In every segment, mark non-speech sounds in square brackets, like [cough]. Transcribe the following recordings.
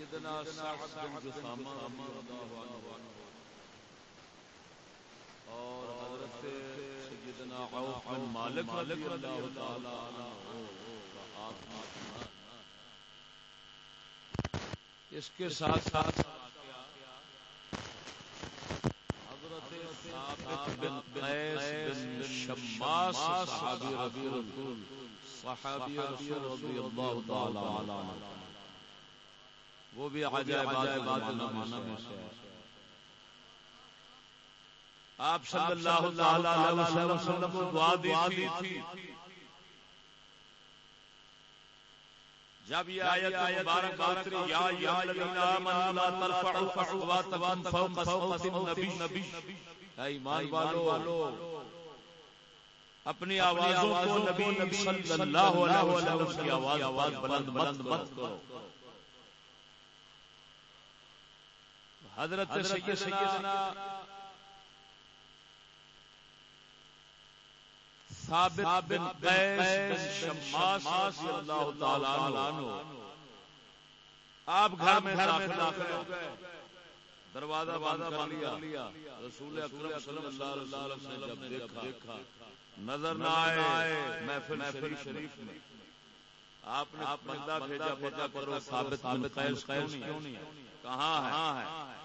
سیدنا سعد بن جثامہ رضی اللہ عنہ۔ اور حضرت سیدنا عوف بن مالک رضی اللہ تعالی عنہ۔ اس کے ساتھ ساتھ حضرت ثابت بن قیس بن شماس صحابی رسول صحابی رسول رضی اللہ تعالی عنہ۔ وہ بھی عجائبات زمانہ میں سے آپ صلی اللہ تعالی علیہ وسلم کو دعا دی تھی۔ جب یہ آیت مبارک اتری یا یا الذین آمنوا لا ترفعوا اصواتکم فوق صوت النبی اے ایمان والو اپنی آوازوں کو نبی صلی اللہ علیہ وسلم کی آواز بلند بلند مت کرو۔ حضرت سیدنا ثابت بن قیس شماس رضی اللہ تعالی عنہ۔ آپ گھر میں داخل ہو گئے۔ دروازہ بند کر لیا۔ رسول اکرم صلی اللہ علیہ وسلم نے جب دیکھا۔ نظر نہ آئے محفل شریف میں۔ آپ نے بندہ بھیجا کرو ثابت بن قیس کیوں نہیں؟ کہاں ہے؟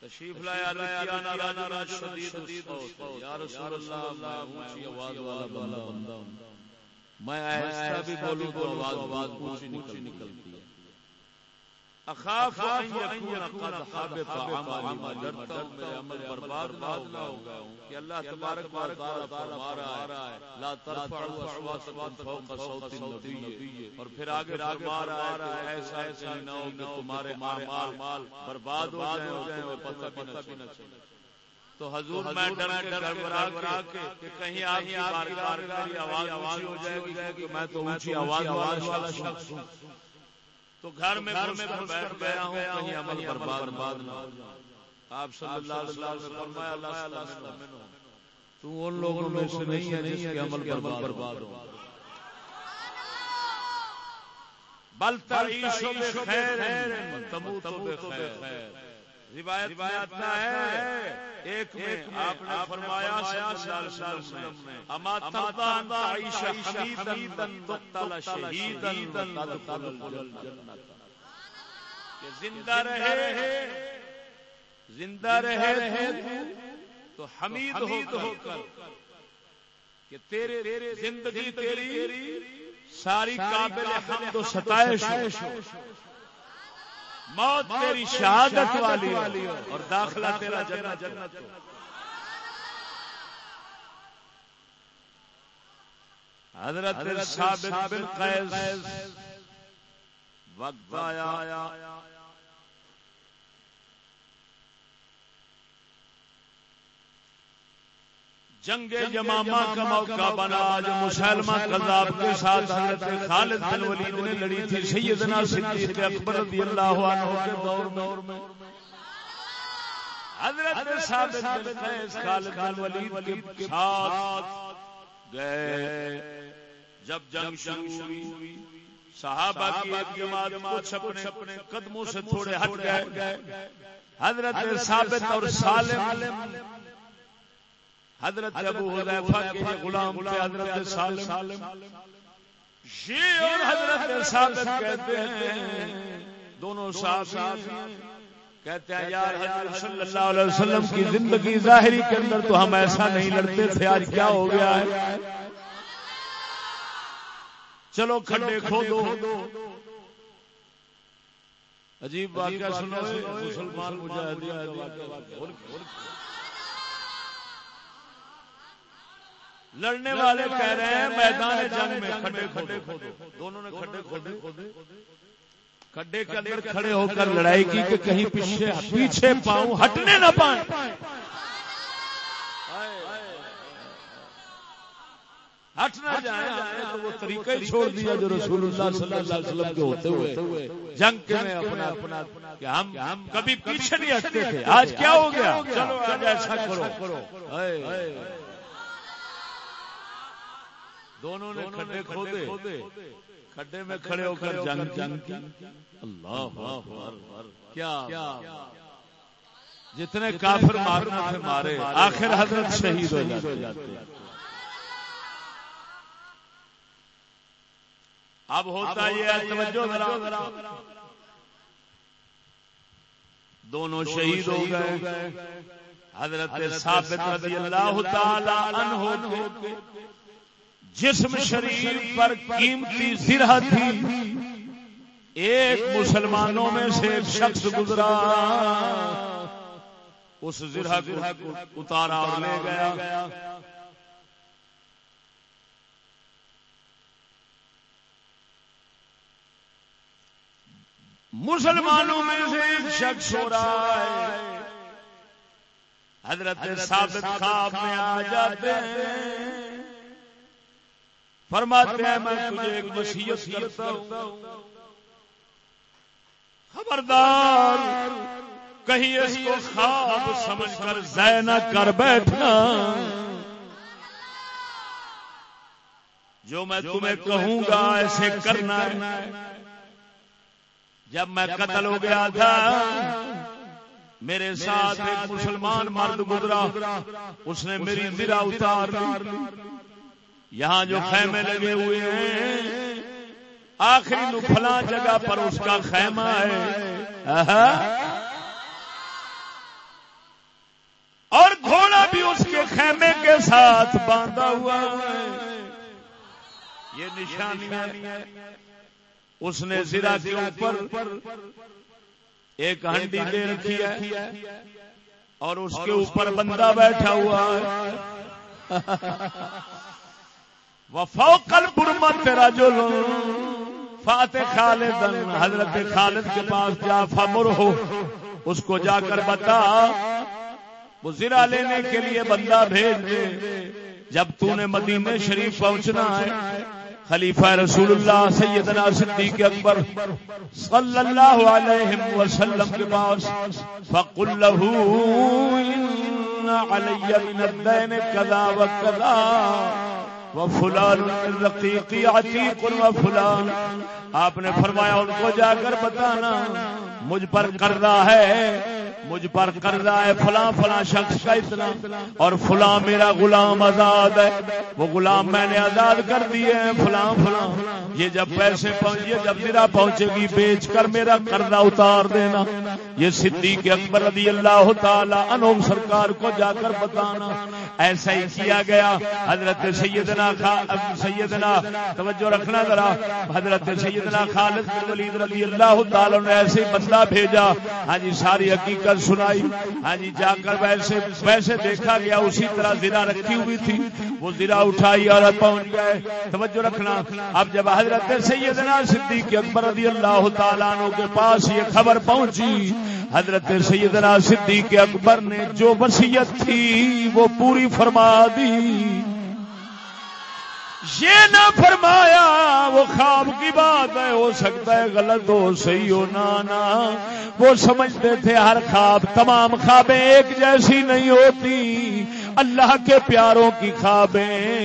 تشریف لایا لایا نارا نارا شدید یا رسول اللہ، میں اونچی آواز والا بندہ۔ ہوں میں ایسا بھی بولوں تو آواز آواز اونچی نکلتی۔ ہے اخاف ان یکون قد حبط عملی ڈرتا ہوں عمل برباد نہ ہو گیا ہوں کہ اللہ تبارک و تعالی فرما رہا ہے لا ترفعوا اصواتکم فوق صوت النبی. اور پھر آگے فرما رہا ہے ایسا ایسا نہ ہو کہ تمہارے مال مال برباد ہو جائیں اور پتہ بھی نہ چلے۔ تو حضور میں ڈر ڈر گھبرا کے کہ کہیں آپ کی بارگاہ میں آواز آواز ہو جائے گی کہ میں تو اونچی آواز والا شخص ہوں۔ تو گھر میں گھر میں بیٹھ گیا ہوں کہیں عمل برباد برباد نہ ہو۔ آپ صلی اللہ علیہ وسلم نے فرمایا اللہ اللہ تو ان لوگوں میں سے نہیں ہے جس کے عمل برباد برباد ہو۔ بل تعیش بخیر تموت بخیر روایت روایت ہے ایک میں آپ نے فرمایا صلی اللہ علیہ وسلم نے اما ترضى ان تعيش حميدا تقتل شهيدا تدخل الجنه کہ زندہ رہے زندہ رہے۔ تو حمید ہو کر کہ تیرے زندگی تیری ساری قابل حمد و ستائش ہو۔ موت تیری شہادت والی اور داخلہ تیرا جنت جنت حضرت ثابت بن قیس وقت آیا۔ جنگ یمامہ کا موقع بنا جو مسلمہ قذاب کے ساتھ حضرت خالد بن ولید نے لڑی تھی سیدنا صدیق اکبر رضی اللہ عنہ کے دور میں حضرت ثابت بن قیس خالد بن ولید کے ساتھ گئے۔ جب جنگ شروع ہوئی صحابہ کی ایک جماعت کچھ اپنے قدموں سے تھوڑے ہٹ گئے۔ حضرت ثابت اور سالم حضرت ابو حذیفہ کے غلام تھے حضرت سالم۔ یہ اور حضرت ثابت کہتے ہیں دونوں ساتھ کہتے ہیں یار حضرت صلی اللہ علیہ وسلم کی زندگی ظاہری کے اندر تو ہم ایسا نہیں لڑتے تھے آج کیا ہو گیا ہے؟ چلو کھڈے کھودو عجیب واقعہ سنو مسلمان مجاہدین۔ لڑنے والے کہہ رہے ہیں میدان جنگ میں کھڈے کھڈے کھودو۔ دونوں نے کھڈے کھودے۔ کھڈے کے اندر کھڑے ہو کر لڑائی کی کہ کہیں پیچھے پیچھے پاؤں ہٹنے نہ پائیں۔ ہٹ نہ جائیں تو وہ طریقہ ہی چھوڑ دیا جو رسول اللہ صلی اللہ علیہ وسلم کے ہوتے ہوئے۔ جنگ کے میں اپنا اپنا کہ ہم ہم کبھی پیچھے نہیں ہٹتے تھے۔ آج کیا ہو گیا؟ چلو آج ایسا کرو۔ دونوں نے کھڈے کھودے کھڈے میں کھڑے ہو کر جنگ جنگ کی۔ اللہ کیا؟ جتنے کافر مارنا تھے مارے۔ آخر حضرت شہید ہو جاتے۔ اب ہوتا یہ توجہ ذرا۔ دونوں شہید ہو گئے۔ حضرت ثابت رضی اللہ تعالی عنہ کے جسم شریف پر قیمتی زرہ تھی۔ ایک مسلمانوں میں سے ایک شخص گزرا۔ اس زرہ کو اتارا اور لے گیا۔ مسلمانوں میں سے ایک شخص ہو رہا ہے۔ حضرت ثابت خواب میں آ جاتے ہیں۔ فرماتے ہیں میں تجھے ایک وسیعت کرتا ہوں۔ خبردار کہیں اس کو خواب سمجھ کر ضائع نہ کر بیٹھنا۔ جو میں تمہیں کہوں گا ایسے کرنا جب میں قتل ہو گیا تھا میرے ساتھ ایک مسلمان مرد گزرا۔ اس نے میری میرا اتار یہاں جو خیمے لگے ہوئے ہیں آخری نو فلاں جگہ پر اس کا خیمہ ہے۔ اور گھوڑا بھی اس کے خیمے کے ساتھ باندھا ہوا ہے۔ یہ نشانی ہے۔ اس نے زرا کے اوپر ایک ہنڈی دے رکھی ہے اور اس کے اوپر بندہ بیٹھا ہوا ہے۔ [laughs] وفوق البرما تیرا جو فاتح خالد، حضرت خالد کے پاس جا، فمر ہو، اس کو جا کر بتا، وہ زرا لینے کے لیے بندہ بھیج دے، جب تو نے مدینے شریف پہنچنا ہے، خلیفہ رسول اللہ سیدنا صدیق اکبر صلی اللہ علیہ وسلم کے پاس، فقل له ان علی من الدین کذا وکذا وفلان الرقيق عتيق وفلان. آپ نے فرمایا ان کو جا کر بتانا، مجھ پر قرضہ ہے، مجھ پر قرضہ ہے فلاں فلاں شخص کا اتنا اور فلاں میرا غلام آزاد ہے۔ وہ غلام میں نے آزاد کر دیے ہیں، فلاں فلاں۔ یہ جب پیسے پہنچے، جب میرا پہنچے گی، بیچ کر میرا قرضہ اتار دینا۔ یہ صدیق اکبر رضی اللہ تعالی عنہ سرکار کو جا کر بتانا۔ ایسا ہی کیا گیا۔ حضرت سیدنا سیدنا، توجہ رکھنا ذرا۔ حضرت سید سیدنا خالد بن ولید رضی اللہ تعالی نے ایسے بندہ بھیجا۔ ہاں جی ساری حقیقت سنائی۔ ہاں جی جا کر ویسے ویسے دیکھا گیا، اسی طرح زرا رکھی ہوئی تھی۔ وہ زرا اٹھائی اور پہنچ گئے۔ توجہ رکھنا۔ اب جب حضرت سیدنا صدیق اکبر رضی اللہ تعالیٰ عنہ کے پاس یہ خبر پہنچی، حضرت سیدنا صدیق اکبر نے جو وصیت تھی، وہ پوری فرما دی۔ یہ نہ فرمایا وہ خواب کی بات ہے، ہو سکتا ہے غلط ہو، صحیح ہو نانا وہ سمجھتے تھے ہر خواب تمام خوابیں ایک جیسی نہیں ہوتی۔ اللہ کے پیاروں کی خوابیں۔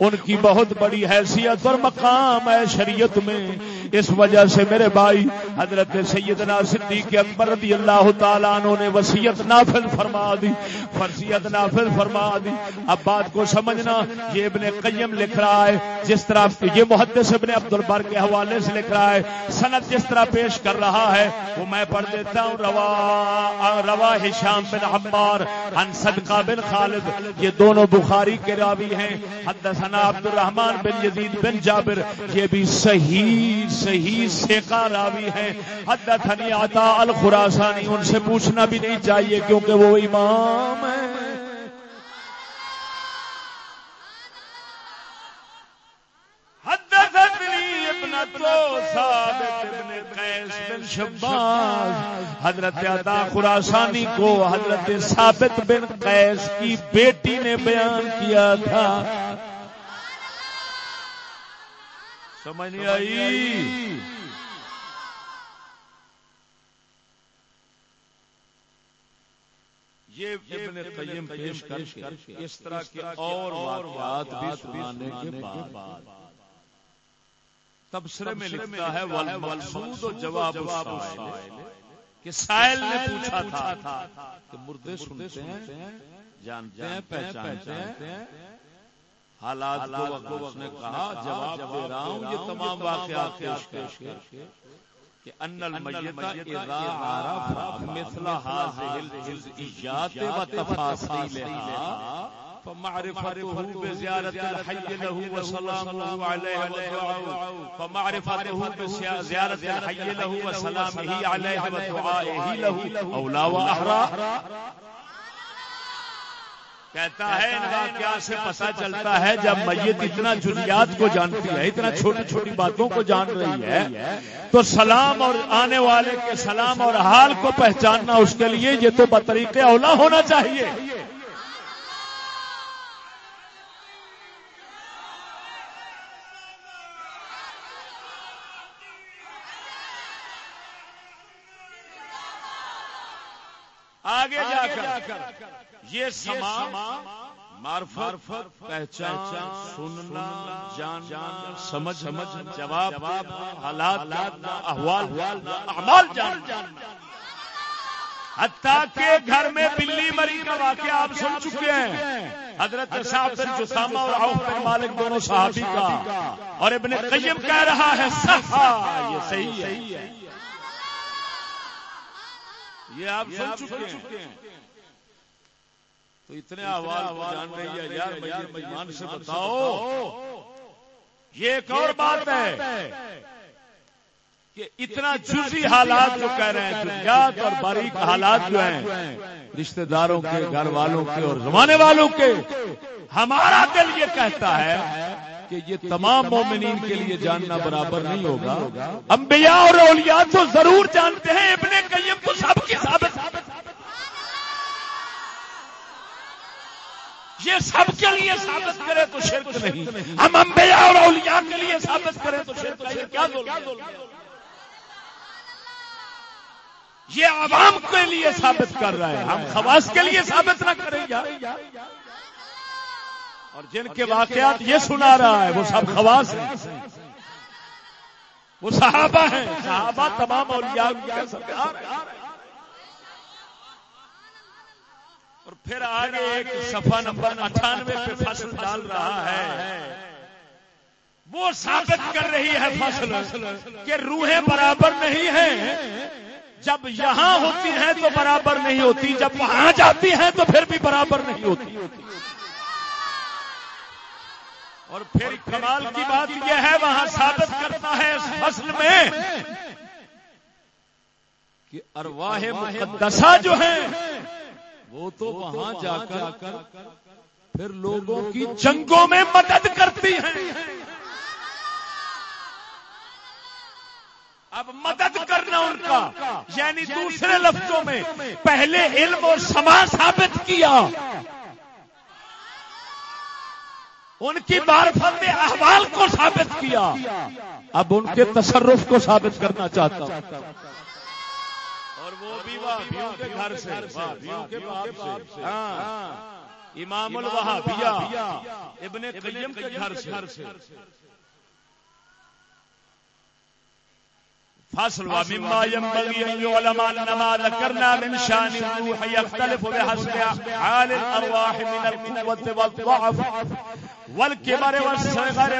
ان کی بہت بڑی حیثیت اور مقام ہے شریعت میں۔ اس وجہ سے میرے بھائی، حضرت سیدنا صدیق اکبر رضی اللہ تعالیٰ عنہ نے وسیعت نافذ فرما دی، فرضیت نافذ فرما دی۔ اب بات کو سمجھنا، یہ ابن قیم لکھ رہا ہے، جس طرح یہ محدث ابن عبد البر کے حوالے سے لکھ رہا ہے سنت جس طرح پیش کر رہا ہے، وہ میں پڑھ دیتا ہوں، روا روا ہشام بن حمار ان صدقہ بن خالد، یہ دونوں بخاری کے راوی ہیں۔ حدثنا عبد الرحمن بن یزید بن جابر، یہ بھی صحیح صحیح سیکا راوی ہے حدثنی عطا الخراسانی، ان سے پوچھنا بھی نہیں چاہیے کیونکہ وہ امام ہے حضرت عطا خراسانی کو حضرت ثابت بن قیس کی بیٹی نے بیان کیا تھا۔ سمجھ نہیں آئی یہ ابن قیم پیش کر کے اس طرح کے اور واقعات بھی سنانے کے بعد تبصرے میں لکھتا ہے والمقصود و جواب السائل کہ سائل نے پوچھا تھا کہ مردے سنتے ہیں جانتے ہیں پہچانتے ہیں حالات کو وقت نے کہا جواب دے رہا ہوں یہ تمام واقعات پیش پیش کر کہ ان المیت اذا عرف مثل هذه الجزئیات و فمعرفته بزيارة الحي له وسلامه عليه ودعاؤه فمعرفته بزيارة الحي له وسلامه عليه ودعائه له أولى وأحرى کہتا ہے ان واقعات سے پتا چلتا ہے جب میت اتنا جزیات کو جانتی ہے اتنا چھوٹی چھوٹی باتوں کو جان رہی ہے تو سلام اور آنے والے کے سلام اور حال کو پہچاننا اس کے لیے یہ تو بطریق اولا ہونا چاہیے۔ یہ سما معرفت پہچان سننا جان جان سمجھ سمجھ جواب حالات احوال اعمال جاننا۔ حتیٰ کہ گھر میں بلی مری کا واقعہ آپ سن چکے ہیں۔ حضرت صاحب بن جسامہ اور عوف بن مالک دونوں صحابی کا۔ اور ابن قیم کہہ رہا ہے صحا یہ صحیح ہے۔ یہ آپ سن چکے ہیں۔ تو اتنے آواز جان رہی ہے یار سے بتاؤ۔ یہ ایک اور بات ہے کہ اتنا جزی حالات جو کہہ رہے ہیں جزیات اور باریک حالات جو ہیں رشتہ داروں کے گھر والوں کے اور زمانے والوں کے ہمارا دل یہ کہتا ہے کہ یہ تمام مومنین کے لیے جاننا برابر نہیں ہوگا۔ انبیاء اور اولیاء تو ضرور جانتے ہیں ابن قیم کو سب کی سب یہ سب کے لیے ثابت کرے تو شرک نہیں۔ ہم انبیاء اور اولیاء کے لیے ثابت کرے تو شرک نہیں۔ کیا یہ عوام کے لیے ثابت کر رہا ہے ہم خواص کے لیے ثابت نہ کریں گے اور جن کے واقعات یہ سنا رہا ہے، وہ سب خواص ہیں۔ وہ صحابہ ہیں۔ صحابہ تمام اولیاء کے سرکار ہیں۔ پھر آگے ایک صفحہ نمبر اٹھانوے پہ فصل ڈال رہا ہے۔ وہ ثابت کر رہی ہے فصل کہ روحیں برابر نہیں ہیں۔ جب یہاں ہوتی ہیں تو برابر نہیں ہوتی، جب وہاں جاتی ہیں تو پھر بھی برابر نہیں ہوتی۔ اور پھر کمال کی بات یہ ہے، وہاں ثابت کرتا ہے اس فصل میں کہ ارواہ مقدسہ جو ہیں وہ تو وہاں جا کر پھر لوگوں کی جنگوں میں مدد کرتی ہیں۔ اب مدد کرنا ان کا یعنی, یعنی دوسرے لفظوں میں پہلے علم اور سما ثابت کیا۔ ان کی معرفت میں احوال کو ثابت کیا۔ اب ان کے تصرف کو ثابت کرنا چاہتا ہوں۔ وہ بھی کے گھر سے۔ ہاں۔ امام الوہابیہ۔ ابن قیم کے گھر سے۔ فصل ومما ينبغي يعلم ما ذكرنا من شان الروح يختلف بحسب حال من والضعف. والكبر والصغر.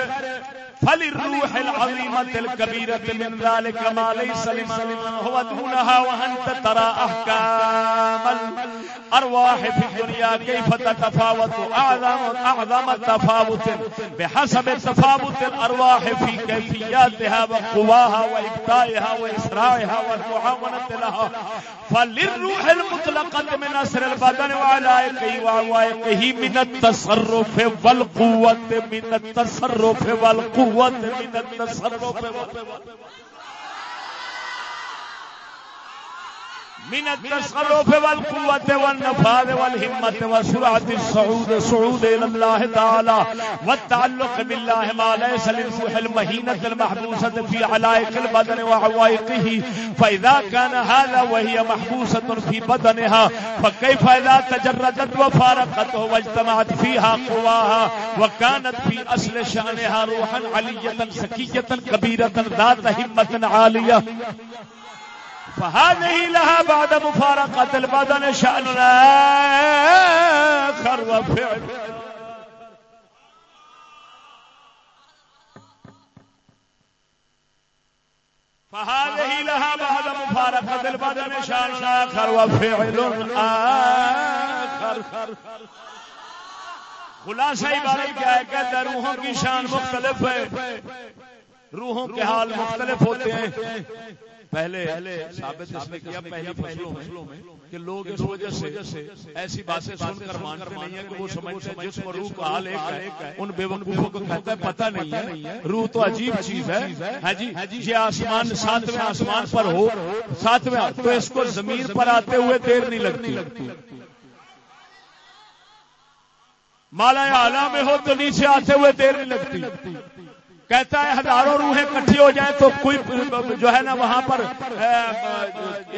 فللروح العظيمة الكبيرة من ذلك ما ليس لمن هو دونها وأنت ترى أحكام الأرواح في الدنيا كيف تتفاوت أعظم أعظم تفاوت بحسب تفاوت الأرواح في كيفياتها وقواها وإبتائها وإسرائها والمعاونة لها فللروح المطلقة من أسر البدن وعلائقه وعوائقه من التصرف والقوة من التصرف والقوة قوت من التصرف من التصرف والقوة والنفاذ والهمة وسرعة الصعود، صعود إلى الله تعالى والتعلق بالله ما ليس للروح المهينة المحبوسة في علائق البدن وعوائقه. فإذا كان هذا وهي محبوسة في بدنها، فكيف إذا تجردت وفارقته واجتمعت فيها قواها وكانت في أصل شأنها روحا علية سكية كبيرة ذات همة عالية؟ فهذه لها بعد مفارقة البدن شأن آخر وفعل فهذه لها بعد مفارقة البدن شأن آخر وفعل آخر. خلاصہ عبارت کیا ہے کہ روحوں کی شان مختلف ہے۔ روحوں کے حال مختلف ہوتے ہیں۔ پہلے ثابت اس نے کیا پہلی فصلوں میں کہ لوگ اس وجہ سے ایسی باتیں سن کر مانتے نہیں ہیں کہ وہ سمجھتے ہیں جس کو روح کا حال ایک ہے ان بے وقوفوں کو کہتا ہے پتہ نہیں ہے۔ روح تو عجیب چیز ہے۔ ہاں جی یہ آسمان ساتویں آسمان پر ہو ساتویں تو اس کو زمین پر آتے ہوئے دیر نہیں لگتی۔ مالا آلہ میں ہو تو نیچے آتے ہوئے دیر نہیں لگتی۔ کہتا ہے ہزاروں روحیں کٹھی ہو جائیں تو کوئی جو ہے نا وہاں پر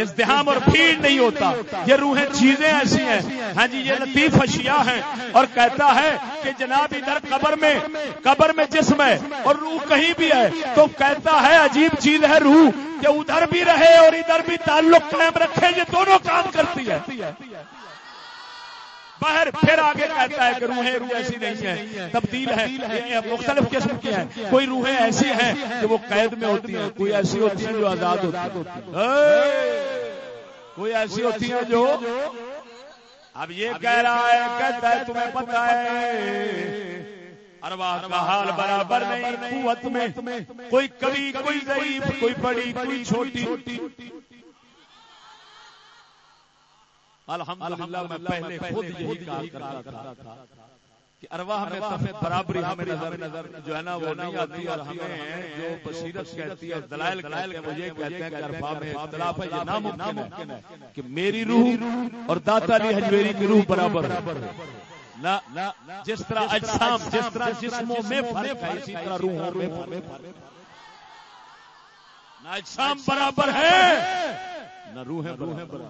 ازدہام اور بھیڑ نہیں ہوتا۔ یہ روحیں چیزیں ایسی ہیں۔ ہاں جی یہ لطیف اشیاء ہیں۔ اور کہتا ہے کہ جناب، ادھر قبر میں قبر میں جسم ہے اور روح کہیں بھی ہے۔ تو کہتا ہے، عجیب چیز ہے روح، کہ ادھر بھی رہے اور ادھر بھی تعلق قائم رکھے، یہ دونوں کام کرتی ہے۔ باہر پھر آگے کہتا ہے کہ روحیں روح ایسی نہیں ہے تبدیل ہے۔ مختلف قسم کی ہیں۔ کوئی روحیں ایسی ہیں کہ وہ قید میں ہوتی ہیں۔ کوئی ایسی ہوتی ہیں جو آزاد ہوتی ہیں۔ کوئی ایسی ہوتی ہیں جو اب یہ کہہ رہا ہے، کہتا ہے، تمہیں پتا ہے۔ ارواح کا حال برابر نہیں۔ قوت میں کوئی کبھی، کوئی ضعیف، کوئی بڑی، کوئی چھوٹی۔ الحمدللہ میں پہلے خود یہی کہا کرتا تھا کہ ارواح میں سفید برابری ہمیں نظر نظر جو ہے نا وہ نہیں آتی اور ہمیں جو بصیرت کہتی ہے دلائل کہتے ہیں یہ کہتے ہیں کہ ارواح میں اختلاف ہے یہ ناممکن ہے کہ میری روح اور داتا علی حجویری کی روح برابر ہے۔ جس طرح اجسام جس طرح جسموں میں فرق ہے اسی طرح روحوں میں فرق ہے۔ نہ اجسام برابر ہے۔ نہ روحیں برابر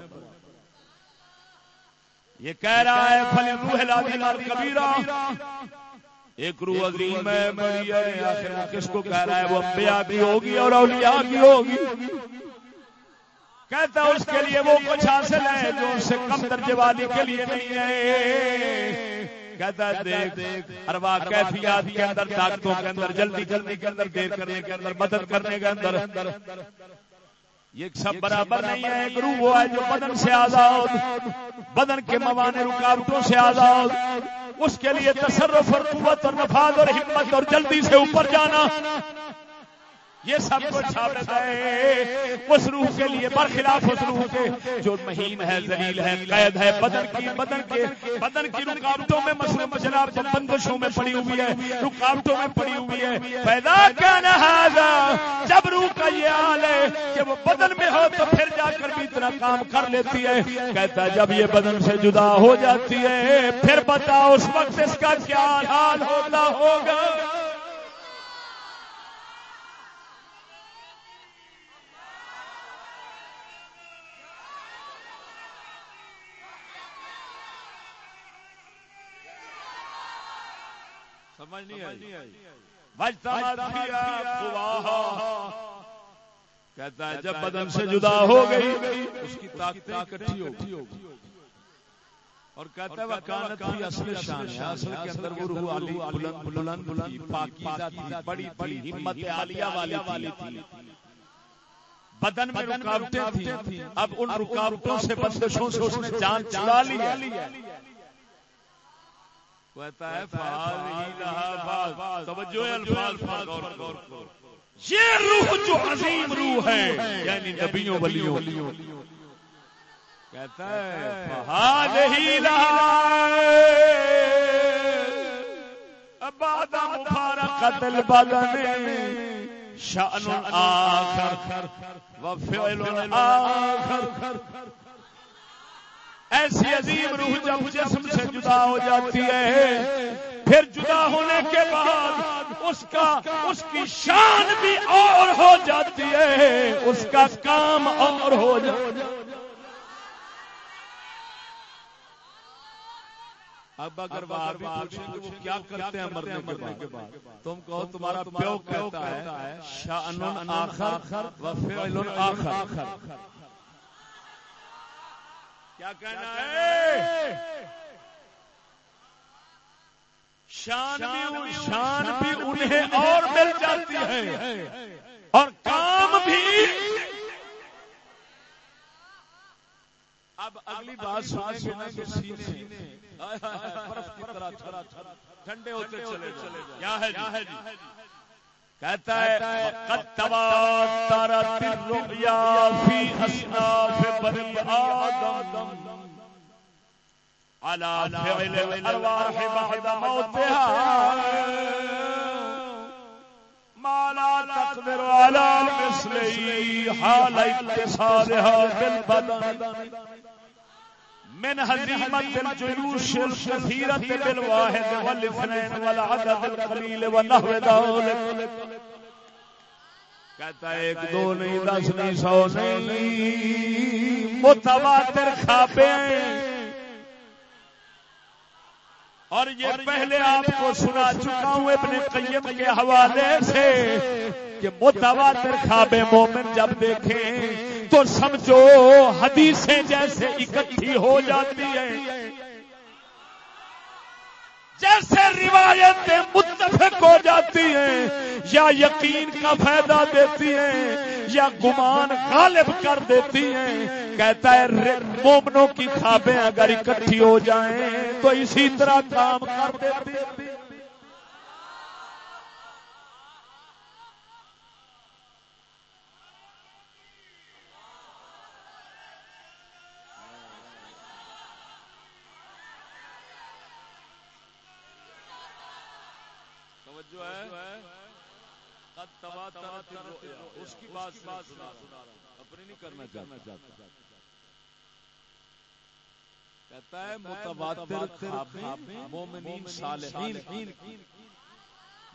یہ کہہ رہا ہے فلی روح العظیم کبیرہ۔ ایک روح عظیم ہے بڑی ہے کس کو کہہ رہا ہے؟ وہ انبیاء کی ہوگی اور اولیاء کی ہوگی۔ کہتا ہے اس کے لیے وہ کچھ حاصل ہے جو اس سے کم درجے والی کے لیے نہیں ہے۔ کہتا ہے دیکھ دیکھ اروا کیفیات کے اندر طاقتوں کے اندر جلدی جلدی کے اندر دیر کرنے کے اندر مدد کرنے کے اندر۔ یہ سب برابر نہیں ہے ایک روح وہ ہے جو بدن سے آزاد بدن کے موانے رکاوٹوں سے آزاد۔ اس کے لیے تصرف اور قوت اور نفاذ اور ہمت اور جلدی سے اوپر جانا۔ یہ سب کچھ ثابت ہے۔ اس روح کے لیے برخلاف اس روح کے۔ جو مہین ہے زلیل ہے قید ہے بدن کی بدن کے بدن کی رکاوٹوں میں مسلم جناب بندشوں میں پڑی ہوئی ہے۔ رکاوٹوں میں پڑی ہوئی ہے۔ پیدا کیا نہ جب روح کا یہ حال ہے کہ وہ بدن میں ہو تو پھر جا کر بھی اتنا کام کر لیتی ہے۔ کہتا ہے جب یہ بدن سے جدا ہو جاتی ہے پھر بتاؤ اس وقت اس کا کیا حال ہوتا ہوگا؟ سمجھ نہیں آئی۔ کہتا ہے جب بدن سے جدا ہو گئی اس کی طاقت اکٹھی ہو اور کہتا ہے وہ کانت بھی اصل شان ہے۔ اصل کے اندر وہ روح علی بلند بلند تھی پاکیزہ تھی بڑی بڑی ہمت عالیہ والی تھی۔ بدن میں رکاوٹیں تھیں۔ اب ان رکاوٹوں سے بندشوں سے اس نے جان چڑا لی کہتا ہے توجہ الفاظ یہ روح جو عظیم روح ہے یعنی نبیوں ولیوں۔ کہتا ہے فہاد ہی بعد مفارقت البدن شأن آخر وفعل آخر۔ ایسی عظیم روح جب جسم سے جدا ہو جاتی ہے پھر جدا ہونے کے بعد اس کا اس کی شان بھی اور ہو جاتی ہے اس کا کام اور ہو جاتا اب اگر پوچھیں کہ وہ کیا کرتے ہیں مرنے کے بعد؟ تم کہو تمہارا پیو کہتا ہے شان آخر و فعل آخر۔ کیا کہنا ہے؟ شان بھی شان بھی انہیں اور مل جاتی ہے۔ اور کام بھی اب اگلی بات سنا سینے۔ ٹھنڈے ہوتے چلے چلے کیا ہے کیا ہے کہتا ہے قد تواترت الرؤيا في اصناف بني آدم على فعل الارواح بعد موتها. ما لا تقدر على مثله حال اتصالها بالبدن. من هزيمة الجيوش الكثيرة بالواحد والاثنين والعدد القليل ونحو ذلك کہتا ہے ایک دو نہیں، دس نہیں، سو نہیں، متواتر خوابے اور یہ پہلے آپ کو سنا چکا ہوں اپنے قیم کے حوالے سے کہ متواتر خوابے مومن جب دیکھیں تو سمجھو حدیثیں جیسے اکٹھی ہو جاتی ہیں۔ جیسے روایتیں متفق ہو جاتی ہیں، یا یقین کا فائدہ دیتی ہیں، یا گمان غالب کر دیتی ہیں۔ کہتا ہے مومنوں کی خوابیں اگر اکٹھی ہو جائیں تو اسی طرح کام کر دیتی ہیں۔ اس کی بات اپنی نہیں کرنا چاہتا. کہتا ہے متواتر مومنین صالحین.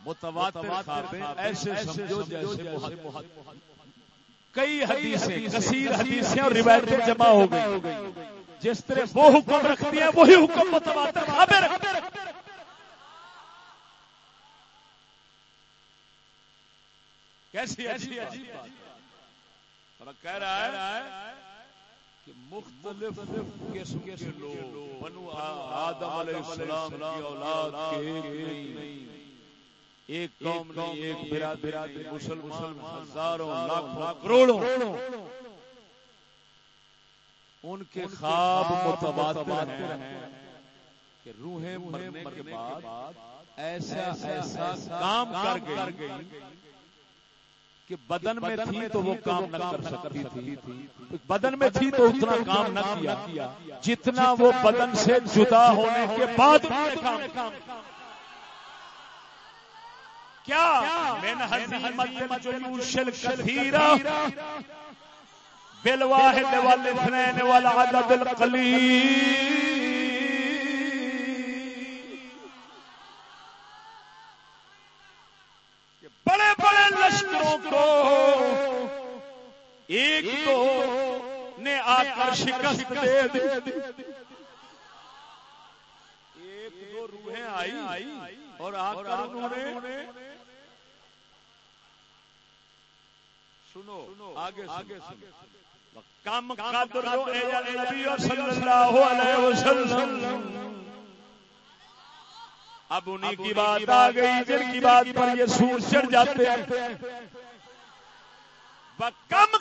متواتر خوابیں ایسے سمجھو جیسے کئی حدیثیں کثیر حدیثیں اور روایتیں جمع ہو گئی۔ جس طرح وہ حکم رکھتی ہیں وہی حکم متواتر خوابیں رکھتے کیسی عجیب عجیب بات؟ کہہ رہا ہے کہ مختلف قسم کے لوگ بنو آدم علیہ السلام کی اولاد کے ایک قوم نہیں ایک برادری مسلمان ہزاروں لاکھوں کروڑوں۔ ان کے خواب متواتر ہیں کہ روحیں مرنے کے بعد ایسا ایسا کام کر گئی۔ کہ بدن میں تھی تو وہ کام نہ کر سکتی تھی۔ بدن میں تھی تو اتنا کام نہ کیا۔ جتنا وہ بدن سے جدا ہونے کے بعد۔ کیا؟ بالواحد والاثنين والعدد القليل بڑے بڑے لشکروں کو ایک تو نے آ کر شکست دے دی۔ ایک دو روحیں آئی اور آ کر انہوں نے سنو آگے آگے کم قدر نبی صلی اللہ علیہ وسلم۔ اب انہیں کی بات آ گئی جن کی بات پر یہ سور چڑھ جاتے ہیں۔ کم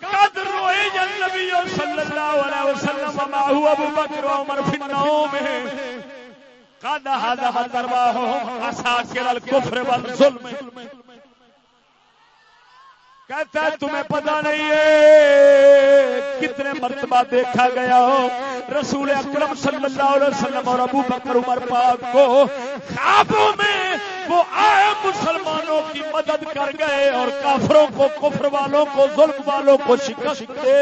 قدر روئے نبی صلی اللہ علیہ وسلم ما هو ابو بکر عمر فی النوم قد هذا درباهم عساكر الكفر والظلم. کہتا ہے تمہیں پتا نہیں ہے کتنے مرتبہ دیکھا گیا ہو رسول اکرم صلی اللہ علیہ وسلم اور ابو بکر عمر پاک کو خوابوں میں وہ آئے مسلمانوں کی مدد کر گئے اور کافروں کو کفر والوں کو ظلم والوں کو شکست دے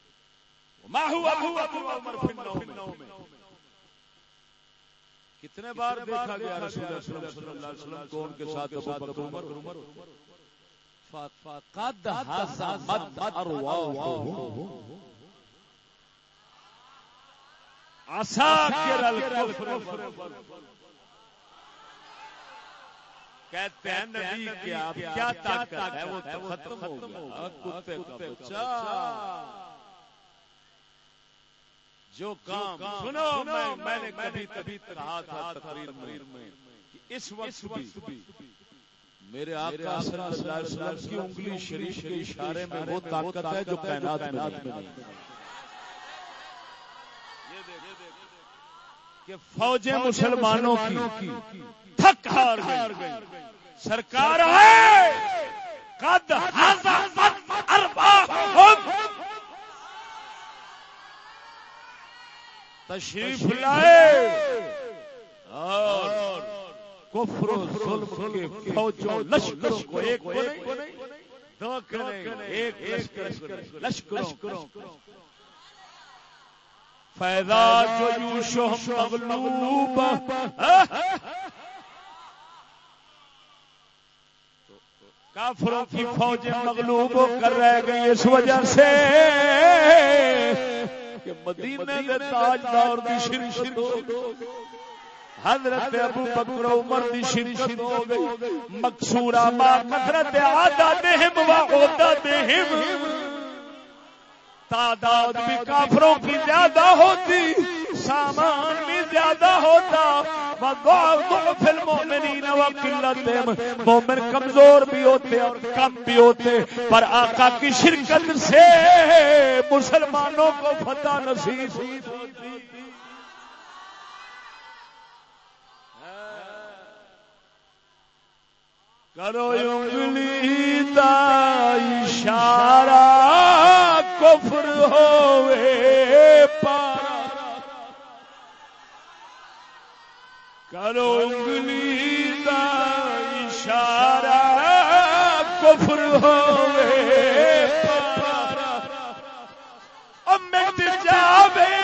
کتنے بار دیکھا گیا رسول اللہ صلی اللہ علیہ وسلم کو ان کے ساتھ ابو بکر عمر فقد حزمت ارواحهم عساکر الکفر کہتے ہیں نبی کیا کیا طاقت ہے؟ وہ تو ختم ہو گیا۔ کتے کا بچہ جو کام سنو میں میں نے کبھی کبھی کہا تھا تقریر میں کہ اس وقت بھی میرے آقا صلی اللہ علیہ وسلم کی انگلی شریف کے اشارے میں وہ طاقت ہے جو کائنات میں نہیں کہ فوجیں مسلمانوں کی تھک ہار گئی۔ سرکار ہے۔ قد حزمت ارباہم تشریف لائے۔ اور کفر و ظلم کے فوجوں لشکروں کو ایک کو نہیں۔ دو کریں ایک لشکر لشکروں فیضا جو مغلوب۔ کافروں کی فوجیں مغلوب کر رہ گئی اس وجہ سے۔ کہ مدینے کے تاجدار دی شرکت ہو گئی حضرت ابو بکر عمر دی شرکت ہو گئی مقصورہ ما کثرت عادتہم و عدتہم تعداد بھی کافروں کی زیادہ ہوتی۔ سامان بھی زیادہ ہوتا۔ مومن کمزور بھی ہوتے اور کم بھی ہوتے، پر آقا کی شرکت سے مسلمانوں کو فتح نصیب ہوتی۔ کرو انگلی دا اشارہ کفر ہوئے پارا کرو انگلی دا اشارہ کفر ہوئے۔ امت جاوے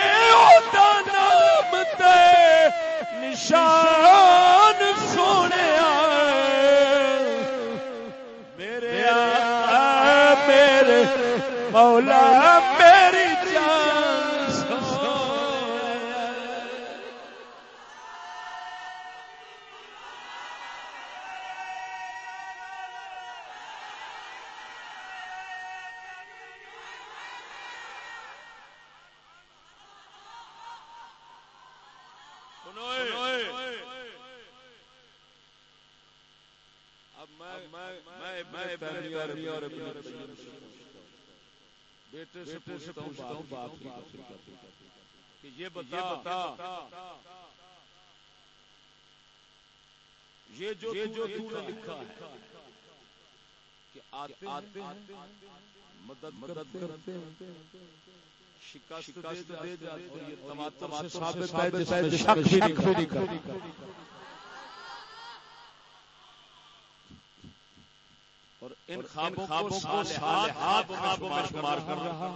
بیٹے سے پوچھتا ہوں باپ کی کہ یہ بتا یہ جو جو تو نے لکھا ہے کہ آتے ہیں مدد کرتے ہیں شکست دے جاتے ہیں یہ تماتم سے ثابت ہے جس شک بھی نہیں کرتا اور ان خوابوں کو صالحات خوابوں میں شمار کر رہا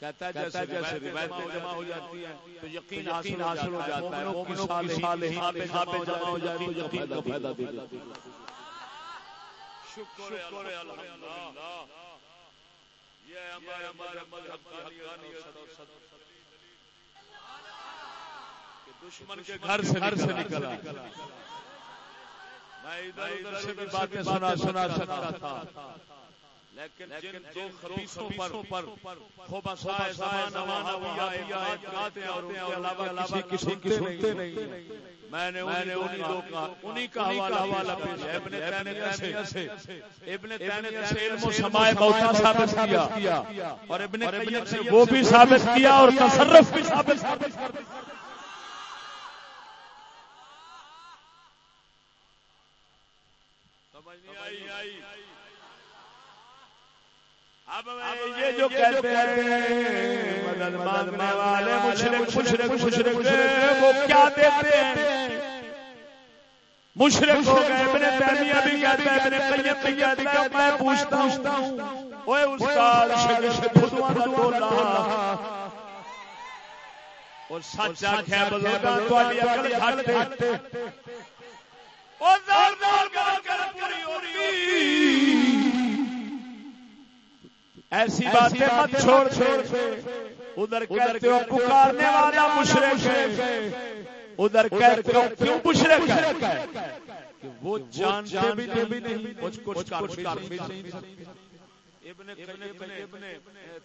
کہتا ہے جیسے جیسے روایتیں جمع ہو جاتی ہیں تو یقین حاصل حاصل ہو جاتا ہے۔ مومنوں کی صالحین پہ جمع ہو جائے تو یقین کا فائدہ دے دیتی ہے شکر الحمدللہ یہ ہمارے ہمارے مذہب کی حقانیت اور صدق کہ دشمن کے گھر سے گھر سے نکلا۔ میں ادھر ادھر سے بھی باتیں سنا سنا سکتا تھا۔ لیکن لیکن جن دو دو خبیصوں خبیصوں پر پر خبصائے زمانہ وہابیہ اعتقاد ہیں اور ان کے علاوہ کسی کی کسی سنتے نہیں۔ میں نے میں نے انہی دو کا انہی کا حوالہ حوالہ پیش ہے ابن تیمیہ سے ابن تیمیہ سے علم علم و و سماع سماع موتا موتا ثابت کیا۔ اور ابن قیم سے وہ بھی ثابت کیا اور تصرف بھی ثابت ثابت سمجھ نہیں آئی اب یہ جو کہتے ہیں مدد مانگنے والے مشرک مشرک مشرک وہ کیا دیتے ہیں مشرک ہو گئے ابن تیمیہ بھی کہتا ہے ابن قیم بھی کہتا ہے میں پوچھتا ہوں اوے استاد شگرد بدواں دا ٹولا اور سچ آکھیا بزرگاں تواڈی عقل گھٹ او زار زار گل کر پوری ہو رہی ایسی باتیں مت چھوڑ چھوڑ ادھر کہتے ہو پکارنے والا مشرک ہے ادھر کہتے ہو کیوں مشرک ہے کہ وہ جانتے بھی نہیں کچھ کچھ کر بھی نہیں ابن ابن ابن ابن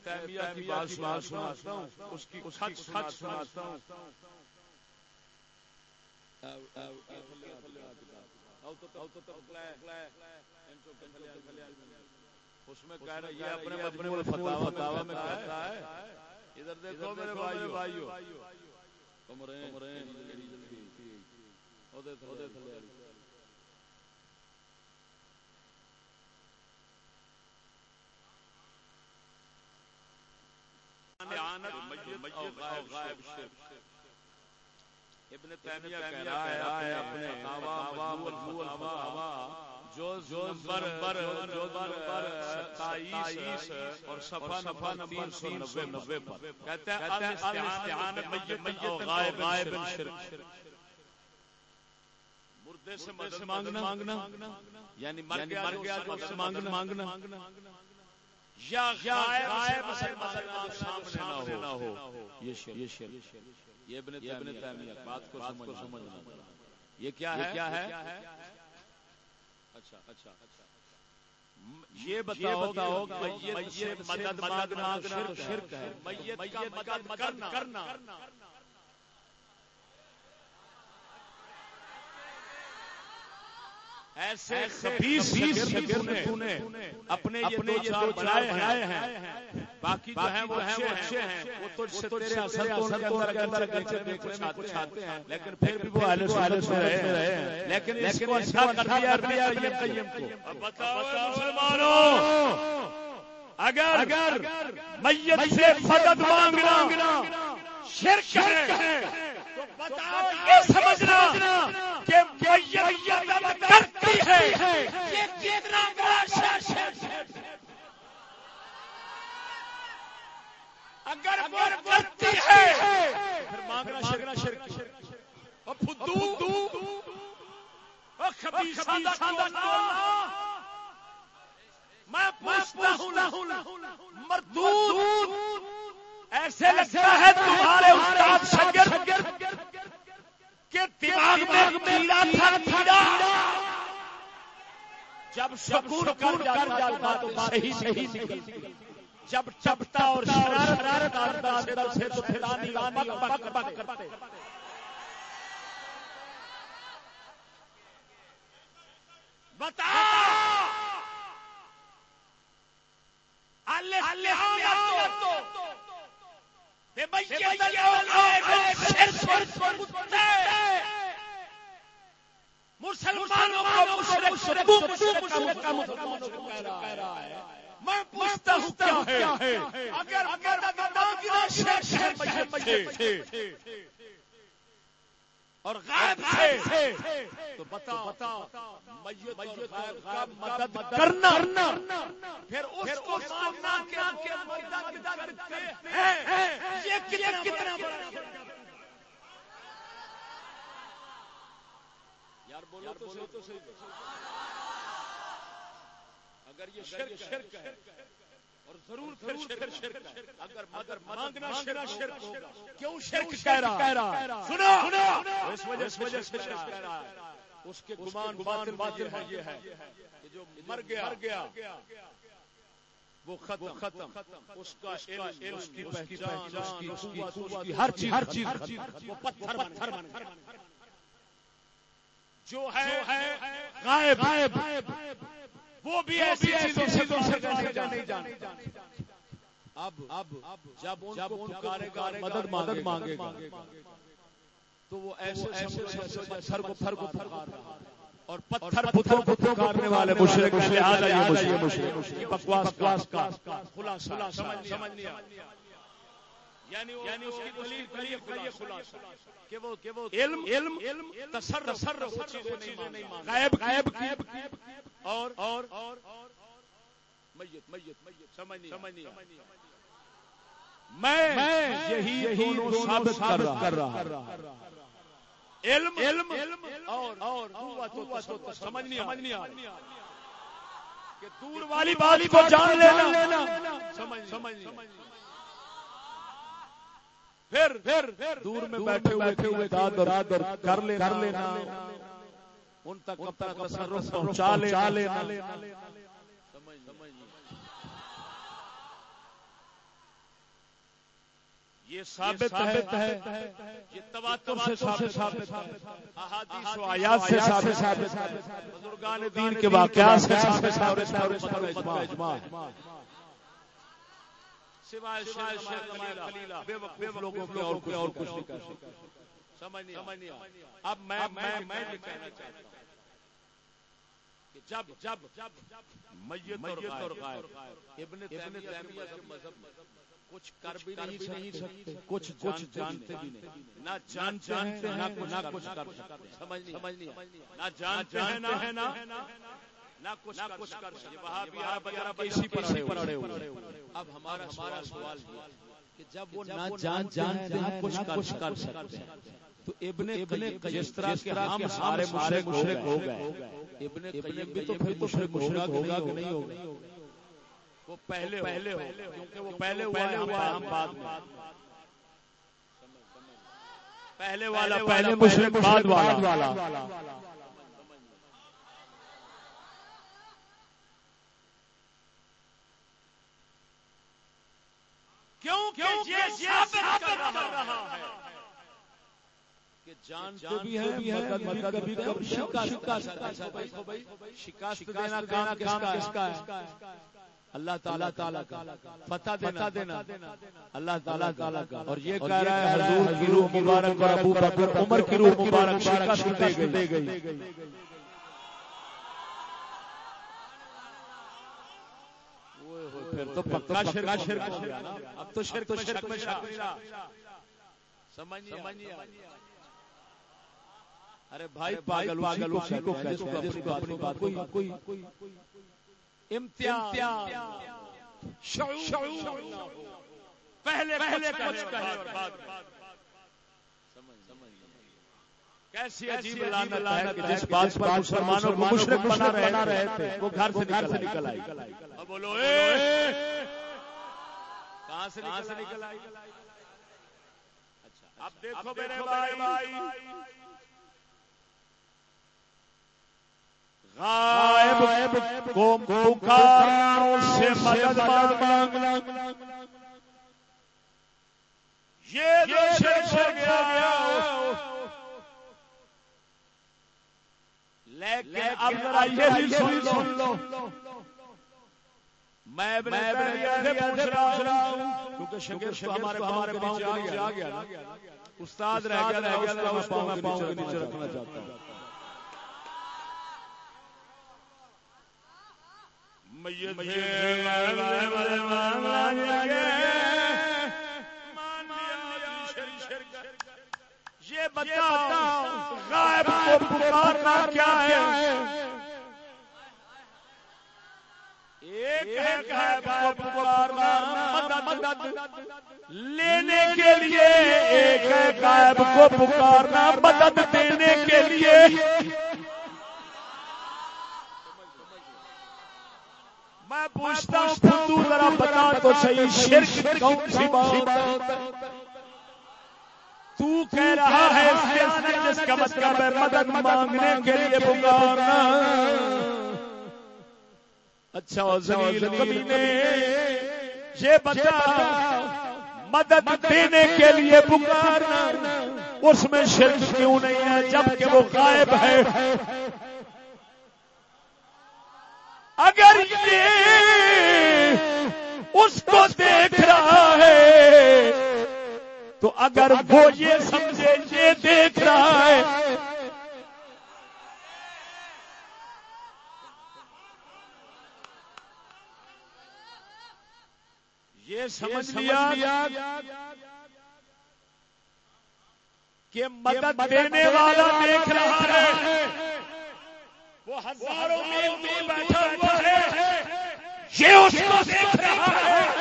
تیمیہ کی بات سناتا ہوں اس کی خط خط سناتا ہوں اس میں کہہ رہا یہ اپنے مجموع فتاوا فتاوا میں کہتا ہے۔ ادھر دیکھو میرے بھائیو۔ بھائیو۔ کمرے کمرے اودے تھلے۔ تھلے۔ ابن تیمیہ کہہ رہا ہے اپنے فتاوا مجموع الفتاوا جو جو نمبر جو نمبر ستائیس اور صفحہ نفا نمبر تین سو نبے پر۔ کہتا ہے الاستعان میت او غائب غائب شرک۔ مردے سے مدد مانگنا مانگنا۔ یعنی مر گیا مانگنا۔ مانگنا۔ یا غائب سے مانگنا۔ سامنے نہ ہو۔ یہ شرک۔ یہ شرک۔ یہ ابن تیمیہ۔ بات کو سمجھنا۔ یہ کیا ہے؟ کیا ہے؟ اچھا اچھا یہ بتاؤ کہ میت سے مدد مانگنا شرک ہے۔ میت کا مدد کرنا۔ ایسے نے اپنے یہ دو چار بنائے ہیں۔ باقی جو ہیں وہ اچھے ہیں۔ وہ تو سے تیرے اثر تو ان کے اندر چھاتے ہیں۔ لیکن پھر بھی وہ اہل سنت میں رہے ہیں۔ لیکن اس کو اچھا کر دیا ابن قیم کو۔ بتاؤ مسلمانوں۔ اگر اگر میت سے مدد مانگنا شرک ہے۔ تو بتاؤ یہ سمجھنا کہ میت مدد ہے। یہ کتنا بڑا اگر کرتی ہے، پھر مانگنا شرکنا شرک اور اور میں پوچھتا ہوں مردود، ایسے لگتا ہے تمہارے استاد شگر کے دماغ میں کیڑا تھا کیڑا جب سکون کر جاتا تو صحیح صحیح نکلتی جب چپتا اور شرارت کرتا اندر سے تو پھرانی بک بک بک کرتے بتا مسلمانوں میں پوچھتا ہوں کیا ہے اگر اگر اور غائب سے تو بتا بتا میت اور غائب کا مدد کرنا۔ پھر اس کو ماننا کہ مدد کرتے ہیں۔ یہ کتنا بڑا یار بولو تو صحیح اگر یہ شرک ہے۔ اور ضرور پھر شرک شرک اگر مگر مانگنا شرک شرک ہوگا۔ کیوں شرک کہہ رہا سنو۔ اس وجہ اس وجہ سے شرک کہہ رہا ہے۔ اس کے گمان باطل باطل ہے۔ یہ ہے کہ جو مر گیا مر گیا۔ وہ ختم ختم۔ اس کا علم اس کی پہچان اس کی قوت کی ہر چیز ہر چیز وہ پتھر پتھر بن گیا۔ جو ہے غائب۔ غائب۔ وہ بھی ایسی چیزوں سے نہیں جانتے اب اب جب جب ان پکارے گا مدد مدد مانگے گا تو وہ ایسے ایسے پتھر کو پتھر کو پھر اور پتھر پتھروں کو پکارنے والے یہ مشرک بکواس بکواس کا خلاصہ سمجھ سمجھ نہیں یعنی یعنی اس کی دلیل دلیل خلاصہ کہ وہ علم علم علم تصرف نہیں اور اور اور میت میت میت۔ سمجھ نہیں میں یہی یہی ثابت کر رہا علم علم اور اور سمجھ نہیں سمجھ نہیں کہ دور والی بات کو جان لینا سمجھ سمجھ پھر دور میں بیٹھے بیٹھے ہوئے اور اور کر کر لینا۔ ان تک تصرف پہنچا لینا۔ یہ ثابت ہے یہ تواتر سے ثابت ہے۔ احادیث و آیات سے ثابت ہے۔ بزرگان دین کے واقعات سے ثابت ہے اجماع۔ سوائے لوگوں کے اور کوئی اور کچھ نہیں کر سکتا سمجھ نہیں اب میں میں میں کہنا چاہتا ہوں کہ جب جب جب میت اور غائب۔ ابن تیمیہ کے مذہب کچھ کر بھی نہیں سکتے کچھ کچھ جانتے بھی نہیں۔ نہ جان جانتے ہیں نہ کچھ کر سکتے۔ سمجھ نہیں نہ جانتے ہیں نہ نہ کچھ کچھ کر سکتے وہاں بھی وغیرہ اسی پر پڑے ہوئے۔ اب ہمارا ہمارا سوال یہ کہ جب وہ نہ جان جانتے ہیں کچھ کچھ کر سکتے ہیں۔ تو ابن ابن جس طرح کے ہم سارے مشرک مشرک ہو گئے۔ ابن قیم بھی تو پھر مشرک مشرک ہوگا کہ نہیں ہوگا وہ پہلے پہلے ہو کیونکہ وہ پہلے ہوا ہم بعد میں۔ پہلے والا پہلے مشرک بعد والا۔ کیوں کیوں یہ ثابت کر رہا ہے۔ کہ جانتے بھی ہیں مدد کبھی کبھی شکست شکست دینا کام کس کا ہے؟ اللہ تعالیٰ تعالیٰ کا۔ فتح دینا دینا۔ اللہ تعالیٰ تعالیٰ کا۔ اور یہ کہہ رہا ہے حضور کی روح مبارک اور ابو بکر عمر کی روح مبارک شکست دے گئی۔ پھر تو پکا شرک شرک ہو گیا نا۔ اب تو شرک تو شرک میں سمجھیے ارے بھائی پاگل پاگل اسی کو کہتے ہیں۔ جس کو اپنی بات کوئی کوئی امتیاز۔ شعور۔ پہلے پہلے کچھ کہے اور بعد کیسی عجیب لعنت ہے کہ جس بات پر مسلمانوں کو مشرک بنا رہے تھے وہ گھر سے گھر سے نکل آئی۔ بولو اے! کہاں سے کہاں سے نکل آئی؟ اچھا اب دیکھو میرے بھائی۔ غائب کو پکارنا سے مدد مانگنا یہ جو شرک ہو گیا لیکن اب ذرا یہ بھی سن لو۔ میں ابن سے پوچھ رہا ہوں۔ کیونکہ شکر تو ہمارے ہمارے پاؤں کے نیچے آ گیا استاد رہ گیا رہ گیا میں پاؤں کے نیچے رکھنا چاہتا ہوں۔ یہ غائب کو پکارنا کیا ہے ایک ہے غائب کو پکارنا مدد لینے کے لیے ایک ہے غائب کو پکارنا مدد دینے کے لیے میں پوچھتا ہوں تو ذرا بتا تو صحیح شرک کون سی بات تو کہہ رہا ہے جس کا مطلب ہے مدد مانگنے کے لیے پکارنا۔ اچھا نے یہ بتا مدد دینے کے لیے پکارنا، اس میں شرک کیوں نہیں ہے جبکہ وہ غائب ہے۔ اگر یہ اس کو دیکھ رہا ہے تو اگر وہ یہ سمجھے یہ دیکھ رہا ہے۔ یہ سمجھ لیا کہ مدد دینے والا دیکھ رہا ہے۔ وہ ہزاروں میل میں بیٹھا ہوا ہے۔ یہ اس کو دیکھ رہا ہے۔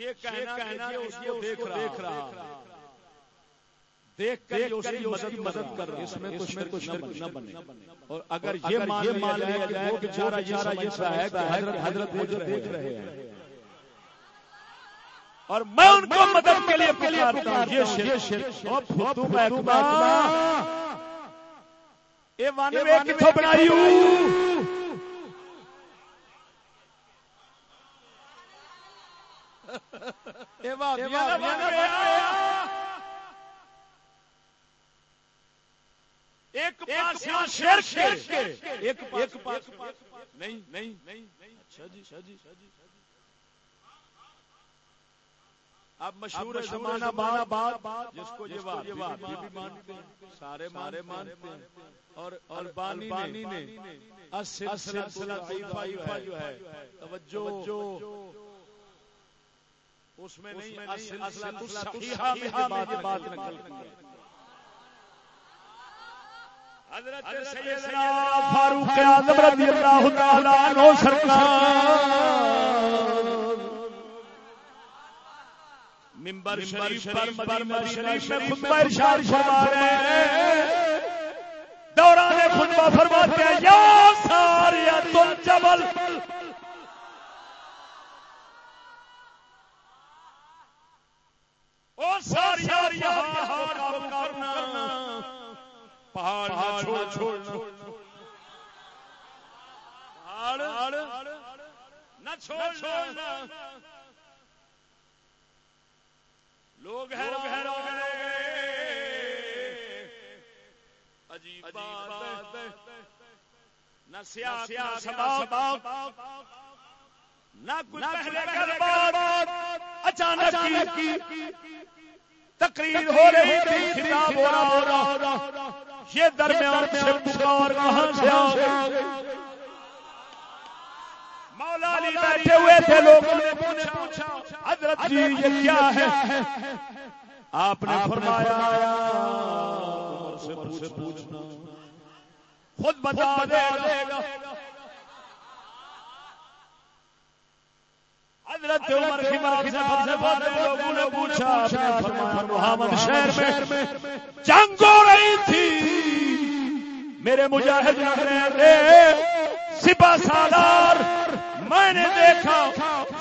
یہ کہنا اس کو دیکھ رہا دیکھ کر مدد مدد کر رہا اس میں کچھ کچھ نہ بنے۔ اور اگر یہ مان لیا جائے کہ یہ ہے کہ حضرت حضرت دیکھ رہے ہیں۔ اور میں ان کو مدد کے لیے پکارتا ہوں۔ یہ شرک۔ اور پھوتو اے وانوے ہوں اے وانوے ایک پاس شرک ایک پاس نہیں نہیں اچھا جی اچھا جی اب مشہور زمانہ جس کو یہ بات بھی مانتے ہیں سارے مارے مانتے ہیں اور البانی نے جو ہے توجہ اس میں نہیں سلسلہ صحیحہ میں یہ بات نکل حضرت سیدنا فاروق اعظم رضی اللہ تعالی عنہ سرکار۔ ممبر شریف پر مدینہ شریف میں خطبہ ارشاد فرما رہے ہیں۔ دوران خطبہ فرماتے ہیں یا ساریت الجبل او ساریت پہاڑ کو کرنا پہاڑ چھوڑ چھوڑنا پہاڑ نہ چھوڑنا لوگ ہیں عجیب بات نہ نہ پہلے بات اچانک تقریر ہو رہی تھی خطاب ہو رہا۔ یہ درمیان سے پکار کہاں سے آ گئی مولا علی بیٹھے ہوئے تھے لوگوں نے پوچھا حضرت جی یہ کیا ہے؟ آپ نے فرمایا سے پوچھنا خود بتا دے گا۔ حضرت عمر کی سے لوگوں نے پوچھا آپ نے فرمایا محمد شہر میں جنگ ہو رہی تھی۔ میرے مجاہد لگ رہے تھے سپا سالار میں نے دیکھا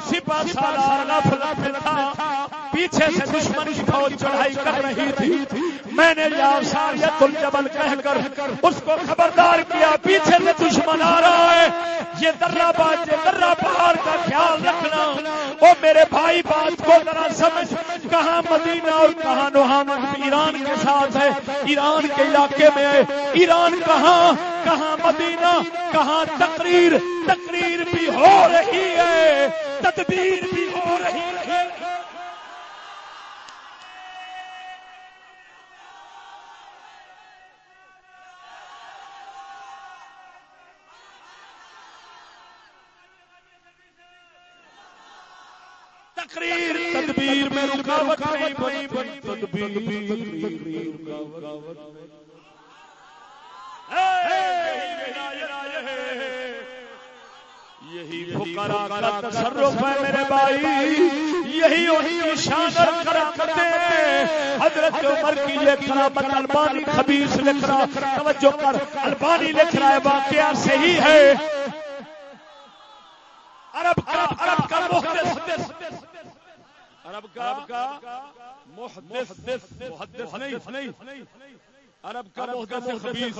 سپا سالار لفظ تھا۔ پیچھے سے دشمن کی فوج چڑھائی کر رہی تھی۔ میں نے یا ساریت الجبل کہہ کر اس کو خبردار کیا، پیچھے سے دشمن آ رہا ہے۔ یہ درہ بات یہ درہ پہاڑ کا خیال رکھنا۔ وہ میرے بھائی، بات کو ذرا سمجھ۔ کہاں مدینہ اور کہاں نوحان ایران کے ساتھ ہے۔ ایران کے علاقے میں ہے۔ ایران کہاں؟ کہاں مدینہ؟ کہاں تقریر؟ تقریر بھی ہو رہی ہے۔ تدبیر بھی ہو رہی ہے تقریر تدبیر میں رکاوٹ نہیں بنی تدبیر یہی کا تصرف ہے میرے بھائی۔ یہی وہی ہے۔ حضرت عمر کی یہ کرامت البانی خبیث لکھ رہا توجہ کر البانی لکھ رہا ہے واقعہ صحیح ہے۔ عرب کا عرب کا محدث عرب کا محدث محدث نہیں عرب کا محدث خبیث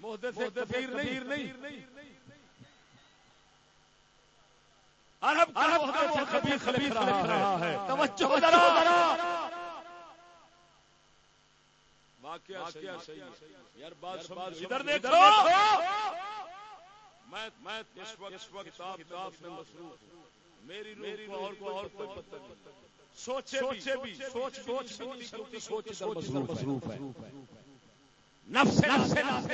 محدث کبیر نہیں عرب کا محدث خبیث خبیث رہا ہے۔ توجہ ذرا۔ واقعہ صحیح ہے۔ یار بات سمجھ ادھر دیکھو۔ میں اس وقت اس میں مصروف ہوں۔ میری میری اور کو اور کوئی پتہ نہیں۔ سوچے بھی سوچ سوچ سوچ سوچ سوچ مصروف ہے۔ نفس نفس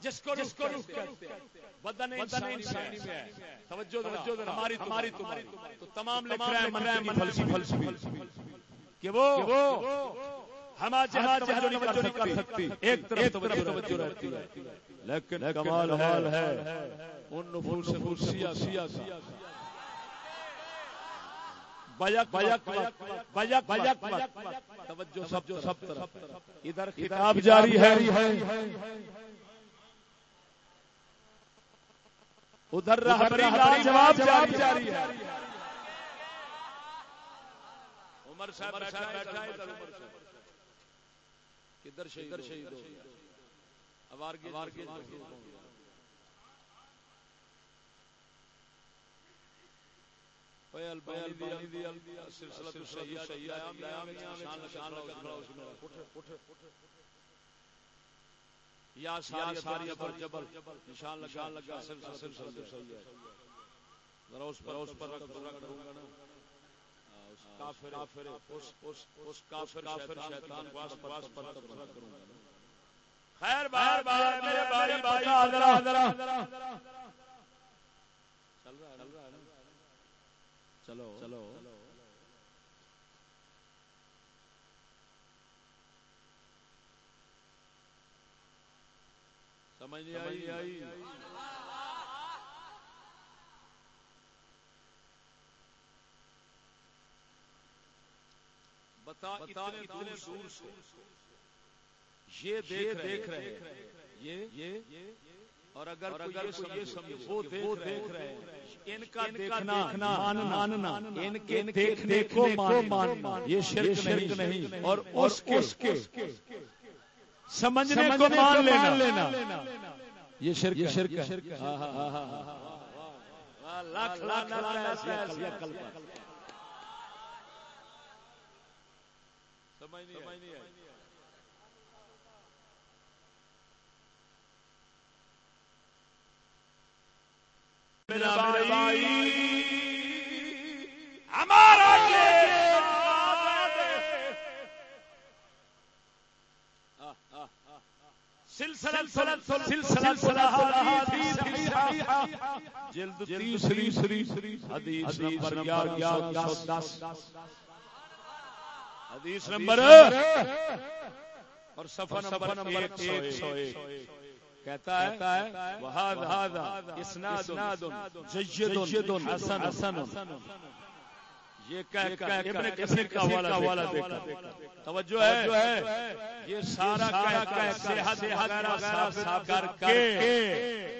جس کو جس کو روح کہتے ہیں۔ بدن انسانی میں ہے۔ توجہ توجہ ہماری تمہاری تو تمام لکھ رہے ہیں من فلسفی فلسفی۔ کہ وہ ہما جہاد جہاد نہیں کر سکتی ایک طرف توجہ رہتی ہے۔ لیکن کمال حال ہے۔ ان نفوس سے فرسیا سیا سیا بیک بیک بیک بیک توجہ سب جو سب طرف ادھر خطاب جاری ہے۔ ادھر رہبری جواب جاری ہے۔ عمر صاحب بیٹھا ہے ادھر عمر صاحب۔ کدھر شہید شہید ہو گیا اوارگی اوارگی البانی دی سلسلہ صحیح صحیح آیا شان شان یا ساری پر جبل نشان لگا لگا سلسلہ سلسلہ صحیح ہے ذرا اس پر اس پر رکھ دوں گا نا کافر کافر اس اس اس کافر کافر شیطان واس واس پر تبصرہ کروں گا خیر بار بار میرے بھائی بتا ذرا ذرا چل رہا ہے چلو۔ چلو۔ سمجھ نہیں آئی؟ آئی۔ بتا اتنے دور سے۔ یہ دیکھ رہے ہیں۔ یہ اور اگر وہ دیکھ رہے ہیں ان کا دیکھنا ماننا ان کے دیکھنے کو ماننا یہ شرک نہیں اور اس کے سمجھنے کو مان لینا یہ شرک یہ شرک لاکھ لاکھ سمجھ نہیں آئی ہمارا جلد تیسری حدیث نمبر گیارہ سو دس۔ حدیث نمبر اور صفحہ نمبر ایک سو ایک۔ کہتا ہے وہذا اسناد جید حسن حسن یہ کہہ کر ابن کثیر کا حوالہ دیکھا توجہ ہے۔ یہ سارا کہہ کہہ صحت وغیرہ کر کے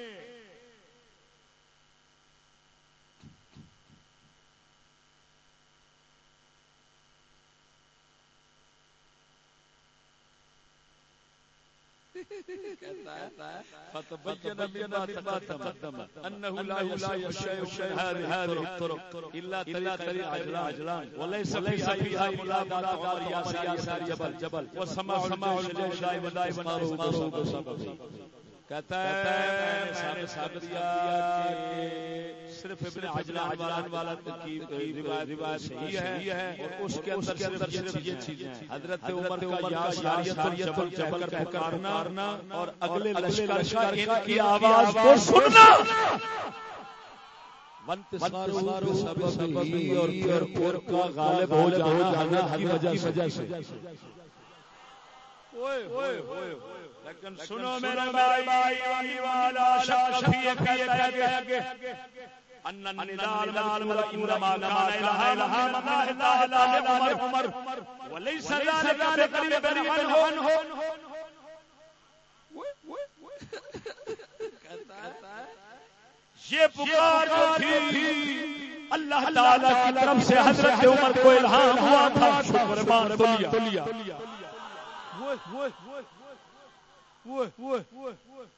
فتبين مما تقدم. انه لا يشاء هذه الطرق الا طريق عجلان وليس فيها ملابات عمر ياسر جبل جبل. وسماع سماع الجيش لا يسمعه بسبب کہتا ہے سارے ثابت کیا کہ صرف ابن عجلان والا کی روایت صحیح ہے اور اس کے اندر صرف یہ چیزیں ہیں۔ حضرت عمر کا یا شریعت پر جبل کر پکارنا اور اگلے لشکر کا ان کی آواز کو سننا۔ وانتصار سب سببی اور پھر پھر کا غالب ہو جانا حضرت کی وجہ سے۔ لیکن سنو میرے بھائی بھائی والا شفیع کہتا ہے ان النزال مذکور ما كان الہ الا اللہ لا عمر. وليس ذلك بقريب عنه. یہ پکار تھی. اللہ تعالی کی طرف سے حضرت عمر کو الہام ہوا تھا. شکر مان تو لیا وليس ذلك بقريب عنه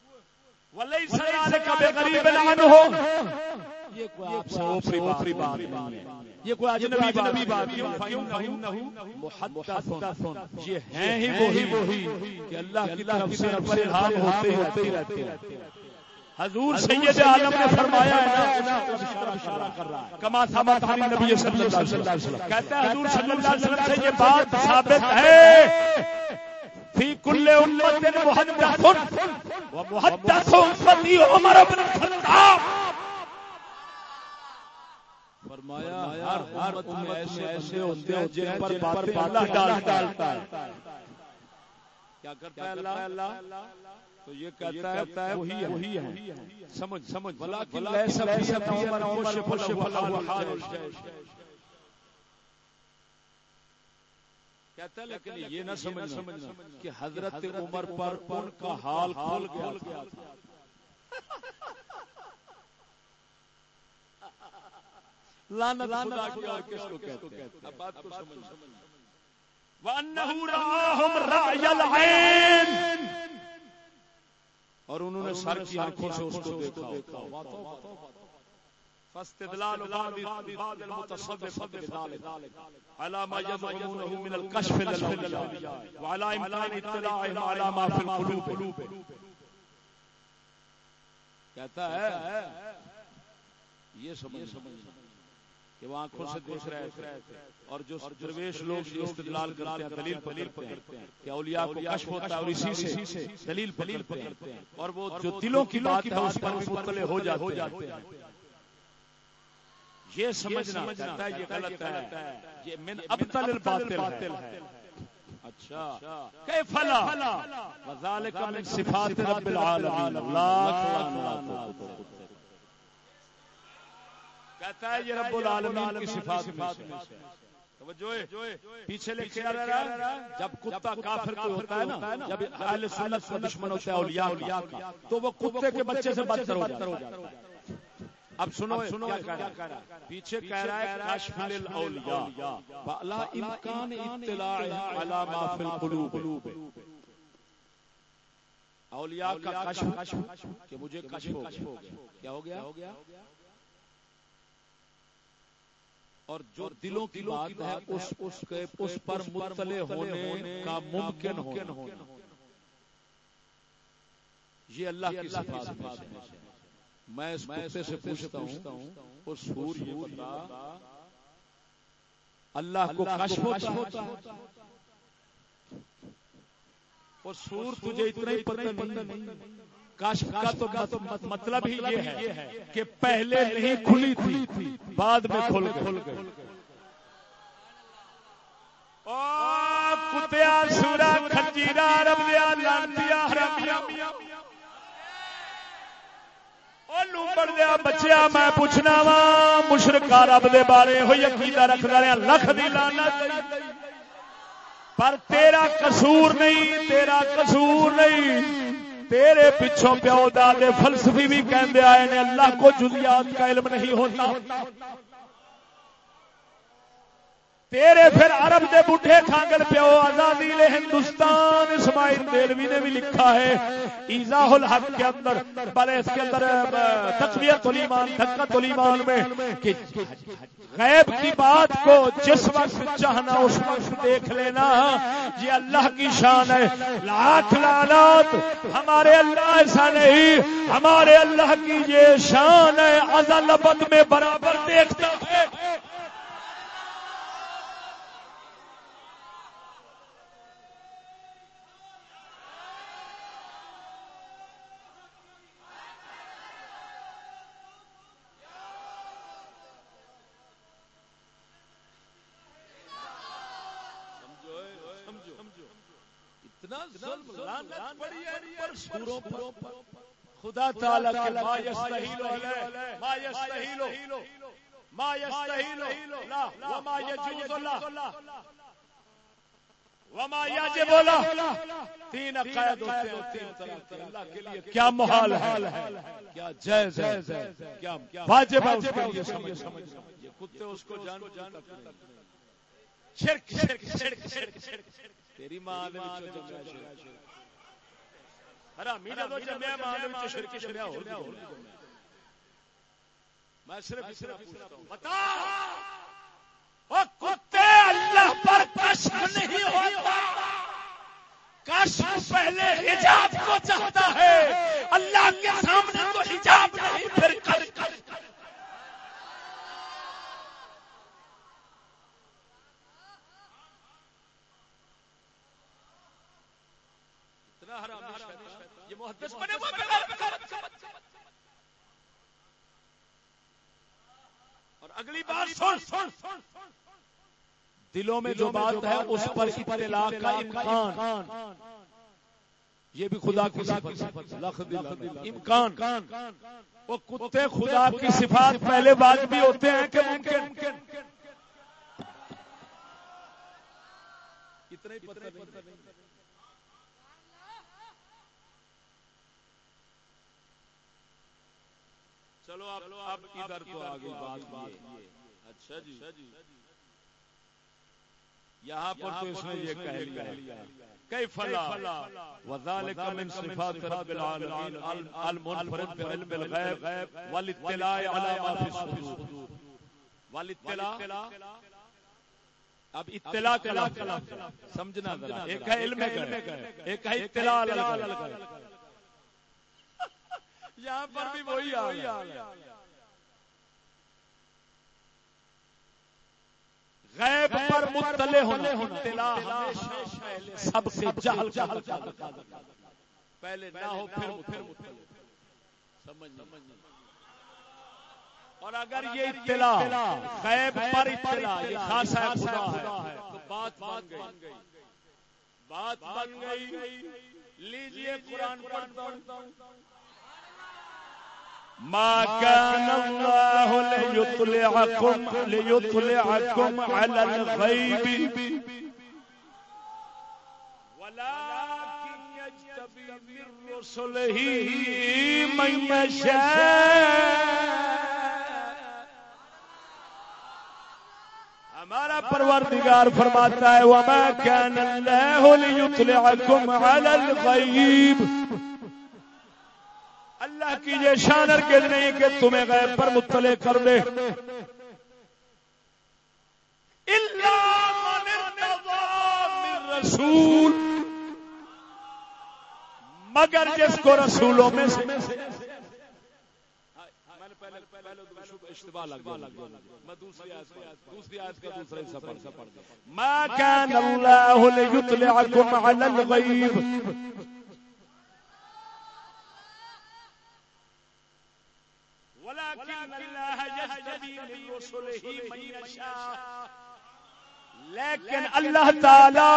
یہ کوئی بات یہ اجنبی بات یہ ہیں ہی وہی وہی کہ اللہ کی طرف سے الہام ہوتے ہوتے رہتے ہیں حضور سید عالم نے فرمایا ہے نا کما ثابت عن نبی صلی اللہ علیہ وسلم کہتا ہے حضور صلی اللہ علیہ وسلم سے یہ بات ثابت ہے فی کل امت محدث و محدث امتی عمر بن الخطاب۔ فرمایا، ہر امت میں ایسے ایسے ہوتے ہیں جن پر باتیں اللہ ڈالتا ہے۔ کیا کرتا ہے اللہ؟ تو یہ کہتا ہے، وہی وہی ہے۔ سمجھ سمجھ۔ ولكن ليس في عمر مشرف له حال کہتا ہے لیکن یہ نہ سمجھنا کہ حضرت عمر پر ان کا حال کھل گیا خدا کی اور کس کو کہتے ہیں؟ اب بات کو سمجھ وانه راهم رأي العين۔ اور انہوں نے سر کی آنکھوں سے اس کو دیکھا فاستدلال بعض بعض المتصوف بذلك. على ما يزعمونه من الكشف للأولياء وعلى إمكان اطلاعهم على ما في القلوب. کہتا ہے یہ سمجھ کہ وہ آنکھوں سے دیکھ رہے تھے اور جو درویش لوگ یہ استدلال کرتے ہیں دلیل دلیل پکڑتے ہیں کہ اولیاء کو کشف ہوتا ہے اور اسی سے دلیل دلیل پکڑتے ہیں۔ اور وہ جو دلوں کی بات ہے اس پر مطلع ہو جاتے ہیں۔ یہ سمجھنا کہتا ہے یہ غلط ہے۔ یہ من ابطل الباطل ہے۔ اچھا۔ کیف لا وذالک من صفات رب العالمین۔ اللہ کہتا ہے یہ رب العالمین کی صفات میں سے۔ پیچھے آ رہا جب کتا کافر کو ہوتا ہے نا جب اہل سنت کا دشمن ہوتا ہے اولیاء کا تو وہ کتے کے بچے سے بدتر ہو جاتا ہے۔ اب سنو سنو پیچھے کہہ رہا ہے کشف للاولیاء فلا امکان اطلاع علی ما فی القلوب۔ اولیاء کا کشف کہ مجھے کشف ہو گیا۔ کیا ہو گیا؟ اور جو دلوں کی بات ہے اس اس کے اس پر مطلع ہونے کا ممکن ہونا۔ یہ اللہ کی صفات میں سے میں اس کتے سے پوچھتا ہوں وہ سور یہ بتا اللہ کو کشف ہوتا ہے۔ وہ سور تجھے اتنا ہی پتہ نہیں کشف کا تو مطلب ہی یہ ہے کہ پہلے نہیں کھلی تھی بعد میں کھل گئی۔ کتیا سورا کھجیرا ربیا لانتیا حرامیا بچیا میں پوچھنا وا مشرقہ رب دے بارے ہوئی عقیدہ رکھنا رہا لکھ دی لعنت پر تیرا قصور نہیں، تیرا قصور نہیں۔ تیرے پیچھوں پیو دے فلسفی بھی کہندے آئے نے، اللہ کو جزیات کا علم نہیں ہوتا۔ تیرے پھر عرب دے بڈھے کھانگل پیو، آزادی لے ہندوستان، اسماعیل دیلوی نے بھی لکھا ہے، ایزاہ الحق کے اندر بلے اس کے اندر تقویت الایمان، دقت الایمان میں، کہ غیب کی بات کو جس وقت چاہنا، اس وقت دیکھ لینا، یہ اللہ کی شان ہے۔ لاکھ لعنات ہمارے اللہ ایسا نہیں، ہمارے اللہ کی یہ شان ہے۔ ازل ابد میں برابر دیکھتا ہے اتنا ظلم لعنت پڑی ہے پر سوروں پر خدا تعالی کے ما یستحیل علیہ ما یستحیل ما یستحیل لا وما یجوز لا وما یجب لا تین عقائد ہوتے ہیں تین طرح کے اللہ کے لیے کیا محال ہے؟ کیا جائز ہے؟ کیا واجب ہے اس کے لیے؟ سمجھ یہ کتے اس کو جان جان شرک شرک شرک شرک شرک تیری ماں دے شرک حرامی جمیا شرک شریا میں صرف صرف پوچھتا ہوں بتا او کتے اللہ پر کشف نہیں ہوتا کشف پہلے حجاب کو چاہتا ہے اللہ کے سامنے تو حجاب نہیں پھر کشف یہ محدث بنے اور اگلی بات سن سن دلوں میں جو بات ہے اس پر اطلاع کا امکان۔ یہ بھی خدا کی امکان۔ وہ کتے خدا کی صفات پہلے بات بھی ہوتے ہیں کہ ممکن۔ اتنے پتہ نہیں۔ چلو اب ادھر تو آگے بات اچھا جی۔ یہاں پر تو اس نے یہ کہہ لیا کئی فلا وذالک من صفات رب العالمین۔ المنفرد بعلم الغیب والاطلاع علی ما فی الصدور۔ والاطلاع؟ اب اطلاع کا سمجھنا ذرا۔ ایک ہے علم کا ایک ہے اطلاع الغیب یہاں پر بھی وہی آ گیا غیب پر مطلع ہونا اطلاع ہمیشہ سب سے جہل کا پہلے نہ ہو پھر مطلع۔ سمجھ اور اگر یہ اطلاع غیب پر اطلاع یہ خاصا خدا ہے۔ تو بات بن گئی۔ بات بن گئی۔ لیجیے قرآن پڑھتا ہوں۔ ما كان الله ليطلعكم ليطلعكم على الغيب. ولكن يجتبي من رسله من يشاء. ہمارا پروردگار فرماتا ہے وما كان الله ليطلعكم على الغيب. اللہ کی یہ شانر کے نہیں کہ تمہیں غیب پر مطلع کر دے۔ رسول۔ مگر جس کو رسولوں میں سے ما كان الله ليطلعكم على الغيب۔ لیکن اللہ تعالی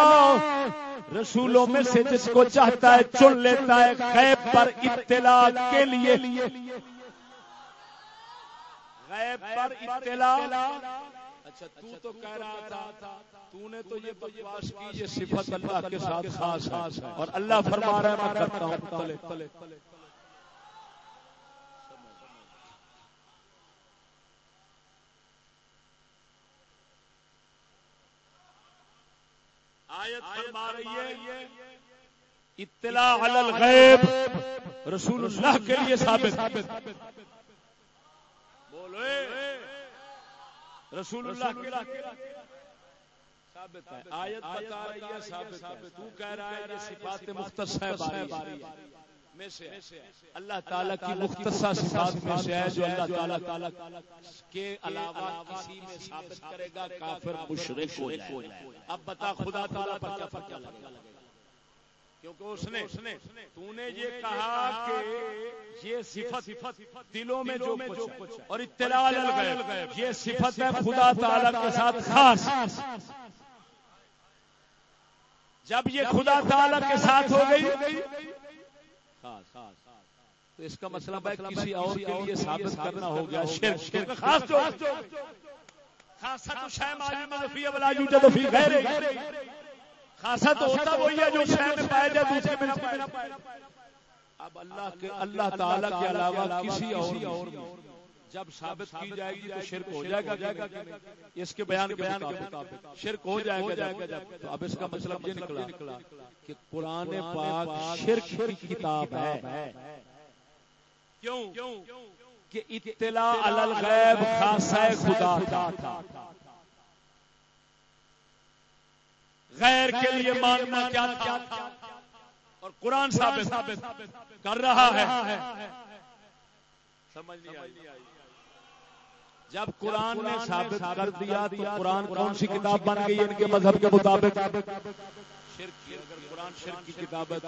رسولوں میں سے جس کو چاہتا ہے چن لیتا ہے غیب پر اطلاع کے لیے۔ غیب پر اطلاع۔ اچھا تو تو کہہ رہا تھا تو نے تو یہ بکواس کی یہ صفت اللہ کے ساتھ خاص ہے۔ اور اللہ فرما رہا ہے میں کرتا ہوں آیت فرما رہی ہے اطلاع علی الغیب رسول اللہ کے لیے ثابت۔ بولو رسول اللہ کے لیے ثابت ہے۔ آیت بتا رہی ہے ثابت ہے۔ تو کہہ رہا ہے یہ صفات مختص ہے۔ باری میں سے اللہ تعالیٰ کی مختصر صفات میں سے ہے جو اللہ تعالیٰ کے علاوہ کسی میں ثابت کرے گا۔ کافر مشرک ہو جائے۔ اب بتا خدا تعالیٰ پر کیا فرق لگے کیونکہ اس نے تو نے یہ کہا کہ یہ صفت دلوں میں جو کچھ اور اطلاع یہ صفت ہے خدا تعالیٰ کے ساتھ خاص۔ جب یہ خدا تعالی کے ساتھ ہو گئی تو اس کا مسئلہ ہے کسی اور کے لیے ثابت کرنا ہو گیا شرک خاص جو خاصا تو شے معلوم فی ولا یوجد فی غیر خاصا تو ہوتا وہی ہے جو شے میں پایا جائے دوسرے میں نہ پایا اب اللہ کے اللہ تعالی کے علاوہ کسی اور جب ثابت کی جائے گی تو شرک ہو جائے گا اس کے بیان کے مطابق شرک ہو جائے گا تو اب اس کا مطلب یہ نکلا کہ قرآن پاک شرک کی کتاب ہے۔ کیوں؟ کہ اطلاع علی الغیب خاصہ خدا تھا غیر کے لیے ماننا کیا تھا؟ اور قرآن ثابت کر رہا ہے۔ سمجھ نہیں آئی۔ جب قرآن نے ثابت کر دیا تو قرآن کون سی کتاب بن گئی ان کے مذہب کے مطابق؟ قرآن شرک کی کتاب ہے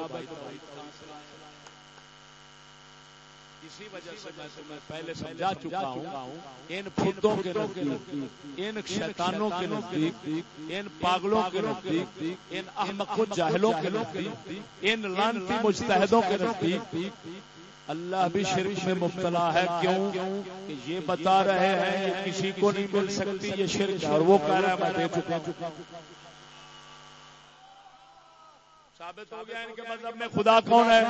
اسی وجہ سے میں پہلے سمجھا چکا ہوں ان پھدوں کے نزدیک ان شیطانوں کے نزدیک ان پاگلوں کے نزدیک ان احمق جاہلوں کے نزدیک ان لانتی مجتہدوں کے نزدیک اللہ بھی شرک میں مبتلا ہے کیوں؟ کہ یہ بتا رہے ہیں یہ کسی کو نہیں مل سکتی یہ شرک اور وہ کہہ رہا ہے میں دے چکا ثابت ہو گیا ان کے مذہب میں خدا کون ہے؟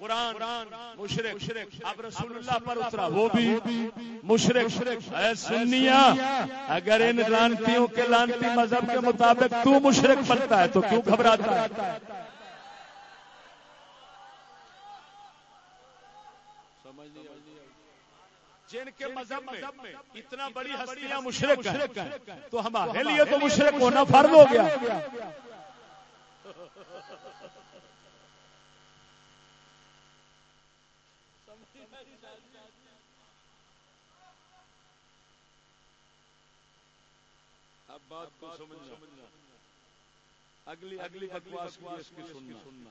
قرآن۔ مشرق اب رسول اللہ پر اترا۔ وہ بھی مشرق اے سنیا اگر ان لانتیوں کے لانتی مذہب کے مطابق تو مشرق بنتا ہے تو کیوں گھبراتا ہے؟ جن کے مذہب میں اتنا بڑی ہستیاں مشرق ہیں تو ہمارے لیے تو مشرق ہونا فرض ہو گیا۔ اب بات کو سمجھنا۔ اگلی اگلی بکواس کی سننا۔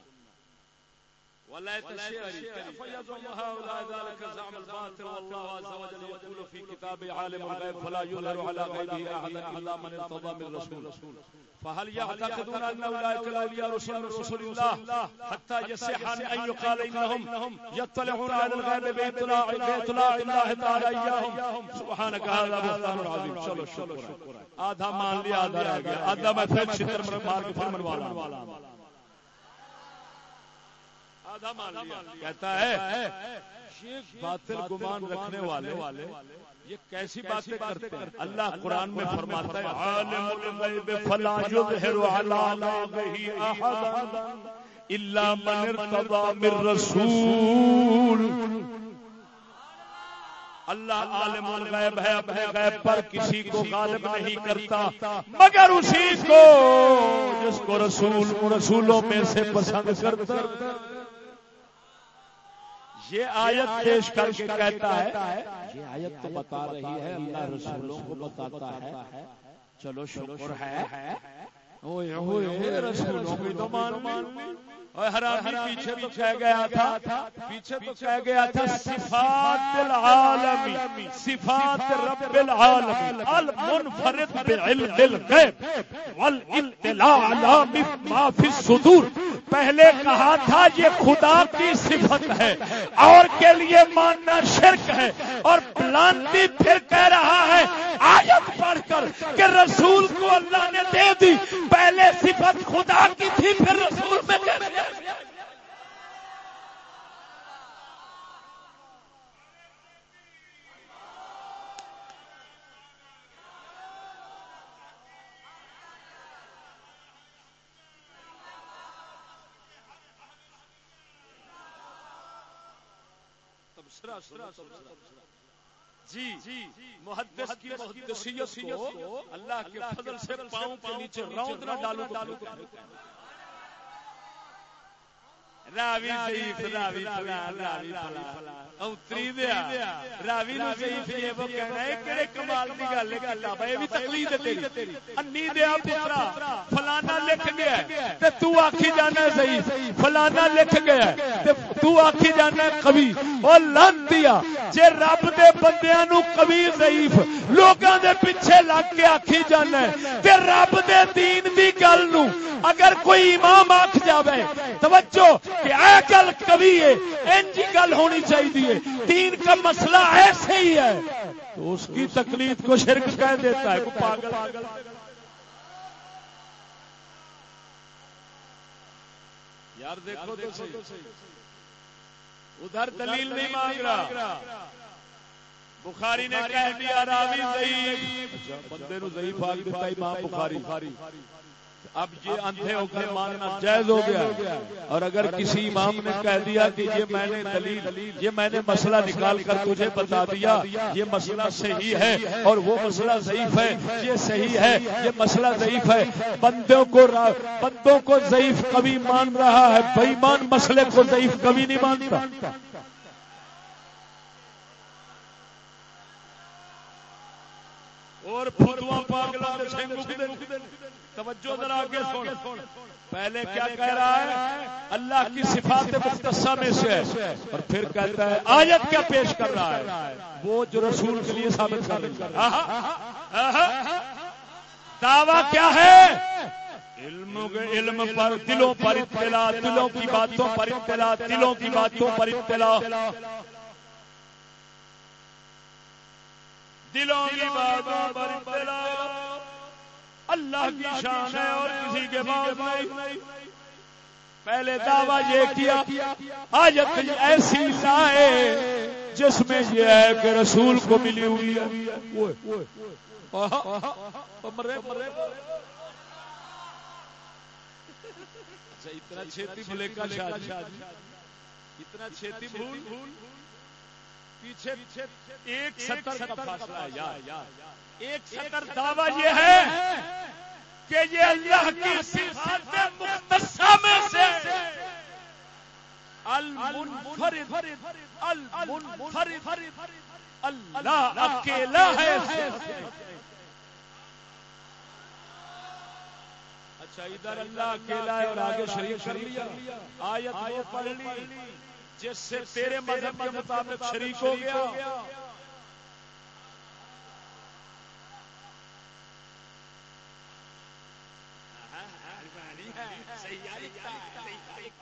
ولا تشعري كيف يزعم هؤلاء ذلك الزعم الباطل والله عز وجل يقول في كتاب عالم الغيب فلا يظهر على غيبه احدا الا من ارتضى من رسول. فهل يعتقدون ان اولئك الاولياء رسل رسل الله حتى يصح ان يقال انهم يطلعون على الغيب باطلاع باطلاع الله تعالى اياهم سبحانك هذا بهتان عظيم. چلو شکر آدھا مان لیا آدھا رہ گیا آدھا میں پھر چھتر مار کے پھر کہتا ہے باطل گمان رکھنے والے یہ کیسی باتیں کرتے ہیں؟ اللہ قرآن میں فرماتا ہے عالم الغیب فلا یظہر علی غیبہ احد الا من ارتضى من رسول۔ اللہ عالم الغیب ہے اپنے غیب پر کسی کو غالب نہیں کرتا مگر اسی کو جس کو رسول رسولوں میں سے پسند کرتا۔ یہ آیت پیش کر کے کہتا ہے یہ آیت تو بتا رہی ہے اللہ رسولوں کو بتاتا ہے۔ چلو شکر ہے۔ پیچھے تو کہہ گیا تھا پیچھے تو کہہ گیا تھا صفات العالمی صفات رب العالمی المنفرد بعلم الغیب والاطلاع ما الصدور پہلے کہا تھا یہ خدا کی صفت ہے اور کے لیے ماننا شرک ہے اور پلانتی پھر کہہ رہا ہے آیت پڑھ کر کہ رسول کو اللہ نے دے دی۔ پہلے صفت خدا کی تھی، پھر رسول میں کہہ جی جی محدث کی محدثیت کو اللہ کے فضل سے پاؤں کے نیچے روند نہ ڈالو ڈالو راوی ضعیف راوی فلان راوی فلان اوتری دیا۔ راوی نو ضعیف یہ وہ کہنا ہے کڑے کمال دی گل ہے کتاب ہے بھی تقلید ہے تیری۔ انی دیا پترا فلانا لکھ گیا ہے تے تو آکھی جانا ہے ضعیف فلانا لکھ گیا ہے۔ تے تو آکھی جانا ہے قوی۔ او دیا جے رب دے بندیاں نو قوی ضعیف لوکاں دے پیچھے لگ کے آکھی جانا ہے۔ تے رب دے دین دی گل نو اگر کوئی امام آخ جاوے توجہ کہ اے گل کبھی ہے انجی گل ہونی چاہیے دین کا مسئلہ ایسے ہی ہے۔ تو اس کی تکلیف کو شرک کہہ دیتا ہے۔ پاگل۔ یار دیکھو تو ادھر دلیل نہیں مانگ رہا۔ بخاری نے کہہ دیا راوی ضعیف۔ اچھا، بندے نو ضعیف آگ دیتا امام بخاری۔ اب یہ اندھے ہو کر ماننا جائز ہو گیا اور اگر کسی امام نے کہہ دیا کہ یہ میں نے دلیل یہ میں نے مسئلہ نکال کر تجھے بتا دیا یہ مسئلہ صحیح ہے اور وہ مسئلہ ضعیف ہے۔ یہ صحیح ہے۔ یہ مسئلہ ضعیف ہے۔ بندوں کو بندوں کو ضعیف کبھی مان رہا ہے۔ بھائی مان مسئلے کو ضعیف کبھی نہیں مانتا۔ اور توجہ ذرا آگے سن۔ پہلے کیا کہہ رہا ہے؟ اللہ کی صفات مختصہ میں سے ہے۔ اور پھر کہتا ہے، آیت کیا پیش کر رہا ہے؟ وہ جو رسول کے لیے ثابت کر رہا ہے۔ دعویٰ کیا ہے؟ علم علم پر دلوں پر اطلاع، دلوں کی باتوں پر اطلاع، دلوں کی باتوں پر اطلاع۔ دلوں کی باتوں پر اطلاع۔ اللہ کی شان ہے اور کسی کے بعد نہیں۔ پہلے دعویٰ یہ کیا آج ایسی لائے جس میں یہ ہے کہ رسول کو ملی ہوئی ہے۔ اتنا چھیتی بھولے کا شادی۔ اتنا چھیتی بھول پیچھے ایک ستر کا فاصلہ یار ایک ستر دعویٰ یہ ہے کہ یہ اللہ کی صفات مختصہ میں سے المنفرد المنفرد، اللہ اکیلا ہے۔ اچھا ادھر اللہ اکیلا ہے اور آگے شریف شریف آیت وہ پڑھ لی، جس سے تیرے مذہب کے مطابق شریک ہو گیا۔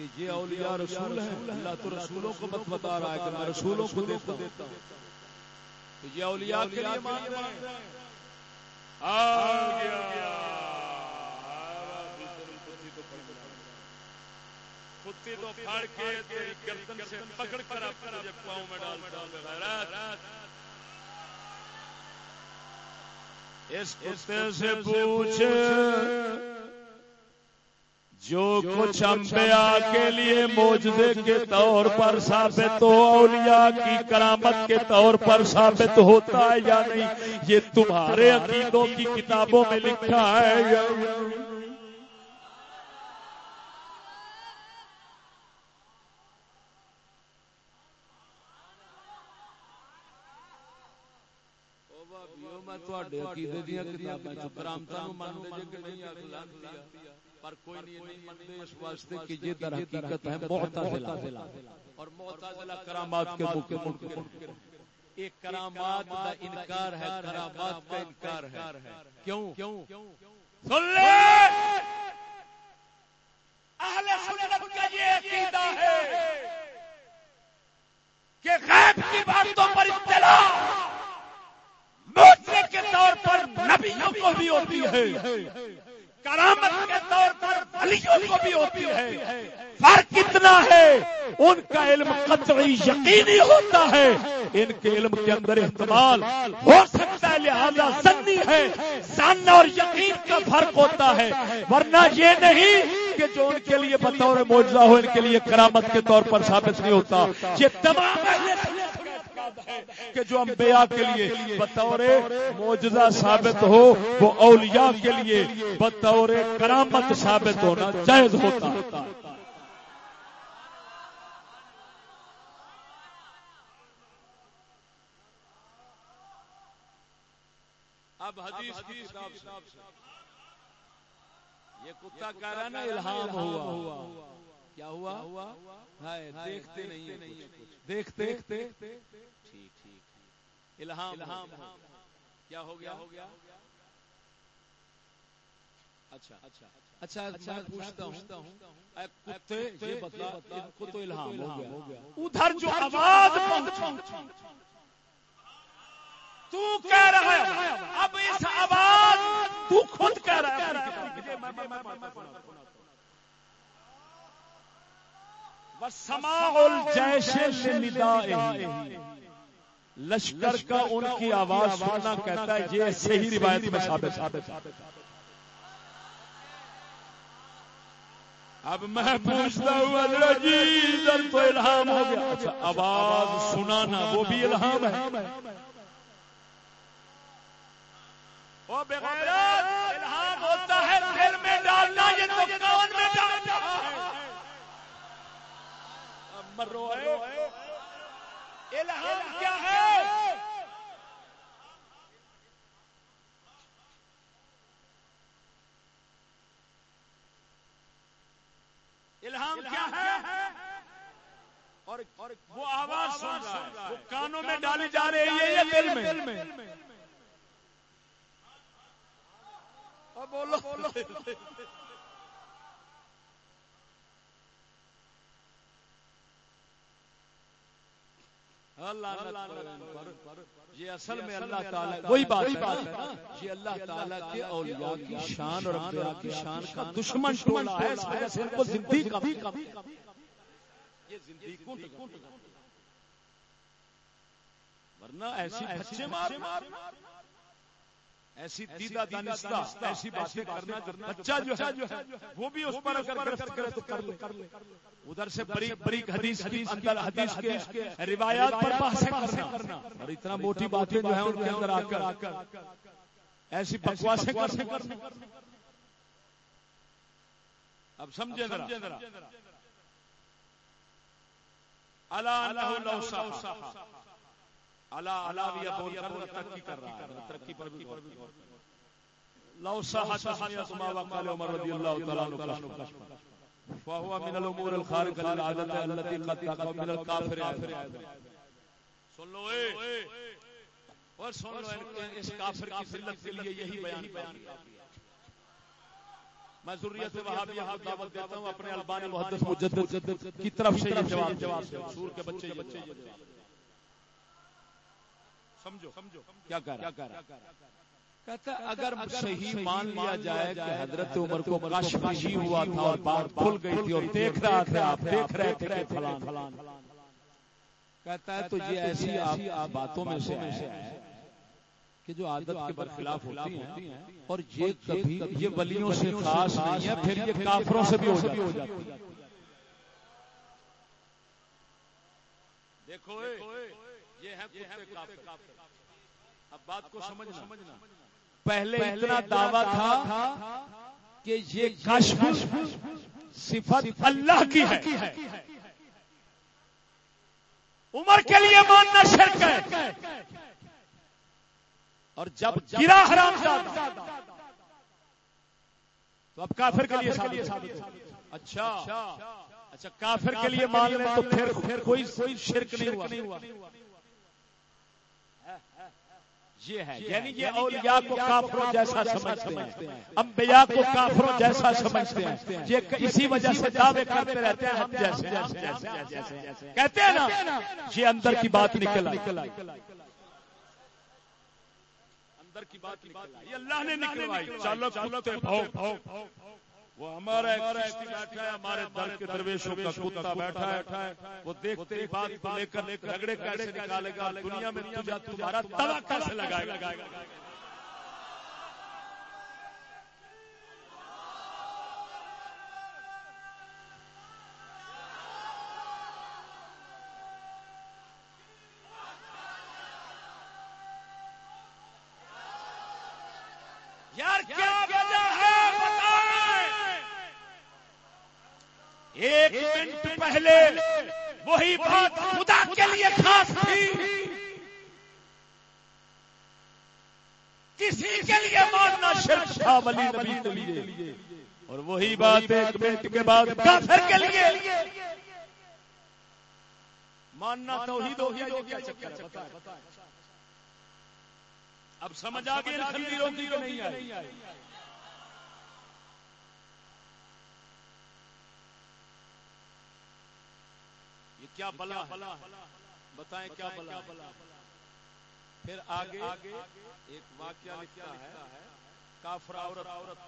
کہ یہ اولیاء رسول ہیں۔ اللہ تو رسولوں کو مت بتا رہا ہے کہ میں رسولوں کو دیتا ہوں۔ تو یہ اولیاء کے لیے مان رہے ہیں۔ کتے تو پھاڑ کے تیری گردن سے پکڑ کر اپنے پاؤں میں ڈال ڈال غیرت اس کتے سے پوچھ جو کچھ انبیاء کے لیے موجودے کے طور پر ثابت ہو اولیاء کی کرامت کے طور پر ثابت ہوتا ہے یا نہیں؟ یہ تمہارے عقیدوں کی کتابوں میں لکھا ہے۔ یا پر کوئی نہیں منتے اس واسطے کہ یہ در حقیقت ہے معتزلہ۔ اور معتزلہ کرامات کے ملک ایک کرامات کا انکار ہے کرامات کا انکار ہے۔ کیوں؟ سن لے! اہل سنت کا یہ عقیدہ ہے کہ غیب کی باتوں پر اطلاع موجے کے طور پر نبیوں کو بھی ہوتی ہے۔ کرامت کے طور پر ولیوں کو بھی ہوتی ہے۔ فرق کتنا ہے؟ ان کا علم قطعی یقینی ہوتا ہے۔ ان کے علم کے اندر احتمال ہو سکتا ہے، لہذا سنی ہے سن اور یقین کا فرق ہوتا ہے۔ ورنہ یہ نہیں کہ جو ان کے لیے بطور موجودہ ہو، ان کے لیے کرامت کے طور پر ثابت نہیں ہوتا۔ یہ تمام کہ جو انبیاء کے لیے بطور موجزہ ثابت ہو، وہ اولیاء کے لیے بطور کرامت ثابت ہونا جائز ہوتا۔ اب حدیث کی یہ کتا کہہ رہا نا الہام ہوا۔ کیا ہوا؟ دیکھتے نہیں دیکھتے؟ الہام الہام کیا ہو گیا؟ ہو گیا؟ اچھا۔ اچھا۔ اچھا اچھا میں پوچھتا ہوں۔ کتے یہ بتا ان کو تو الہام ہو گیا۔ ادھر جو آواز پہنچی تو کہہ رہا ہے اب اس آواز تو خود کہہ رہا ہے۔ وسماع الجیش لندائه لشکر کا ان کی آواز سننا کہتا ہے یہ صحیح روایت میں ثابت ثابت اب میں پوچھتا ہوں حضرت جی تو الہام ہو گیا۔ اچھا آواز سنانا وہ بھی الہام ہے۔ وہ بغیرت الہام ہوتا ہے دل میں ڈالنا یہ تو کون میں ڈالنا۔ مرو الہام کیا ہے؟ الہام کیا ہے؟ اور وہ آواز سن رہا ہے۔ وہ کانوں میں ڈالی جا رہی ہے یہ دل میں۔ بولو۔ بولو۔ [laughs] یہ اصل میں اللہ تعالیٰ وہی بات ہے یہ اللہ تعالیٰ کے اولیاء کی شان اور انبیاء کی شان کا دشمن ٹولہ ہے اس وجہ سے ان کو زندگی کبھی کبھی یہ زندگی ورنہ ایسی بچے مار۔ ایسی دیدہ دانستہ ایسی باتیں کرنا بچہ جو ہے وہ بھی اس پر اگر گرفت کرے تو کر لے ادھر سے بریک بریک حدیث اندر حدیث کے روایات پر بحث کرنا۔ اور اتنا موٹی باتیں جو ہیں ان کے اندر آ کر۔ ایسی بکواسیں کرنا۔ اب سمجھے ذرا۔ اللہ اللہ اللہ علاویہ بول کر ترقی کر رہا ہے ترقی پر بھی لو صحا تسمیت ما وقال عمر رضی اللہ تعالی عنہ فهو من الامور الخارقه للعاده التي قد تقع من الكافر سن لو اے۔ اور سن لو اس کافر کی ذلت کے لیے یہی بیان بیان میں وہابیہ کو دعوت دیتا ہوں اپنے البانی محدث مجدد کی طرف سے یہ جواب سور کے بچے یہ بچے سمجھو. کیا رہا کہتا اگر صحیح مان لیا جائے کہ حضرت عمر کو نہیں ہوا تھا اور بات کھل گئی تھی اور دیکھ رہا تھا آپ دیکھ رہے تھے کہ فلان فلان کہتا ہے تو یہ ایسی آپ باتوں میں سے ہے کہ جو عادت کے برخلاف ہوتی ہیں اور یہ کبھی یہ ولیوں سے خاص نہیں ہے پھر یہ کافروں سے بھی ہو جاتی ہے۔ دیکھو یہ ہے اب بات کو سمجھنا۔ پہلے اتنا دعویٰ تھا کہ یہ کشف صفت اللہ کی ہے۔ عمر کے لیے ماننا شرک ہے۔ اور جب گرا حرام تو اب کافر کے لیے اچھا۔ اچھا کافر کے لیے مان لیں تو پھر پھر کوئی کوئی شرک نہیں ہوا۔ یہ ہے یعنی یہ اولیاء کو کافروں جیسا سمجھتے ہیں انبیاء کو کافروں جیسا سمجھتے ہیں۔ یہ اسی وجہ سے دعوے کرتے رہتے ہیں ہم جیسے کہتے ہیں نا یہ اندر کی بات نکل اندر کی بات یہ اللہ نے نکلوائی۔ چلو کھلتے وہ ہمارا بیٹھا ہے، ہمارے دل کے درویشوں کا کتا بیٹھا ہے، وہ دیکھتے ہی بات کو لے کر رگڑے کیسے نکالے گا، دنیا میں تجھا تمہارا تلا کیسے لگائے گا؟ ولی نبی کے لیے۔ اور وہی بات ایک منٹ کے بعد کافر کے لیے۔ ماننا توحید ہو گیا کیا چکر ہے؟ بتا اب سمجھ آ گئی خندیروں کی نہیں آئی۔ یہ کیا بلا بلا بتائیں کیا بلا پھر آگے ایک واقعہ لکھتا ہے۔ کافر عورت. عورت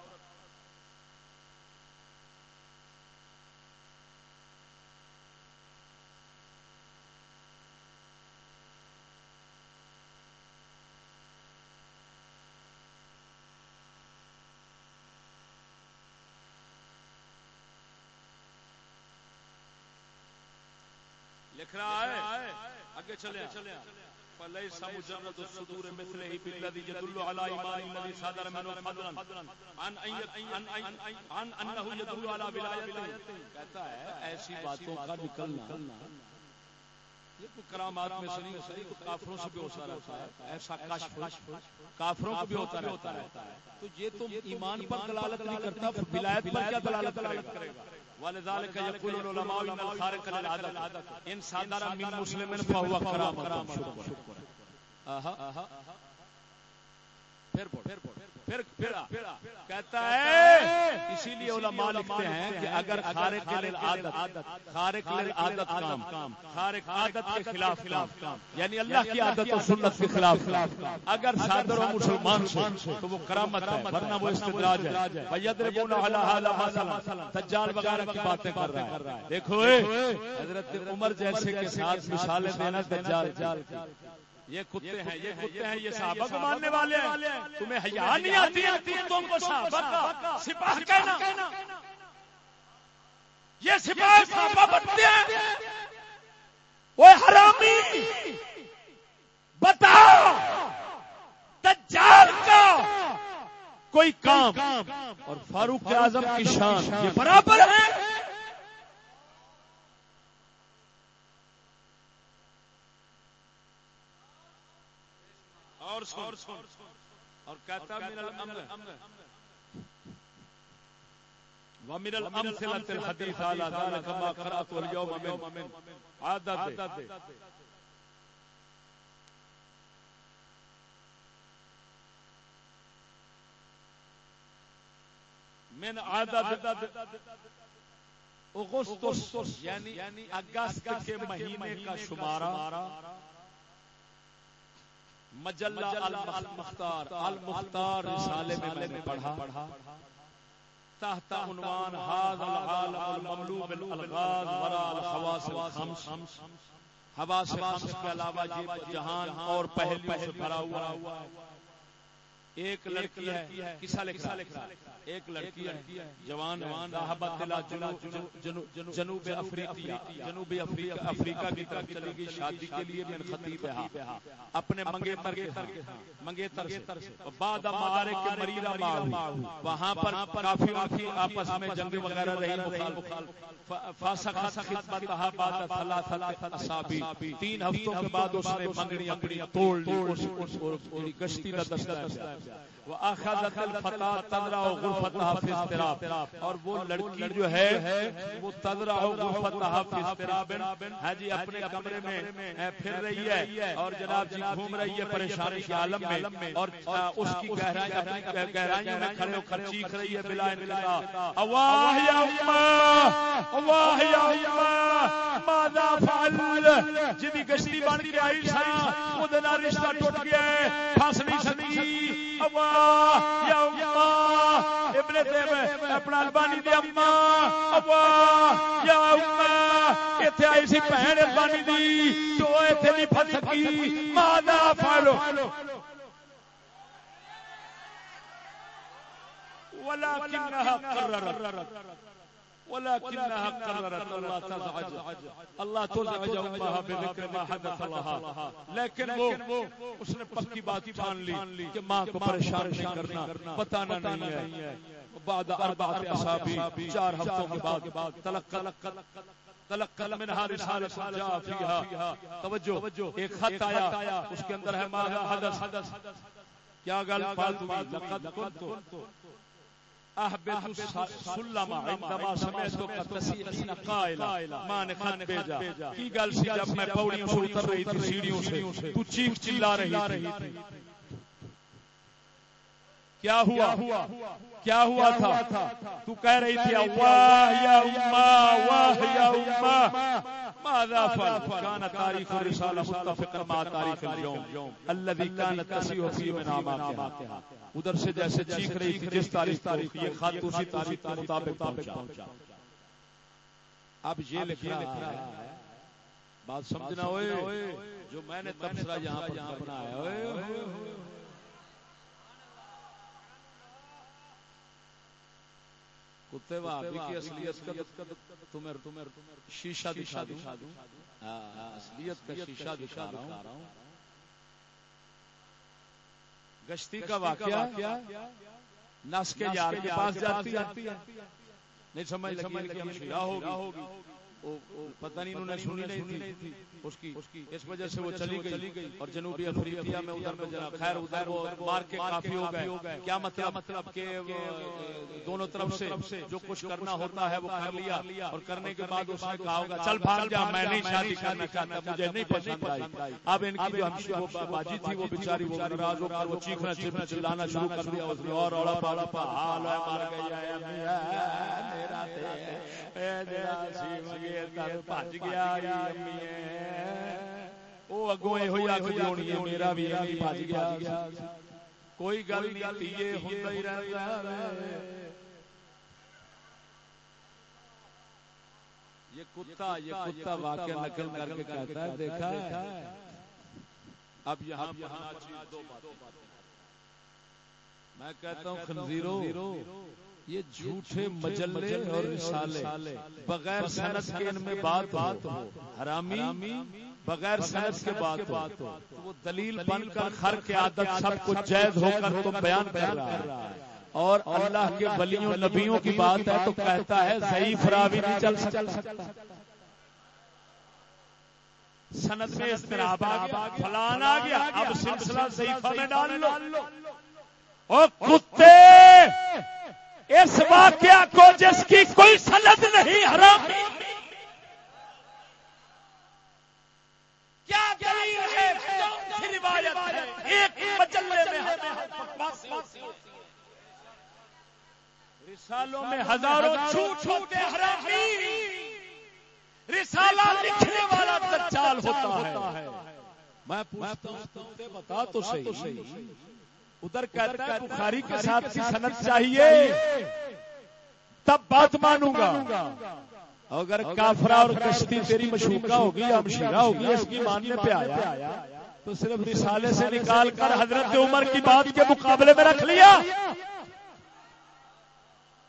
لکھ رہا ہے؟ آگے چلے فليس مجرد الصدور مثله بالذي يدل على ايمان الذي صدر منه فضلا. عن أن عن عن انه يدل على ولایته کہتا ہے ایسی باتوں کا نکلنا یہ کرامات میں سے نہیں تو کافروں سے بھی ہوتا رہتا ہے، ایسا کشف، کافروں کو بھی ہوتا رہتا ہے۔ تو یہ تو ایمان پر دلالت نہیں کرتا ولایت پر کیا دلالت کرے گا؟ ولذلك يقول العلماء ان الخارق للعادة ان صدر من مسلم فهو كرامة. شكرا. پھر پھر پھر کہتا ہے اسی لیے علماء لکھتے ہیں کہ اگر خارق للعادت خارق للعادت کام خارق عادت کے خلاف کام یعنی اللہ کی عادت و سنت کے خلاف اگر صادر و مسلمان سے تو وہ کرامت ہے ورنہ وہ استدراج ہے۔ فیضربون علی هذا مثلا۔ دجال وغیرہ کی باتیں کر رہا ہے۔ دیکھو حضرت عمر جیسے کے ساتھ مثالیں دینا دجال۔ یہ کتے ہیں یہ کتے ہیں یہ صحابہ کو ماننے والے ہیں۔ تمہیں حیا نہیں آتی کتوں کو صحابہ کا سپاہ کہنا۔ یہ سپاہ صحابہ بنتے ہیں۔ وہ حرامی بتا دجال کا کوئی کام۔ اور فاروق اعظم کی شان یہ برابر ہے۔ اور سن. اور کہتا من الامن ومن الامثلة الحديث على ذلك ما قرأت اليوم من عادت من عادت اغسطس یعنی اگست کے مہینے کا شمارہ. مجلہ المختار المختار رسالے میں میں نے پڑھا۔ تحت عنوان هذا العالم المملوء بالالغاز ورا الخواص الخمس۔ حواس خمس کے علاوہ یہ جہان اور پہلو سے بھرا ہوا ہے۔ ایک لڑکی ہے، کسا لکھ رہا ایک لڑکی ہے، جوان صاحبت دلا جنوب افریقہ جنوب افریقہ کی طرف چلی گئی، شادی کے لیے من خطیب ہے ہاں۔ اپنے منگیتر کے ہاں۔ منگیتر سے۔ بعد معارک کے مریرہ معاہو وہاں پر کافی کی آپس میں جنگ وغیرہ رہی مخالف فاسقت خدمتها بعد ثلاثه اصابی تین ہفتوں کے بعد اس نے منگنی اپنی توڑ لی، اس گشتی کا دستہ Uganda غُرْفَتَهَا فِي اضْطِرَابٍ. اور وہ لڑکی جو ہے وہ تدرع غرفتها فی اضطراب. ہاں جی اپنے کمرے میں پھر رہی ہے اور جناب جی گھوم رہی ہے پریشانی کے عالم میں اور اس کی گہرائی اپنی گہرائیوں میں کھڑے ہو کر چیخ رہی ہے بلا انقطاع۔ اواہ یا امہ اواہ یا امہ ماذا فعل؟ جدی گشتی بن کے آئی سا نال رشتہ ٹوٹ گیا ہے پھس نہیں سکی۔ اواہ یا امہ ابن تیب اپنا البانی دی اما اواہ یا اما ایتھے آئی سی بہن البانی دی، تو ایتھے نہیں پھس سکی مادا فالو ولكنها قررت ولكنها قررت الله تزعج. الله تزعج امها بذكر ما حدث لها. لیکن وہ اس نے پکی بات ٹھان لی کہ ماں کو پریشان نہیں کرنا بتانا نہیں ہے۔ بعد اربعه اصابع چار ہفتوں کے بعد تلقت تلقل منها رسالة جاء فيها توجہ ایک خط آیا اس کے اندر ہے ماذا حدث؟ کیا گل فالتو لقد كنت سلم عندما قائلا ماں نے خط بھیجا۔ کی گل سی جب میں پوڑیوں سے اتر رہی تھی، سیڑھیوں سے؟ تو چیخ چلا رہی تھی۔ کیا ہوا؟ کیا ہوا تھا؟ تو کہہ رہی تھی واہ یا واہ یا ماذا فعل؟ كان تاريخ الرسالة متفقا مع تاريخ اليوم. الذي كانت تسيح فيه من آماتها ادھر سے جیسے چیخ رہی تھی جس تاریخ کو یہ خط اسی تاریخ کے مطابق پہنچا۔ اب یہ لکھ رہا ہے۔ بات سمجھنا ہوئے۔ جو میں نے تبصرہ یہاں پر بنایا۔ ہوئے۔ کتے وہابی کی اصلیت کا تمہیں تمہیں شیشہ دکھا دوں۔ اصلیت کا شیشہ دکھا رہا ہوں۔ گشتی کا واقعہ۔ نس کے یار کے پاس جاتی ہے۔ نہیں سمجھ لگی ہوگی۔ پتہ نہیں انہوں نے سنی نہیں تھی اس کی اس وجہ سے وہ چلی گئی۔ اور جنوبی افریقہ میں ادھر میں خیر ادھر وہ مار کے کافی ہو گئے۔ کیا مطلب مطلب کہ دونوں طرف سے جو کچھ کرنا ہوتا ہے وہ کر لیا۔ اور کرنے کے بعد اس نے کہا ہوگا چل بھاگ جا میں نہیں شادی کرنا چاہتا۔ مجھے نہیں پسند آئی۔ اب ان کی جو ہم باجی تھی وہ بیچاری وہ ناراض ہو کر وہ چیخنا چیخنا چلانا شروع کر دیا اس نے اور اوڑا پاڑا پا حال ہے مار گیا میرا اے میرا سی کوئی گل یہ کتا یہ کتا واقعہ نقل کر کے کہتا ہے دیکھا اب یہاں میں کہتا ہوں خنزیرو یہ جھوٹے مجلے اور رسالے بغیر سنت کے ان میں بات بات ہو حرامی بغیر سنت کے بات بات ہو وہ دلیل بن کر خر کے عادت سب کچھ جائز ہو کر تو بیان کر رہا ہے اور اللہ کے ولیوں نبیوں کی بات ہے تو کہتا ہے ضعیف راوی نہیں چل سکتا۔ سنت میں استراب آ گیا فلان آ گیا اب سلسلہ ضعیفہ میں ڈال لو۔ او کتے! اس واقعہ کو جس کی کوئی سند نہیں، حرام۔ کیا دلیل ہے؟ روایت ایک مجلے میں رسالوں میں ہزاروں جھوٹ ہوتے حرامی رسالہ لکھنے والا دجال ہوتا ہے۔ میں پوچھتا ہوں بتا تو صحیح۔ ادھر کہتا ہے بخاری کے ساتھ کی صنعت چاہیے تب بات مانوں گا۔ اگر کافرا اور کشتی تیری مشوقہ ہوگی یا مشیرہ ہوگی اس کی ماننے پہ آیا۔ تو صرف رسالے سے نکال کر حضرت عمر کی بات کے مقابلے میں رکھ لیا۔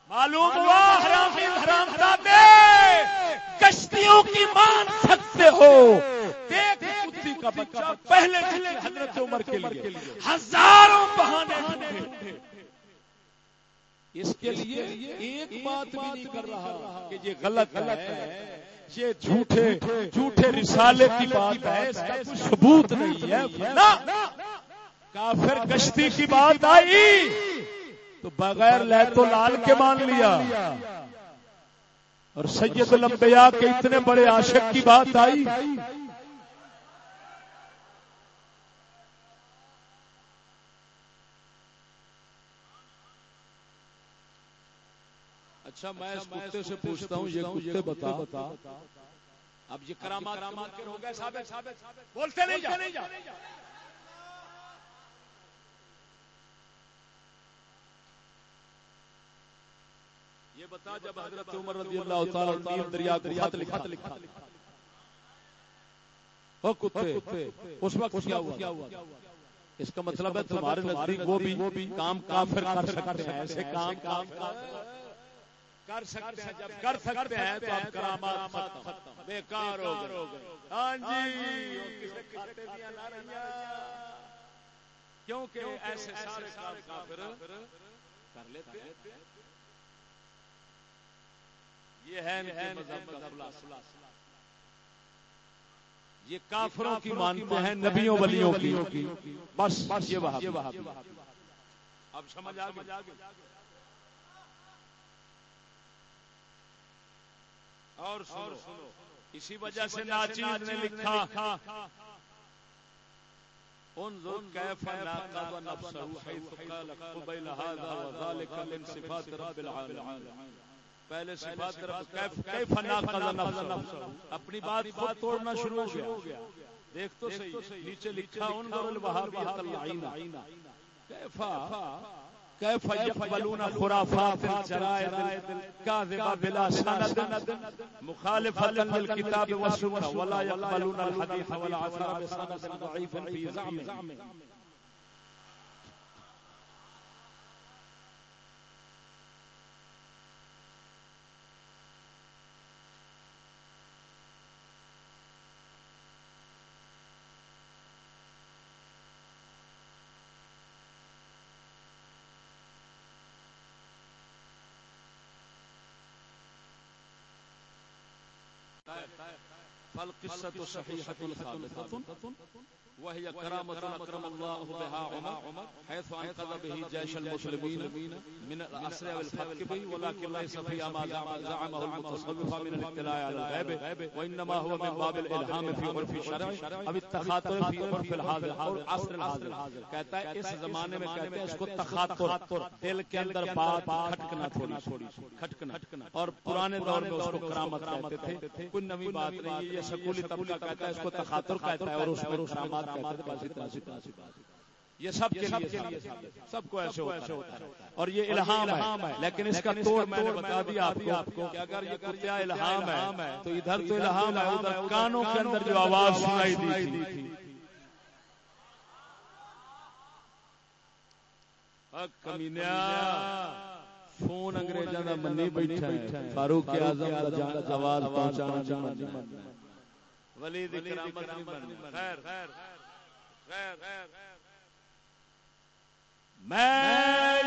معلوم ہوا حرام حرام کشتیوں کی مان سکتے ہو۔ کا بچہ پہلے حضرت عمر کے لیے۔ ہزاروں بہانے اس کے لیے ایک بات بھی نہیں کر رہا کہ یہ غلط غلط ہے۔ یہ جھوٹے جھوٹے رسالے کی بات ہے۔ اس کا ثبوت نہیں ہے۔ کافر کشتی کی بات آئی۔ تو بغیر لہ تو لال کے مان لیا۔ اور سید الانبیاء کے اتنے بڑے عاشق کی بات آئی۔ اچھا میں اس کتے سے پوچھتا ہوں یہ کتے بتا۔ اب یہ کرامات کے ہو گئے ثابت۔ بولتے نہیں جا۔ یہ بتا جب حضرت عمر رضی اللہ تعالی عنہ دریا کو خط لکھا۔ لکھا۔ او کتے۔ اس وقت کیا ہوا؟ اس کا مطلب ہے تمہارے نزدیک وہ بھی کام کافر کر سکتے ہیں ایسے کام کام کر سکتے ہیں جب کر سکتے ہیں تو اب کرامات ختم بیکار ہو گئے۔ ہاں جی کیونکہ ایسے سارے کام کافر کر لیتے ہیں۔ یہ ہے مذہب کا خلاصہ یہ کافروں کی مانتے ہیں نبیوں ولیوں کی۔ بس یہ وہاں اب سمجھ آ اور سنو اسی وجہ سے ناچیز نے لکھا انظر كيف ناقض نفسه حيث قال قبيل هذا وذلك من صفات رب العالمين. پہلے صفات رب کیف کیف ناقض نفسه؟ اپنی بات خود توڑنا شروع ہو گیا۔ دیکھ تو صحیح نیچے لکھا انظر الوهابی العین کیف كيف يقبلون خرافات الجرائد الكاذبة بلا سند؟ مخالفة للكتاب والسنة ولا يقبلون الحديث والعثر بسند ضعيف في زعمه. فالقصة صحيحة ثابتة وهي كرامة أكرم الله بها عمر، حيث أنقذ به جيش المسلمين من الأسر والفتك به، ولكن ليس فيها ما زعمه المتصوف من الاطلاع على الغيب، وإنما هو من باب الإلهام في عرف الشرع، أو التخاطر في عرف الحاضر، أو عصر الحاضر. کہتا ہے، اس زمانے میں کہتے ہیں اس کو تخاطر، دل کے اندر بات کھٹکنا تھوڑی، کھٹکنا۔ اور پرانے دور میں اس کو کرامت کہتے تھے۔ کوئی نئی بات نہیں یہ سکولی طبقہ کہتا ہے اس کو تخاطر کہتا ہے اور اس میں کرامات یہ سب کے لیے سب کو ایسے ہوتا ہے۔ اور یہ الہام ہے لیکن اس کا توڑ میں نے بتا دیا آپ کو کہ اگر یہ کتیا الہام ہے تو ادھر تو الہام ہے ادھر کانوں کے اندر جو آواز سنائی دی تھی۔ فون انگریزاں دا منی بیٹھا ہے فاروق اعظم دا آواز پہنچانا چاہنا ولی دی کرامت نہیں بننی۔ خیر خیر۔ خیر۔ میں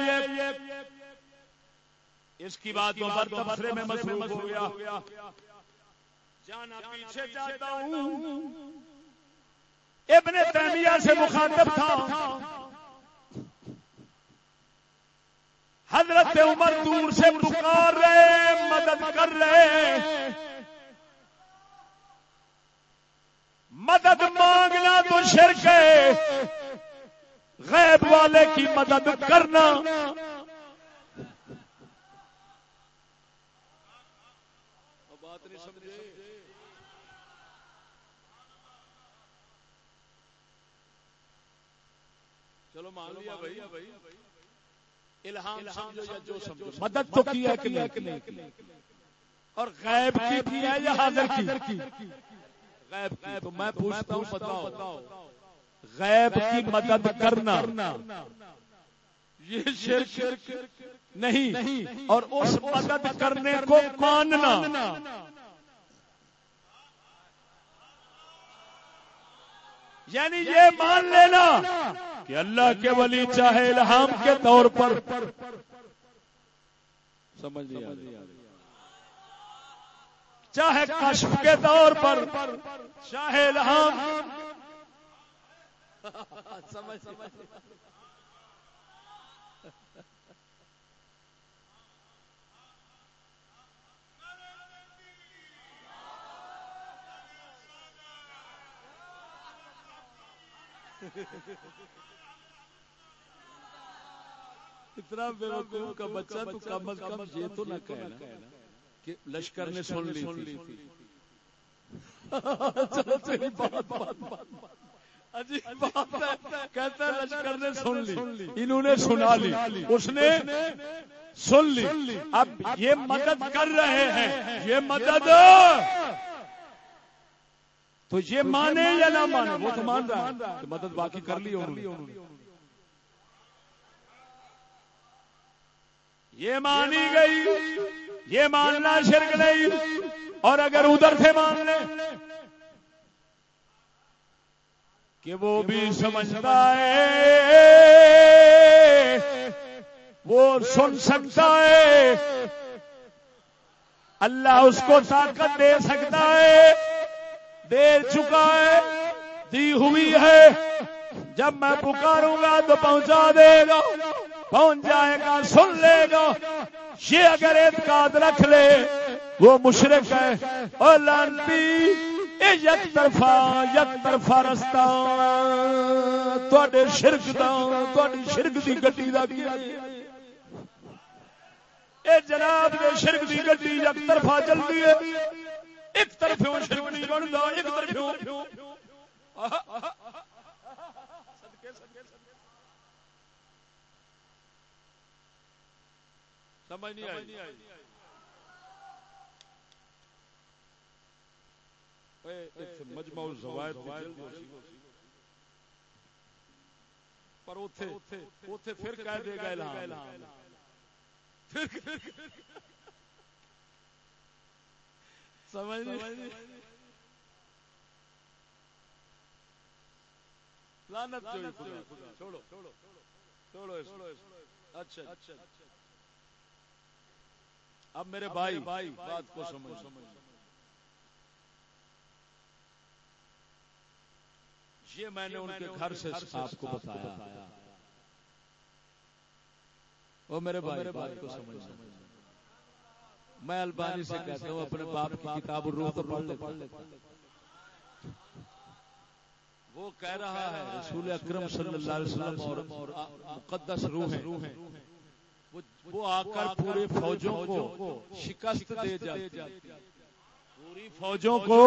اس کی باتوں پر تبصرے میں مصروف ہو گیا۔ جانا پیچھے چاہتا ہوں۔ ابن تیمیہ سے مخاطب تھا۔ حضرت عمر دور سے پکار رہے مدد کر رہے۔ مدد مانگنا تو شرک ہے۔ غیب والے کی مدد کرنا۔ بات نہیں سمجھے چلو مان لیا بھائی۔ الہام سمجھو یا جو سمجھو۔ مدد تو کی ہے کہ نہیں؟ اور غیب کی ہے یا حاضر کی؟ غیب کی تو میں پوچھتا ہوں بتاؤ۔ غیب کی مدد کرنا۔ یہ شرک نہیں۔ اور اس مدد کرنے کو ماننا۔ یعنی یہ مان لینا کہ اللہ کے ولی چاہے الہام کے طور پر۔ سمجھ لیا چاہے کشف کے طور پر، چاہے الہام اتنا بے وقوف کا بچہ تو کم از کم یہ تو نہ کہنا کہ لشکر نے سن لی تھی۔ کہتا لشکر نے سن لی۔ انہوں نے سنا لی۔ اس نے سن لی۔ اب یہ مدد کر رہے ہیں۔ یہ مدد۔ تو یہ مانے یا نہ مانے؟ وہ تو مان رہا ہے۔ مدد باقی کر لی انہوں نے۔ یہ مانی گئی۔ یہ ماننا شرک نہیں اور اگر ادھر سے مان لے کہ وہ بھی سمجھتا ہے وہ سن سکتا ہے۔ اللہ اس کو طاقت دے سکتا ہے۔ دیر چکا ہے دی ہوئی ہے۔ جب میں پکاروں گا تو پہنچا دے گا پہنچ جائے گا سن لے گا۔ یہ اگر اعتقاد رکھ لے، وہ مشرق ہے اور لانتی یک طرفہ یک طرفہ رستہ تے شرک دی شرک دی گڈی دا کیا اے جناب دے شرک دی گڈی یک طرفہ چلتی ہے، ایک طرف شرک نہیں بنتا، ایک طرف سمجھ نہیں آئی۔ مجمع الزوائد پر اوتھے اوتھے پھر کہہ دے گا الہام۔ سمجھ نہیں لعنت جو خدا۔ چھوڑو چھوڑو اچھا اچھا اب میرے بھائی بات کو سمجھ یہ میں نے ان کے گھر سے آپ کو بتایا۔ وہ میرے بھائی بات کو سمجھ میں البانی سے کہتا ہوں اپنے باپ کی کتاب روح تو پڑھ لیتا۔ وہ کہہ رہا ہے رسول اکرم صلی اللہ علیہ وسلم اور مقدس روح ہیں۔ وہ آ کر پورے فوجوں کو شکست دے جاتی پوری فوجوں کو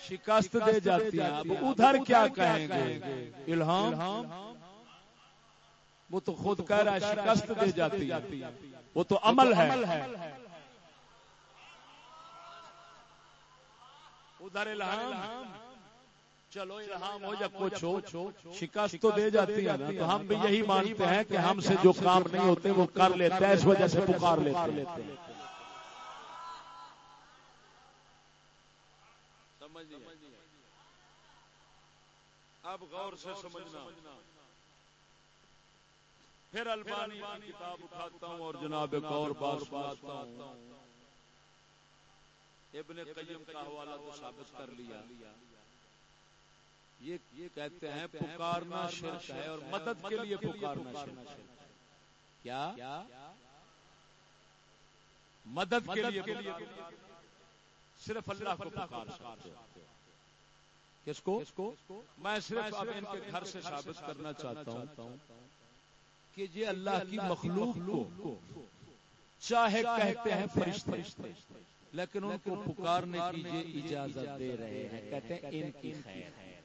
شکست دے جاتی ہے۔ اب ادھر کیا کہیں گے؟ الہام؟ وہ تو خود کہہ رہا ہے شکست دے جاتی ہے۔ وہ تو عمل ہے۔ ادھر الہام؟ چلو الہام ہو یا کچھ ہو شکست تو دے جاتی ہے نا تو ہم بھی یہی مانتے ہیں کہ ہم سے جو کام نہیں ہوتے وہ کر لیتے ہیں اس وجہ سے پکار لیتے ہیں۔ اب غور سے سمجھنا۔ پھر البانی کی کتاب اٹھاتا ہوں اور جناب ایک اور بات سناتا ہوں۔ ابن قیم کا حوالہ تو ثابت کر لیا۔ یہ کہتے ہیں پکارنا شرک ہے اور مدد کے لیے پکارنا شرک ہے۔ کیا؟ مدد کے لیے صرف اللہ کو پکار سکتے کس کو؟ میں صرف اب ان کے گھر سے ثابت کرنا چاہتا ہوں کہ یہ اللہ کی مخلوق کو چاہے کہتے ہیں فرشتے۔ لیکن ان کو پکارنے کی یہ اجازت دے رہے ہیں۔ کہتے ہیں ان کی خیر۔ ہے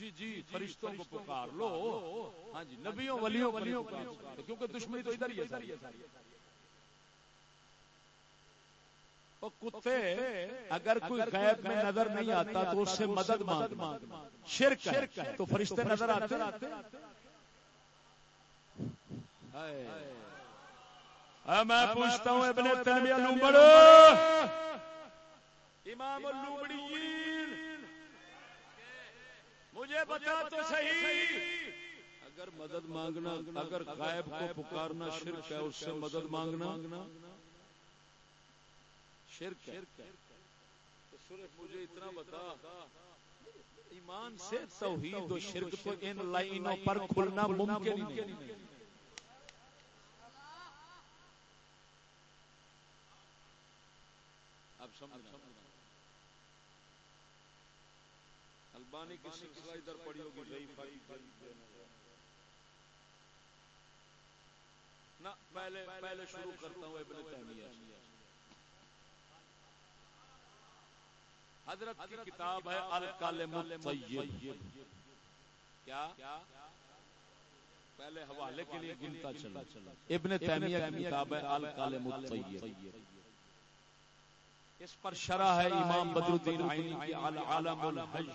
جی جی فرشتوں کو پکار لو۔ ہاں جی نبیوں ولیوں ولیوں کیونکہ دشمنی تو ادھر ہی ہے کتے اگر کوئی غیب میں نظر نہیں آتا تو اس سے مدد مانگنا۔ شرک ہے۔ تو فرشتے نظر آتے میں پوچھتا ہوں ابن تیمیہ لومبڑ امام اللومڑی مجھے بتا تو صحیح۔ اگر مدد مانگنا اگر غائب کو پکارنا شرک ہے اس سے مدد مانگنا؟ شرک ہے۔ تو صرف مجھے اتنا بتا۔ ایمان سے توحید و شرک تو ان لائنوں پر کھلنا ممکن نہیں۔ اب سمجھنا۔ البانی کی سلسلہ ادھر پڑی ہوگی ضعیف نہ پہلے پہلے شروع کرتا ہوں ابن تیمیہ۔ حضرت کی کتاب ہے الکالم الطیب۔ کیا؟ پہلے حوالے کے لیے گنتا چلا ابن تیمیہ کی کتاب ہے الکالم الطیب۔ اس پر شرح ہے امام بدر الدین عینی کی العالم الحج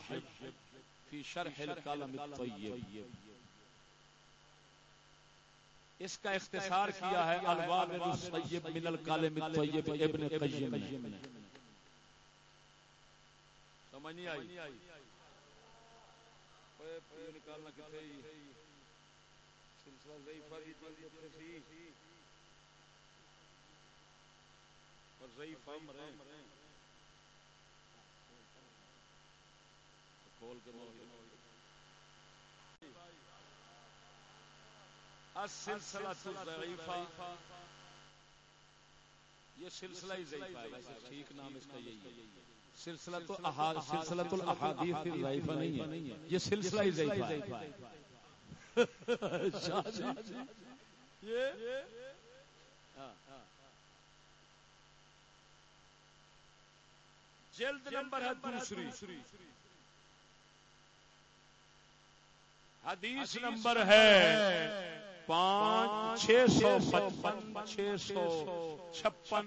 فی شرح الکالم الطیب۔ اس کا اختصار کیا ہے الوابل الطیب من الکالم الطیب ابن قیم۔ نے سمجھ نہیں آئی؟ نکالنا کتنے سلسلہ ضعیفہ کی جلدی سی ضعیف امر ہیں کھول کے السلسلہ الضعیفہ یہ سلسلہ ہی ضعیفہ ہے۔ ویسے ٹھیک نام اس کا یہی ہے۔ سلسلہ تو احاد سلسلہ الاحادیث ضعیفہ نہیں ہے۔ یہ سلسلہ ہی ضعیفہ ہے۔ [laughs] یہ جلد نمبر ہے دوسری. حدیث نمبر ہے پانچ چھ سو پچپن چھ سو چھپن.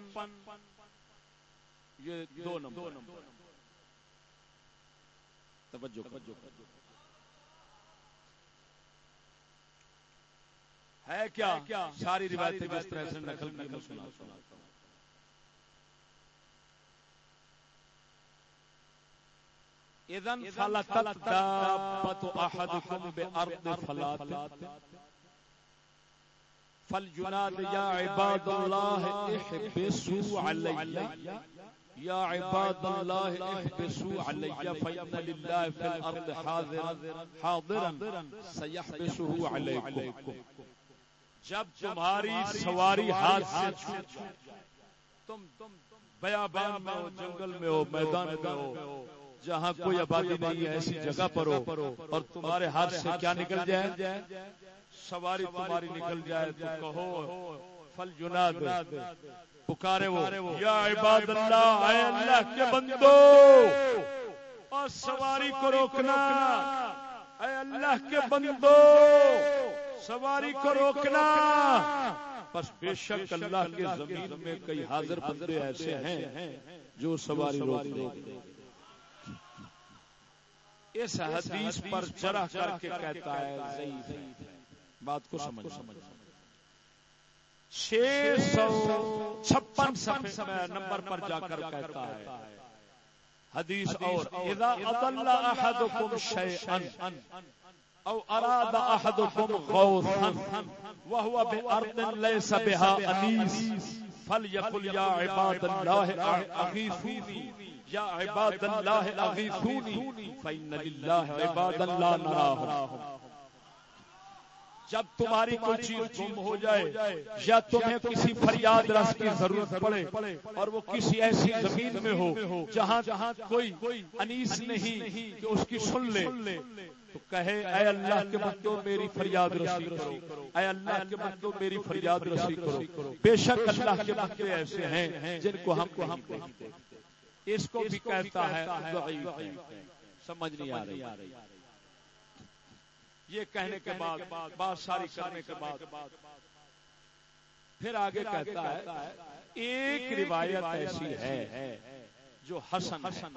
یہ دو نمبر. توجہ ہے کیا؟ ساری روایتیں اس طرح سے نقل میں سنا سنا اذن فلتت دابت احدكم بارض فلات فالجناد، يا عباد الله، احبسوا علي. يا عباد الله، احبسوا علي، فإن لله في الأرض حاضرا. حاضرا. سيحبسه عليكم. جب تمہاری سواری ہاتھ سے چھوٹ تم بیابان میں ہو، جنگل میں ہو، میدان میں ہو جہاں کوئی آبادی نہیں ہے ایسی جگہ پر ہو اور تمہارے ہاتھ سے کیا نکل جائے؟ سواری تمہاری نکل جائے تو کہو فل جناد پکارے وہ یا عباد اللہ اے اللہ کے بندو اور سواری کو روکنا اے اللہ کے بندو سواری کو روکنا۔ بس بے شک اللہ کے زمین میں کئی حاضر بندے ایسے ہیں جو سواری روک دے اس حدیث پر چرا کر کے کہتا ہے ضعیف بات کو سمجھ سمجھ چھ سو چھپن نمبر پر جا کر کہتا ہے۔ حدیث اور اذا اضل احدكم شيئا او اراد احدكم غوثا وهو بارض ليس بها انيس فليقل يا عباد الله اغيثوني يا عباد الله اغيثوني فان لله عباد لا نراهم۔ جب تمہاری کوئی چیز گم ہو جائے یا تمہیں کسی فریاد رس کی ضرورت پڑے اور وہ کسی ایسی زمین میں ہو جہاں جہاں کوئی انیس نہیں کہ اس کی سن لے۔ تو کہے اے اللہ کے بندو میری فریاد رسی کرو۔ اے اللہ کے بندو میری فریاد رسی کرو۔ بے شک اللہ کے بندے ایسے ہیں جن کو ہم کو ہم اس کو بھی کہتا ہے سمجھ نہیں آ رہی۔ یہ کہنے کے بعد بات ساری کرنے کے بعد۔ پھر آگے کہتا ہے ایک روایت ایسی ہے جو حسن حسن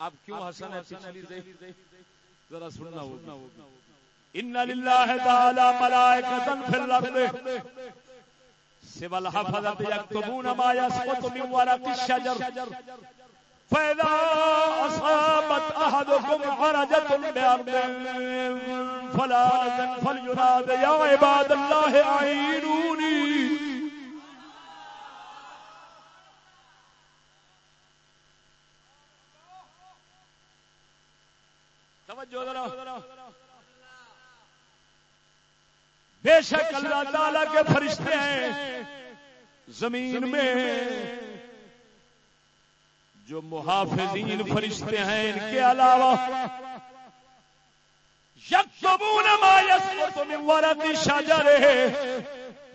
اب کیوں حسن ہے؟ پچھلی ذرا سننا ہوگا۔ ان للہ تعالی ملائکۃ فی الارض سوى الحفظة يكتبون ما يسقط من ورق الشجر. فإذا أصابت أحدكم حرجة بأرض فلا فليناد يا عباد الله أعينوني. توجہ ذرا. بے شک اللہ تعالی کے فرشتے ہیں۔ زمین میں جو محافظین فرشتے ہیں، ان کے علاوہ یکتبون ما یسقط من ورق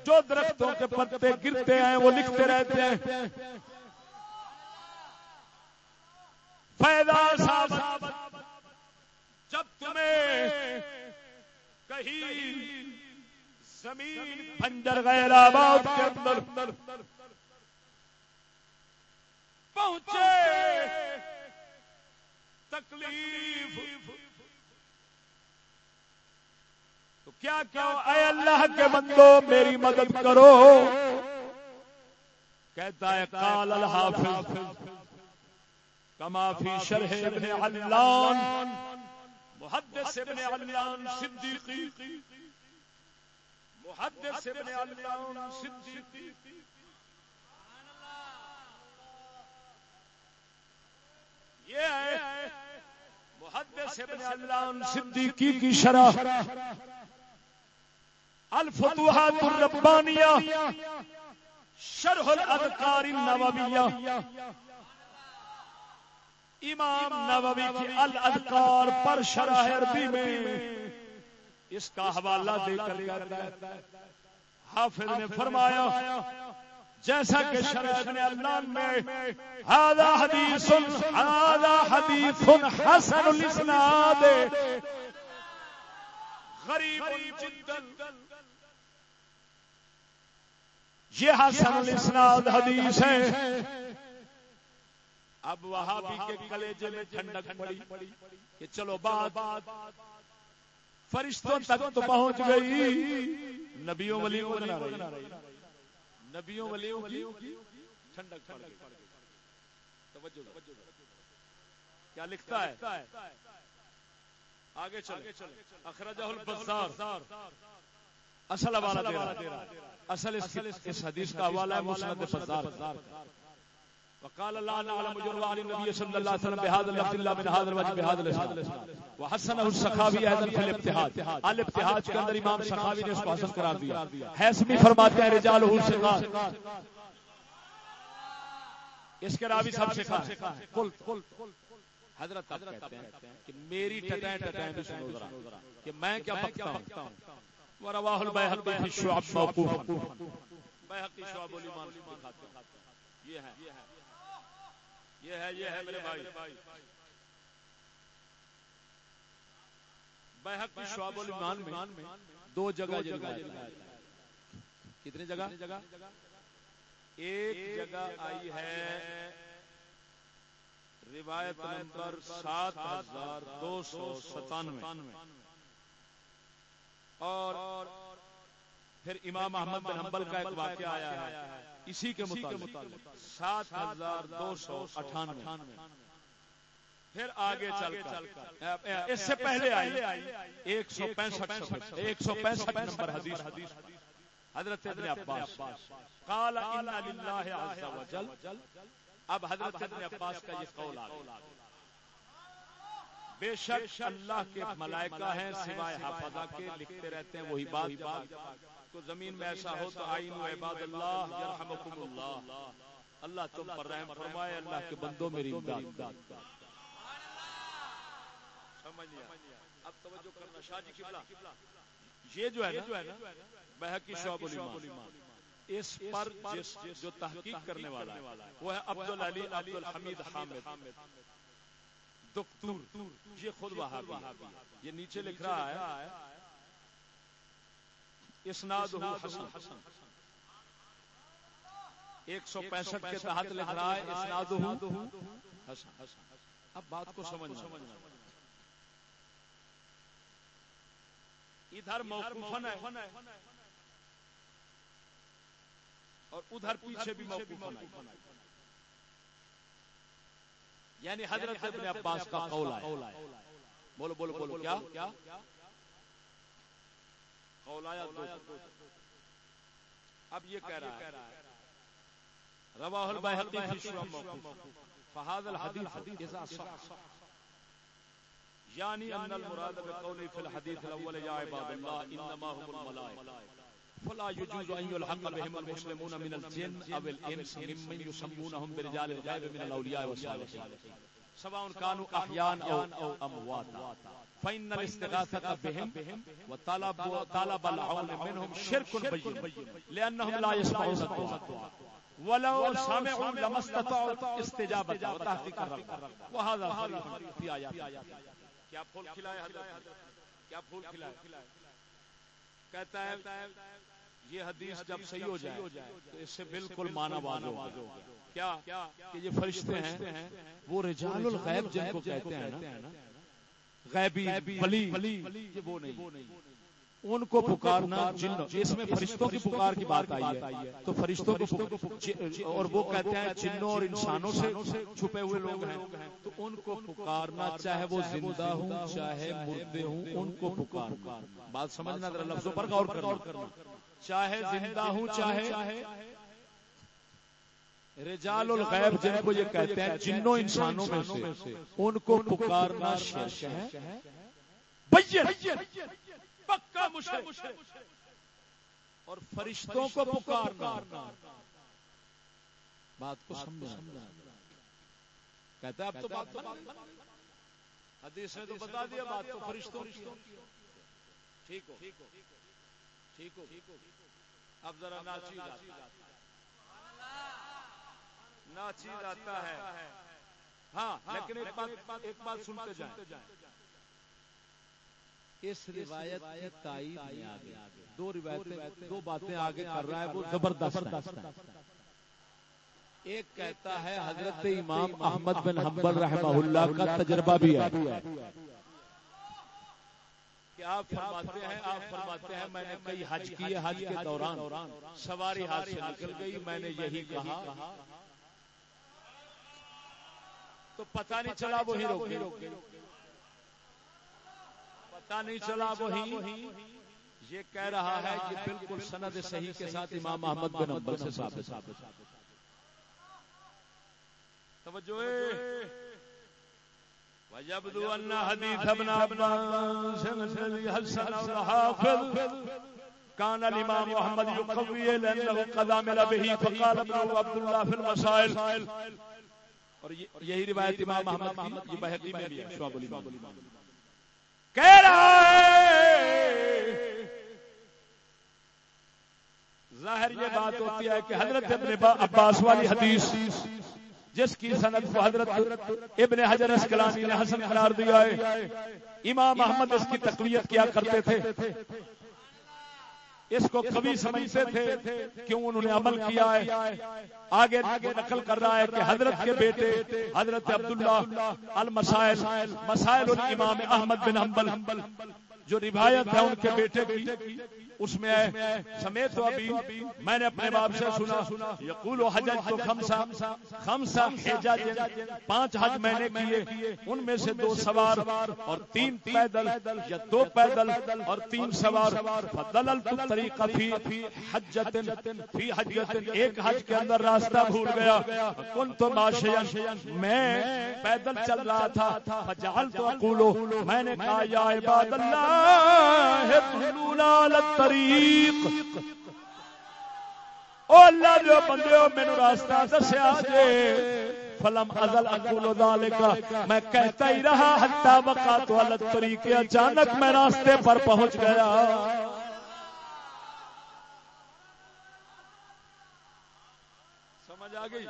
جو درختوں کے پتے گرتے ہیں، وہ لکھتے رہتے ہیں۔ فیضا صاحب جب تمہیں کہیں زمین بنجر غیر آباد کے اندر پہنچے۔ تکلیف۔ تو کیا کیا اے اللہ کے بندو، میری مدد کرو۔ کہتا ہے، قال الحافظ، کما فی شرح ابن علان، محدث ابن علان صدیقی۔ محدث یہ صدیقی کی شرح۔ الفتوحات شرح امام نووی کی الکار پر شرح عربی میں۔ اس کا حوالہ دے کر کہتا ہے۔ حافظ نے فرمایا جیسا کہ شرح ابن علان میں هذا حدیث هذا حدیث حسن الاسناد۔ غریب جدا یہ حسن الاسناد حدیث ہے۔ اب وہابی کے کلیجے میں ٹھنڈک پڑی کہ چلو بات۔ فرشتوں تک تو پہنچ گئی نبیوں ولیوں کو نہ رہی۔ نبیوں ولیوں کی ٹھنڈک پڑ گئی۔ توجہ۔ کیا لکھتا ہے؟ آگے چلے اخرجہ البزار۔ اصل حوالہ دے رہا اصل اس, اس حدیث کا حوالہ ہے مسند بزار وقال لا نعلم جروا عن النبي صلى الله عليه وسلم بهذا اللفظ الا من هذا الوجه، بهذا الاسناد وحسنه السخاوي ايضا في الابتهاج. الابتهاج کے اندر امام سخاوی نے اس کو حسن قرار دیا۔ حسمی فرماتے ہیں رجال رجالہ ثقات اس کے راوی سب سے کہا قل حضرت آپ کہتے ہیں کہ میری ٹٹائیں ٹٹائیں بھی سنو ذرا، کہ میں کیا بکتا ہوں؟ ورواہ البیہقی فی الشعب موقوفا۔ بیہقی شعب الایمان یہ ہے۔ یہ ہے یہ ہے میرے بھائی۔ بیہقی شعب الایمان میں دو جگہ جگہ کتنی جگہ؟ ایک جگہ آئی ہے۔ روایت نمبر سات ہزار دو سو ستانوے۔ اور پھر امام احمد بن حنبل کا ایک واقعہ آیا ہے۔ اسی کے مطابق سات ہزار دو سو اٹھانوے۔ پھر آگے چل کر۔ اس سے پہلے آئی۔ ایک سو پینسٹھ ایک سو پینسٹھ نمبر حدیث۔ حضرت ابن عباس۔ قال ان للہ عز وجل۔ اب حضرت ابن عباس کا یہ قول آ گیا بے شک اللہ کے ملائکہ ہیں سوائے حافظہ کے لکھتے رہتے ہیں وہی بات۔ تو زمین میں ایسا ہو تو آئین و عباد اللہ یرحمکم اللہ۔ اللہ تم پر رحم فرمائے اللہ کے بندوں میری امداد۔ سمجھ لیا اب توجہ کرنا شاہ جی قبلہ۔ یہ جو ہے نا بحقی شعب الایمان۔ اس پر جس جو تحقیق کرنے والا ہے وہ ہے عبدالعلی عبدالحمید حامد۔ دکتور یہ خود وہابی یہ نیچے لکھ رہا ہے۔ اسناد حسن ایک سو پینسٹھ کے تحت لکھ رہا ہے اسناد حسن اب بات کو سمجھنا ادھر موقوفن ہے اور ادھر پیچھے بھی موقوفن ہے یعنی حضرت ابن عباس کا قول ہے بولو بولو بولو کیا دو اب یہ کہہ رہا ہے. رواہ البیہقی فی شعب موقوف فهذا الحديث اذا صح. يعني ان المراد بقوله في الحديث الاول يا عباد الله انما هم الملائكه فلا يجوز ان يلحق بهم المسلمون من الجن او الانس ممن يسمونهم برجال الغيب من الاولياء والصالحين. سواء كانوا احياء او امواتا بهم وطلب طلب العون منهم شرك بين. لانهم لا يسمعون الدعاء ولو سمعوا لما استطاعوا استجابه وتحقيق الرب وهذا صريح في ايات کیا پھول کھلائے حضرت؟ کیا پھول کھلائے؟ کہتا ہے یہ حدیث جب صحیح ہو جائے تو اس سے بالکل مانا واضح ہو کیا؟ کہ یہ فرشتے ہیں وہ رجال الغیب جن کو کہتے ہیں نا۔ غیبی ولی یہ وہ نہیں۔ ان کو پکارنا جن اس میں فرشتوں کی پکار کی بات آئی ہے۔ تو فرشتوں کو اور وہ کہتے ہیں جنوں اور انسانوں سے چھپے ہوئے لوگ ہیں۔ تو ان کو پکارنا چاہے وہ زندہ ہوں چاہے مردے ہوں ان کو پکارنا۔ بات سمجھنا ذرا لفظوں پر غور کرنا۔ چاہے زندہ ہوں چاہے رجال الغیب جن کو یہ کہتے ہیں جنوں انسانوں میں سے ان کو پکارنا شرک ہے۔ پکا اور فرشتوں کو پکارنا۔ بات کو سمجھنا۔ کہتا ہے اب تو بات حدیث نے تو بتا دیا بات تو فرشتوں کی ٹھیک ہو ٹھیک ہو اب ذرا ناچی ناچیز آتا ہے۔ ہاں لیکن ایک بات ایک بات سنتے جائیں۔ اس روایت کی تائید میں آگے دو روایتیں دو باتیں آگے کر رہا ہے وہ زبردست ایک کہتا ہے حضرت امام احمد بن حنبل رحمہ اللہ کا تجربہ بھی ہے۔ کہ آپ فرماتے ہیں؟ آپ فرماتے ہیں میں نے کئی حج کیے حج کے دوران۔ سواری ہاتھ سے نکل گئی میں نے یہی کہا۔ تو پتہ نہیں چلا وہی روکے۔ پتہ نہیں چلا وہی یہ کہہ رہا ہے کہ بالکل سند صحیح کے ساتھ امام محمد بن عبد سے ثابت توجہ۔ ويبدو أن حديث ابن عباس حسن الحافظ؟ كان الإمام محمد يقوي لأنه قد عمل به، فقال ابن عبد الله في المسائل اور یہی روایت امام محمد کی بحقی میں بھی ہے شعب الامام کہہ رہا ہے۔ ظاہر یہ بات ہوتی ہے کہ حضرت ابن عباس والی حدیث جس کی سند کو حضرت ابن حجر اسکلانی نے حسن قرار دیا ہے۔ امام احمد اس کی تقویت کیا کرتے تھے؟ اس کو کبھی سمجھتے تھے کیوں انہوں نے عمل کیا ہے۔ آگے نقل کر رہا ہے کہ حضرت کے بیٹے حضرت عبداللہ المسائل مسائل الامام احمد بن حنبل جو روایت ہے ان کے بیٹے کی۔ اس میں سمیت تو ابھی۔ میں نے اپنے باپ سے سنا یقول حجج تو خمسا خمسا حجج پانچ حج میں نے کیے ان میں سے دو سوار اور تین پیدل یا دو پیدل اور تین سوار۔ فدللت طریقہ فی حجت فی حجت ایک حج کے اندر راستہ بھول گیا۔ کن تو ماشیا میں پیدل چل رہا تھا۔ فجعل تو اقولو میں نے کہا یا عباد اللہ دلولا طریق. او اللہ جو بندے ہو میں راستہ دسیا جے۔ فلم ازل اقول ذالک میں کہتا ہی رہا حتی وقات والا طریق اچانک میں راستے پر پہنچ گیا۔ سمجھ آ گئی؟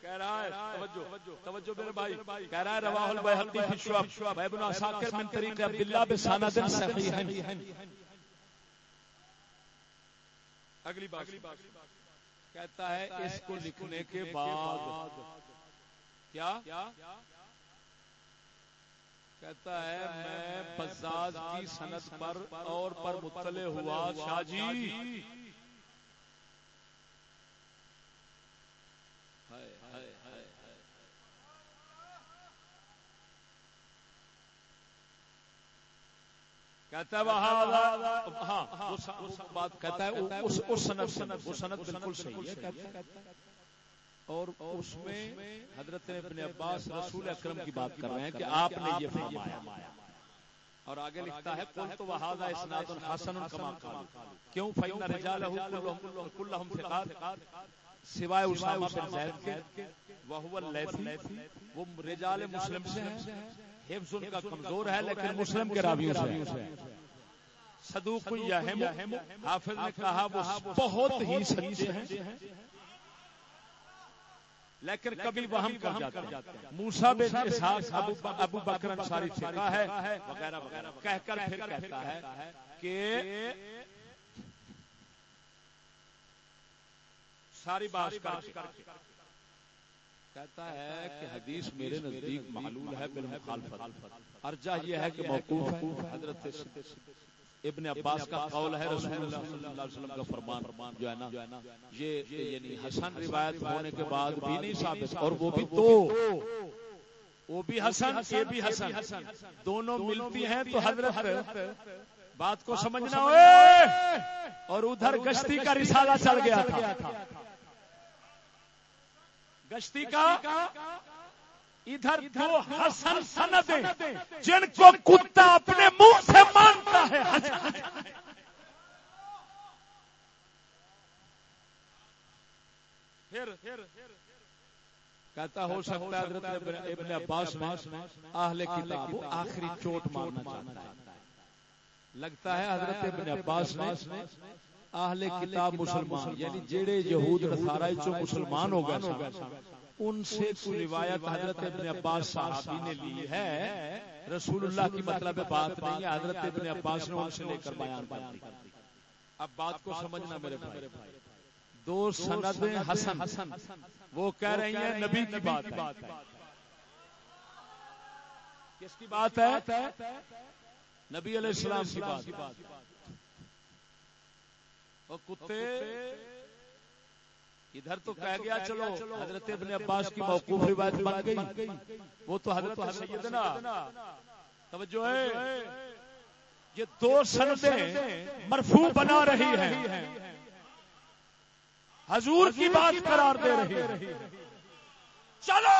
کہہ رہا ہے، توجہ توجہ میرے بھائی، کہہ رہا ہے رواہ البیہقی فی شعب ابن عساکر من طریق عبداللہ بسانہ صحیح اگلی بات کہتا ہے اس کو لکھنے کے بعد کیا؟ کہتا ہے میں بزاز کی صنعت پر اور پر مطلع ہوا شاہ جی۔ کہتا ہے ہاں بات کہتا ہے اس وہ بالکل صحیح ہے اور اس میں حضرت ابن عباس رسول اکرم کی بات کر رہے ہیں کہ آپ نے یہ فرمایا اور آگے لکھتا ہے قل تو وہذا اسناد حسن کما قال کیوں فین رجالہ كلهم ثقات سوائے اسامہ بن زید کے اللیثی وہ رجال مسلم سے ہیں حفظ ان کا کمزور ہے لیکن مسلم کے راویوں سے۔ صدوق حافظ نے کہا وہ بہت ہی ہیں۔ لیکن کبھی وہم کر جاتے ہیں۔ موسیٰ بن اسحاق ابو, بکر انصاری فقہ ہے۔ وغیرہ وغیرہ۔ کہہ کر پھر کہتا ہے کہ ساری بات کر کہتا ہے کہ حدیث میرے نزدیک معلوم ہے بالمخالفت۔ ارجہ یہ ہے کہ موقوف ہے حضرت ابن عباس کا قول ہے رسول اللہ صلی اللہ علیہ وسلم کا فرمان۔ جو ہے نا یہ یعنی حسن روایت ہونے کے بعد بھی نہیں ثابت اور وہ بھی تو وہ بھی حسن یہ بھی حسن۔ دونوں ملتی ہیں تو حضرت بات کو سمجھنا ہوئے۔ اور ادھر گشتی کا رسالہ چل گیا تھا۔ گشتی کا ادھر دو حسن سندیں جن کو کتا اپنے منہ سے مانتا ہے۔ کہتا ہو سکتا ہے حضرت ابن عباس میں اہل کتاب آخری چوٹ مارنا چاہتا ہے۔ لگتا ہے حضرت ابن عباس میں اہل کتاب مسلمان یعنی جیڑے یہود نصارا چوں مسلمان ہو گئے ان سے کوئی روایت حضرت ابن عباس صحابی نے لی ہے۔ رسول اللہ کی مطلب بات نہیں ہے حضرت ابن عباس نے ان سے لے کر بیان کی اب بات کو سمجھنا میرے بھائی دو سند حسن۔ وہ کہہ رہی ہیں نبی کی بات ہے۔ کس کی بات ہے؟ نبی علیہ السلام کی بات اور کتے ادھر تو کہہ گیا چلو حضرت ابن عباس کی موقوف روایت بن گئی۔ وہ تو حضرت سیدنا۔ توجہ ہے۔ یہ دو سندیں مرفوع بنا رہی ہیں۔ حضور کی بات قرار دے رہی ہے چلو!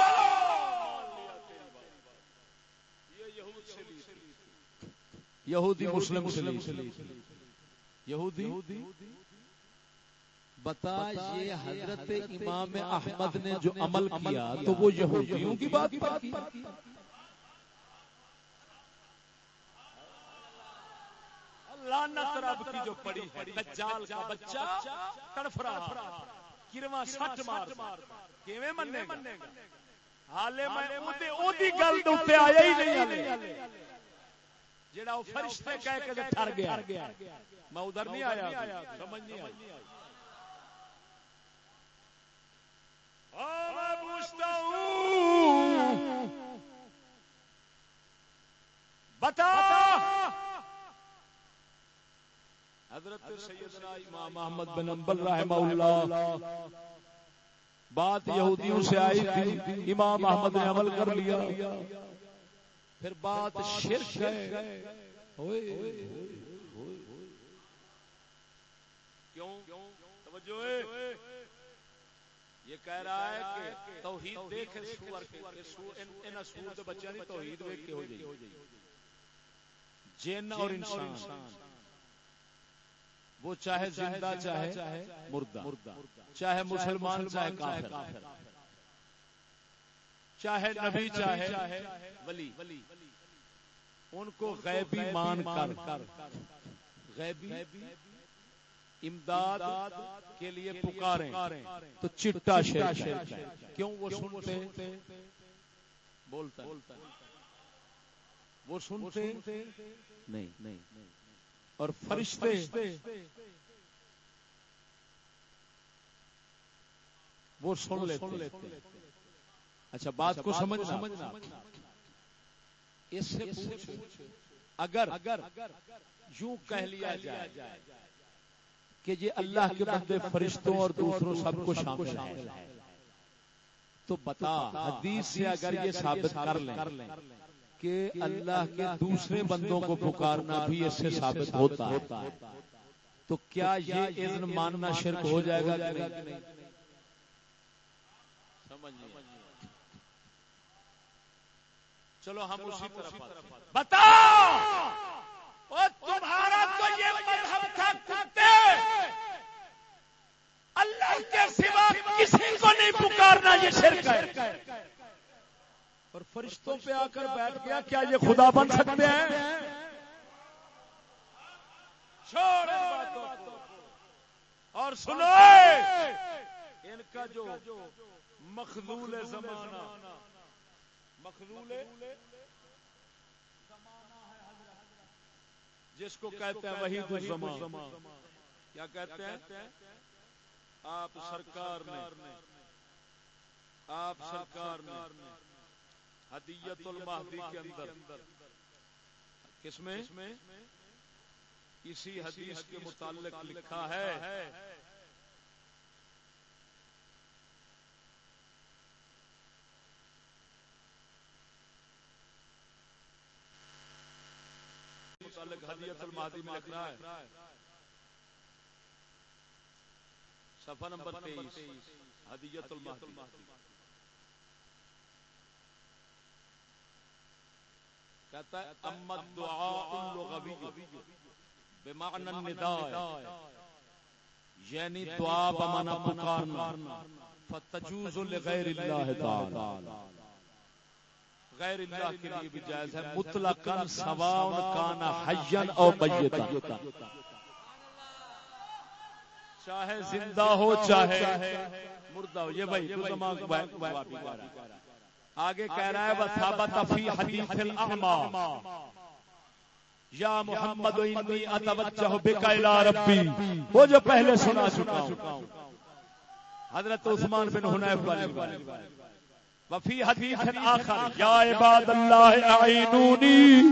یہودی مسلم یہودی؟ بتا یہ حضرت امام احمد نے جو عمل کیا تو وہ یہودیوں کی بات لعنت رب کی جو پڑی ہے دجال کا بچہ تڑف رہا کرواں سٹ مار۔ کیویں مننے گا؟ حالے میں اودی اودی گل دے اوتے آیا ہی نہیں۔ جڑا فرشتے کہہ کے ٹھر گیا۔ میں ادھر نہیں آیا سمجھ نہیں آئی۔ میں پوچھتا ہوں بتا۔ حضرت سیدنا امام محمد بن امبل رحمہ اللہ۔ بات یہودیوں سے آئی تھی۔ امام احمد نے عمل کر لیا۔ پھر بات شرک ہے۔ کیوں؟ توجہ یہ کہہ رہا ہے کہ توحید دیکھ سور کے ان سور کے بچوں کی توحید دیکھ کے ہو جائے جن اور انسان۔ وہ چاہے زندہ چاہے مردہ۔ چاہے مسلمان چاہے کافر۔ چاہے نبی چاہے ولی ان کو غیبی مان کر غیبی امداد کے لیے پکاریں۔ تو چٹا شیر کیوں وہ سنتے؟ بولتا وہ سنتے؟ نہیں اور فرشتے؟ وہ سن لیتے۔ اچھا بات کو سمجھ سمجھنا۔ اس سے اگر یوں کہہ لیا جائے کہ یہ اللہ کے بندے فرشتوں اور دوسروں سب کو شامل ہے تو بتا حدیث سے اگر یہ ثابت کر لیں کہ اللہ کے دوسرے بندوں کو پکارنا بھی اس سے ثابت ہوتا ہے۔ تو کیا یہ اذن ماننا شرک ہو جائے گا کہ نہیں؟ چلو ہم اسی طرف بتا تمہارا تو یہ مذہب تھا کتے! اللہ کے سوا کسی کو نہیں پکارنا یہ شرک ہے۔ اور فرشتوں پہ آ کر بیٹھ گیا کیا یہ خدا بن سکتے ہیں؟ اور سنو! ان کا جو مخلول زمانہ۔ مخلول جس کو کہتے ہیں وہی تو زمان کیا کہتے ہیں؟ آپ سرکار نے آپ سرکار نے حدیت المہدی کے اندر۔ کس میں؟ اسی حدیث کے متعلق لکھا ہے۔ متعلق حدیث المہدی میں لکھ رہا ہے۔ صفحہ نمبر تیئیس، حدیث المہدی۔ کہتا ہے امت دعا اللغوی، بمعنی النداء۔ یعنی دعا بمعنی پکارنا۔ فتجوز لغیر اللہ تعالی۔ غیر اللہ کے لیے بھی جائز ہے مطلقا سواء کان حیا او میتا چاہے زندہ ہو چاہے مردہ ہو۔ یہ بھائی تو دماغ آگے کہہ رہا ہے وثابت فی حدیث الاعمى یا محمد انی اتوجہ بک الی ربی۔ وہ جو پہلے سنا چکا ہوں۔ حضرت عثمان بن حنیف والی۔ وفی حدیث آخر یا عباد اللہ اعینونی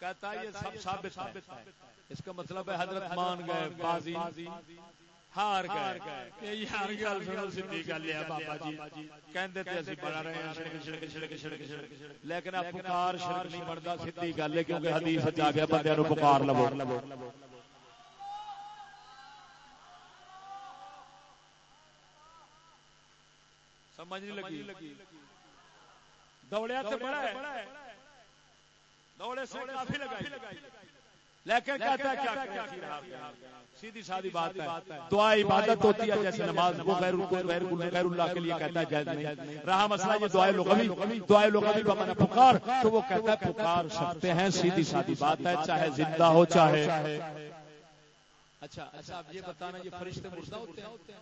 کہتا ہے یہ سب ثابت ہے۔ اس کا مطلب ہے حضرت مان گئے بازی ہار گئے۔ یہ ہار گل سنو سیدھی گل ہے بابا جی۔ کہندے تے اسی بڑا رہے ہیں شرک شرک شرک شرک شرک لیکن اب پکار شرک نہیں بندا سیدھی گل ہے کیونکہ حدیث وچ آ گیا بندیاں نو پکار لو۔ سمجھ نہیں لگی۔ دوڑیا تے بڑا ہے۔ دوڑے سے کافی لگائی۔ لیکن کہتا ہے کیا سیدھی سادی بات ہے۔ دعا عبادت ہوتی ہے جیسے نماز وہ غیر غیر غیر اللہ کے لیے کہتا ہے جائز نہیں۔ رہا مسئلہ یہ دعائے لغوی۔ دعائے لغوی کا معنی پکار۔ تو وہ کہتا ہے پکار سکتے ہیں سیدھی سادی بات ہے چاہے زندہ ہو چاہے اچھا اچھا اب یہ بتانا یہ فرشتے مردہ ہوتے ہیں۔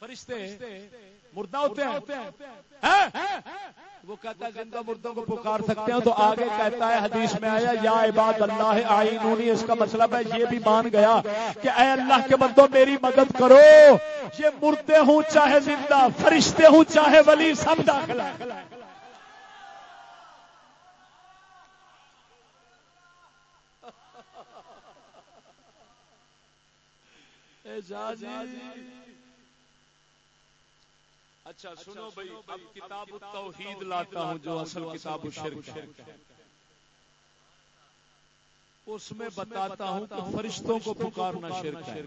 فرشتے مردہ ہوتے ہیں۔ وہ کہتا ہے زندہ مردوں کو پکار سکتے ہیں تو آگے کہتا ہے حدیث میں آیا یا عباد اللہ آئینونی اس کا مطلب ہے یہ بھی مان گیا کہ اے اللہ کے بندوں میری مدد کرو۔ یہ مردے ہوں چاہے زندہ فرشتے ہوں چاہے ولی سب داخل ہے اچھا سنو بھائی اب کتاب التوحید لاتا ہوں جو اصل کتاب الشرک ہے۔ اس میں بتاتا ہوں کہ فرشتوں کو پکارنا شرک ہے۔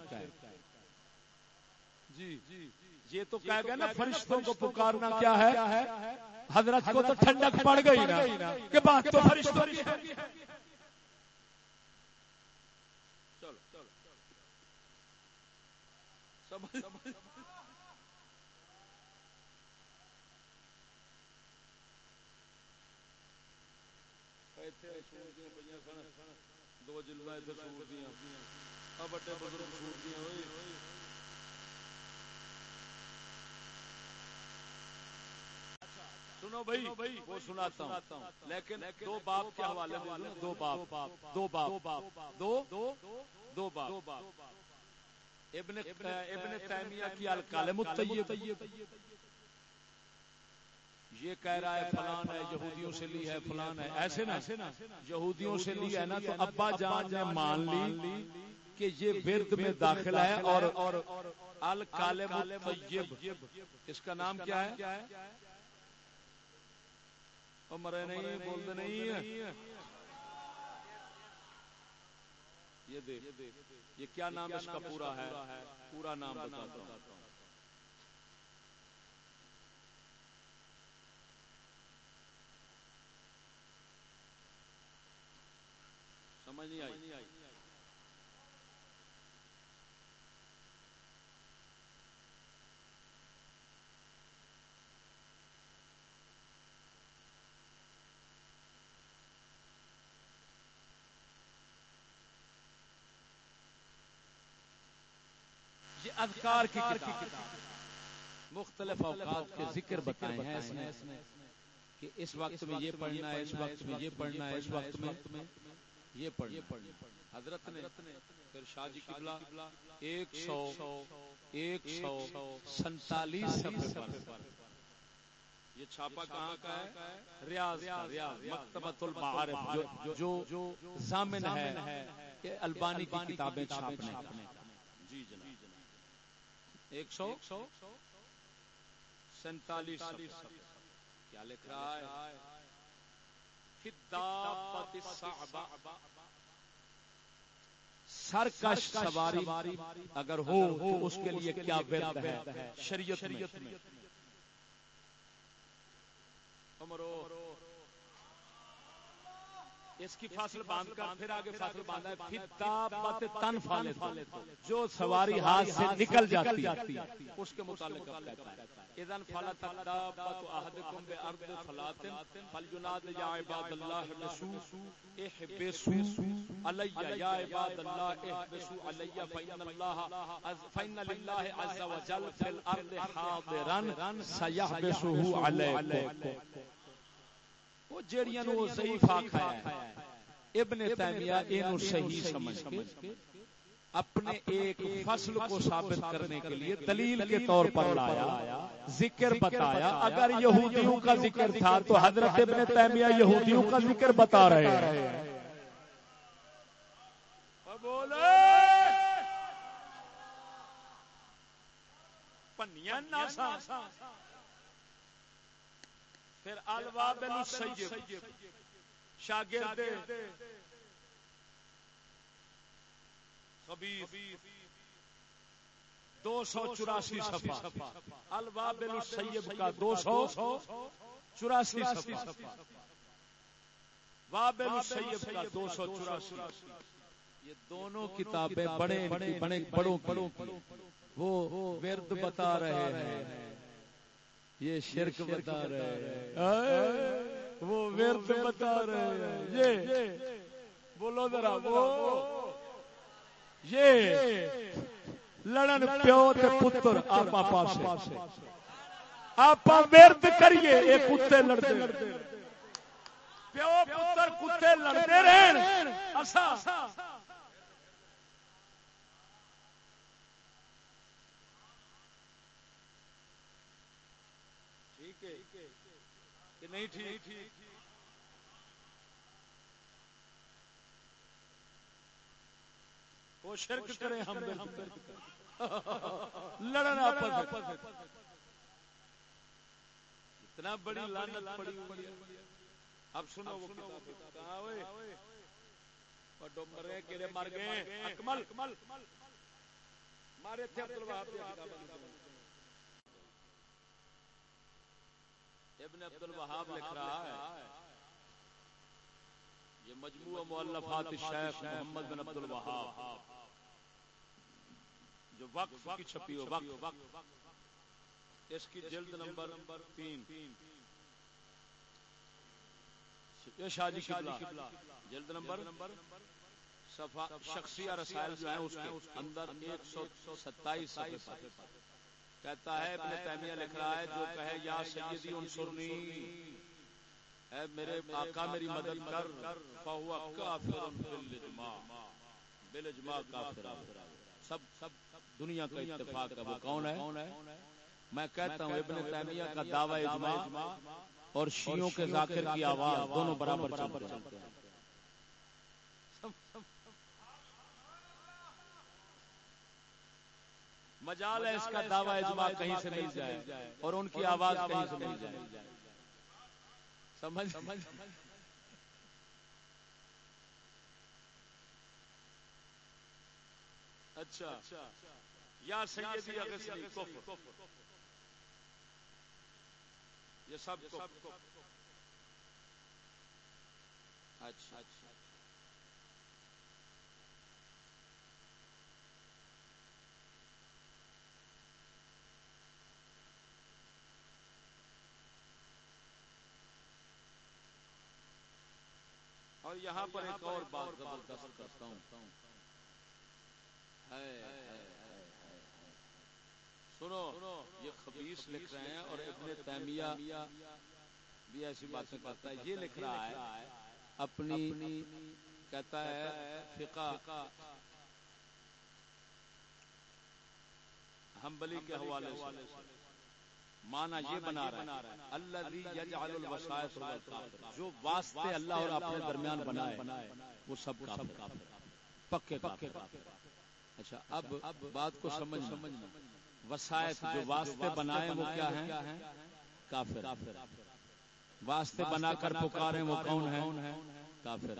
جی یہ تو کہہ گیا نا فرشتوں کو پکارنا کیا ہے؟ حضرت کو تو ٹھنڈک پڑ گئی نا کہ بات تو فرشتوں کی ہے۔ چلو چلو دو سور بڑے بزرگ سور سنو بھائی وہ سناتا ہوں۔ لیکن دو باپ کے حوالے میں دو باپ دو باپ۔ دو دو باپ۔ ابن ابن تیمیہ کی الکالم الطیب۔ یہ کہہ رہا ہے فلان ہے، یہودیوں سے لی ہے، فلان ہے. ایسے نا، یہودیوں سے لی ہے نا تو ابا جان نے مان لی کہ یہ ورد میں داخل ہے اور الکالم الطیب. اس کا نام کیا ہے؟ مرے نہیں بولتے نہیں. یہ دیکھ، یہ کیا نام اس کا پورا ہے. پورا نام بتاتا ہوں. سمجھ نہیں آئی۔ یہ اذکار کی کتاب مختلف اوقات کے ذکر بتائے ہیں اس نے کہ اس وقت میں یہ پڑھنا ہے، اس وقت میں یہ پڑھنا ہے، اس وقت میں یہ پڑھنا۔ حضرت نے پھر شاہ جی قبلہ ایک سو ایک سو سنتالیس یہ چھاپا کہاں کا ہے؟ ریاض ریاض، مکتبۃ المعارف، جو جو ضامن ہے کہ البانی کی کتابیں چھاپنے جی جناب۔ ایک سو سینتالیس کیا لکھ رہا ہے؟ سرکش سواری اگر ہو تو اس کے لیے کیا ورد ہے؟ شریعت میں۔ عمرو اس کی فصل باندھ کر پھر آگے فصل باندھا ہے۔ پھر تابت تن فالے جو سواری ہاتھ سے نکل جاتی ہے، اس کے متعلق اب کہتا ہے۔ اذن فلت تابت احدکم بے ارض فلات فلجناد یا عباد اللہ بسو احبسو علی یا عباد اللہ احبسو علی فین اللہ فین للہ عز وجل فی الارض حاضرن سیحبسو علیکم۔ وہ جیڑیاں نو ضعیف آکھا ہے۔ ابن تیمیہ اینو صحیح سمجھ کے اپنے ایک فصل کو ثابت کرنے کے لیے دلیل کے طور پر لایا ذکر بتایا۔ اگر یہودیوں کا ذکر تھا تو حضرت ابن تیمیہ یہودیوں کا ذکر بتا رہے ہیں۔ پنیاں ناسا پھر الوابل السیب شاگرد، خبیث، دو سو چوراسی صفحہ الوابل السیب کا دو سو چوراسی صفحہ وابل السیب کا دو سو چوراسی۔ یہ دونوں کتابیں بڑے بڑے، بڑوں بڑوں وہ ورد بتا رہے ہیں۔ یہ شرک بتا رہے ہیں۔ وہ ورد بتا رہے ہیں۔ یہ بولو ذرا وہ یہ لڑن پیو تے پتر آپا پاسے۔ آپا ورد کریے یہ کتے لڑتے پیو پتر کتے لڑتے رہن۔ اسا ٹھیک ہے کہ نہیں ٹھیک۔ وہ شرک کرے ہم لڑن آپس اتنا بڑی لعنت پڑی ہوئی ہے۔ اب سنو وہ کتاب۔ کہاں ہوئے؟ پڑھو مرے کیڑے مر گئے۔ اکمل۔ مارے تھے عبد الوہاب کی کتاب ابن عبد الوہاب لکھ رہا ہے۔ یہ مجموعہ مؤلفات شیخ محمد بن عبد الوہاب جو وقف کی چھپی ہو وقف۔ اس کی جلد نمبر تین۔ یہ شاہجی قبلہ۔ جلد نمبر صفحہ شخصیہ رسائل جو ہیں اس کے اندر ایک سو ستائیس صفحے کہتا ہے ابن تیمیہ لکھ رہا ہے جو کہے یا سیدی انصرنی. اے میرے آقا میری مدد کر فہو کافر بالاجماع بالاجماع کافر۔ سب سب دنیا کا اتفاق ہے وہ کون ہے؟ میں کہتا ہوں ابن تیمیہ کا دعوی اجماع اور شیعوں کے ذاکر کی آواز دونوں برابر چلتے ہیں۔ مجال ہے اس کا دعوی اجماع کہیں سے نہیں جائے اور ان کی آواز کہیں سے نہیں جائے۔ سمجھ؟ اچھا۔ یا سیدی اغسلی کفر۔ یہ سب اچھا اچھا۔ اور یہاں پر ایک اور بات زبردست کرتا ہوں۔ سنو، یہ خبیص لکھ رہے ہیں اور ابن تیمیہ بھی ایسی باتیں کرتا ہے۔ یہ لکھ رہا ہے، اپنی کہتا ہے، فقہ۔ ہمبلی کے حوالے سے۔ مانا یہ بنا رہا ہے اللہ جو واسطے اللہ اور اپنے درمیان بنائے وہ سب کافر پکے کافر اچھا اب بات کو سمجھ وسائط جو واسطے بنائے وہ کیا ہیں کافر واسطے بنا کر پکارے وہ کون ہے کافر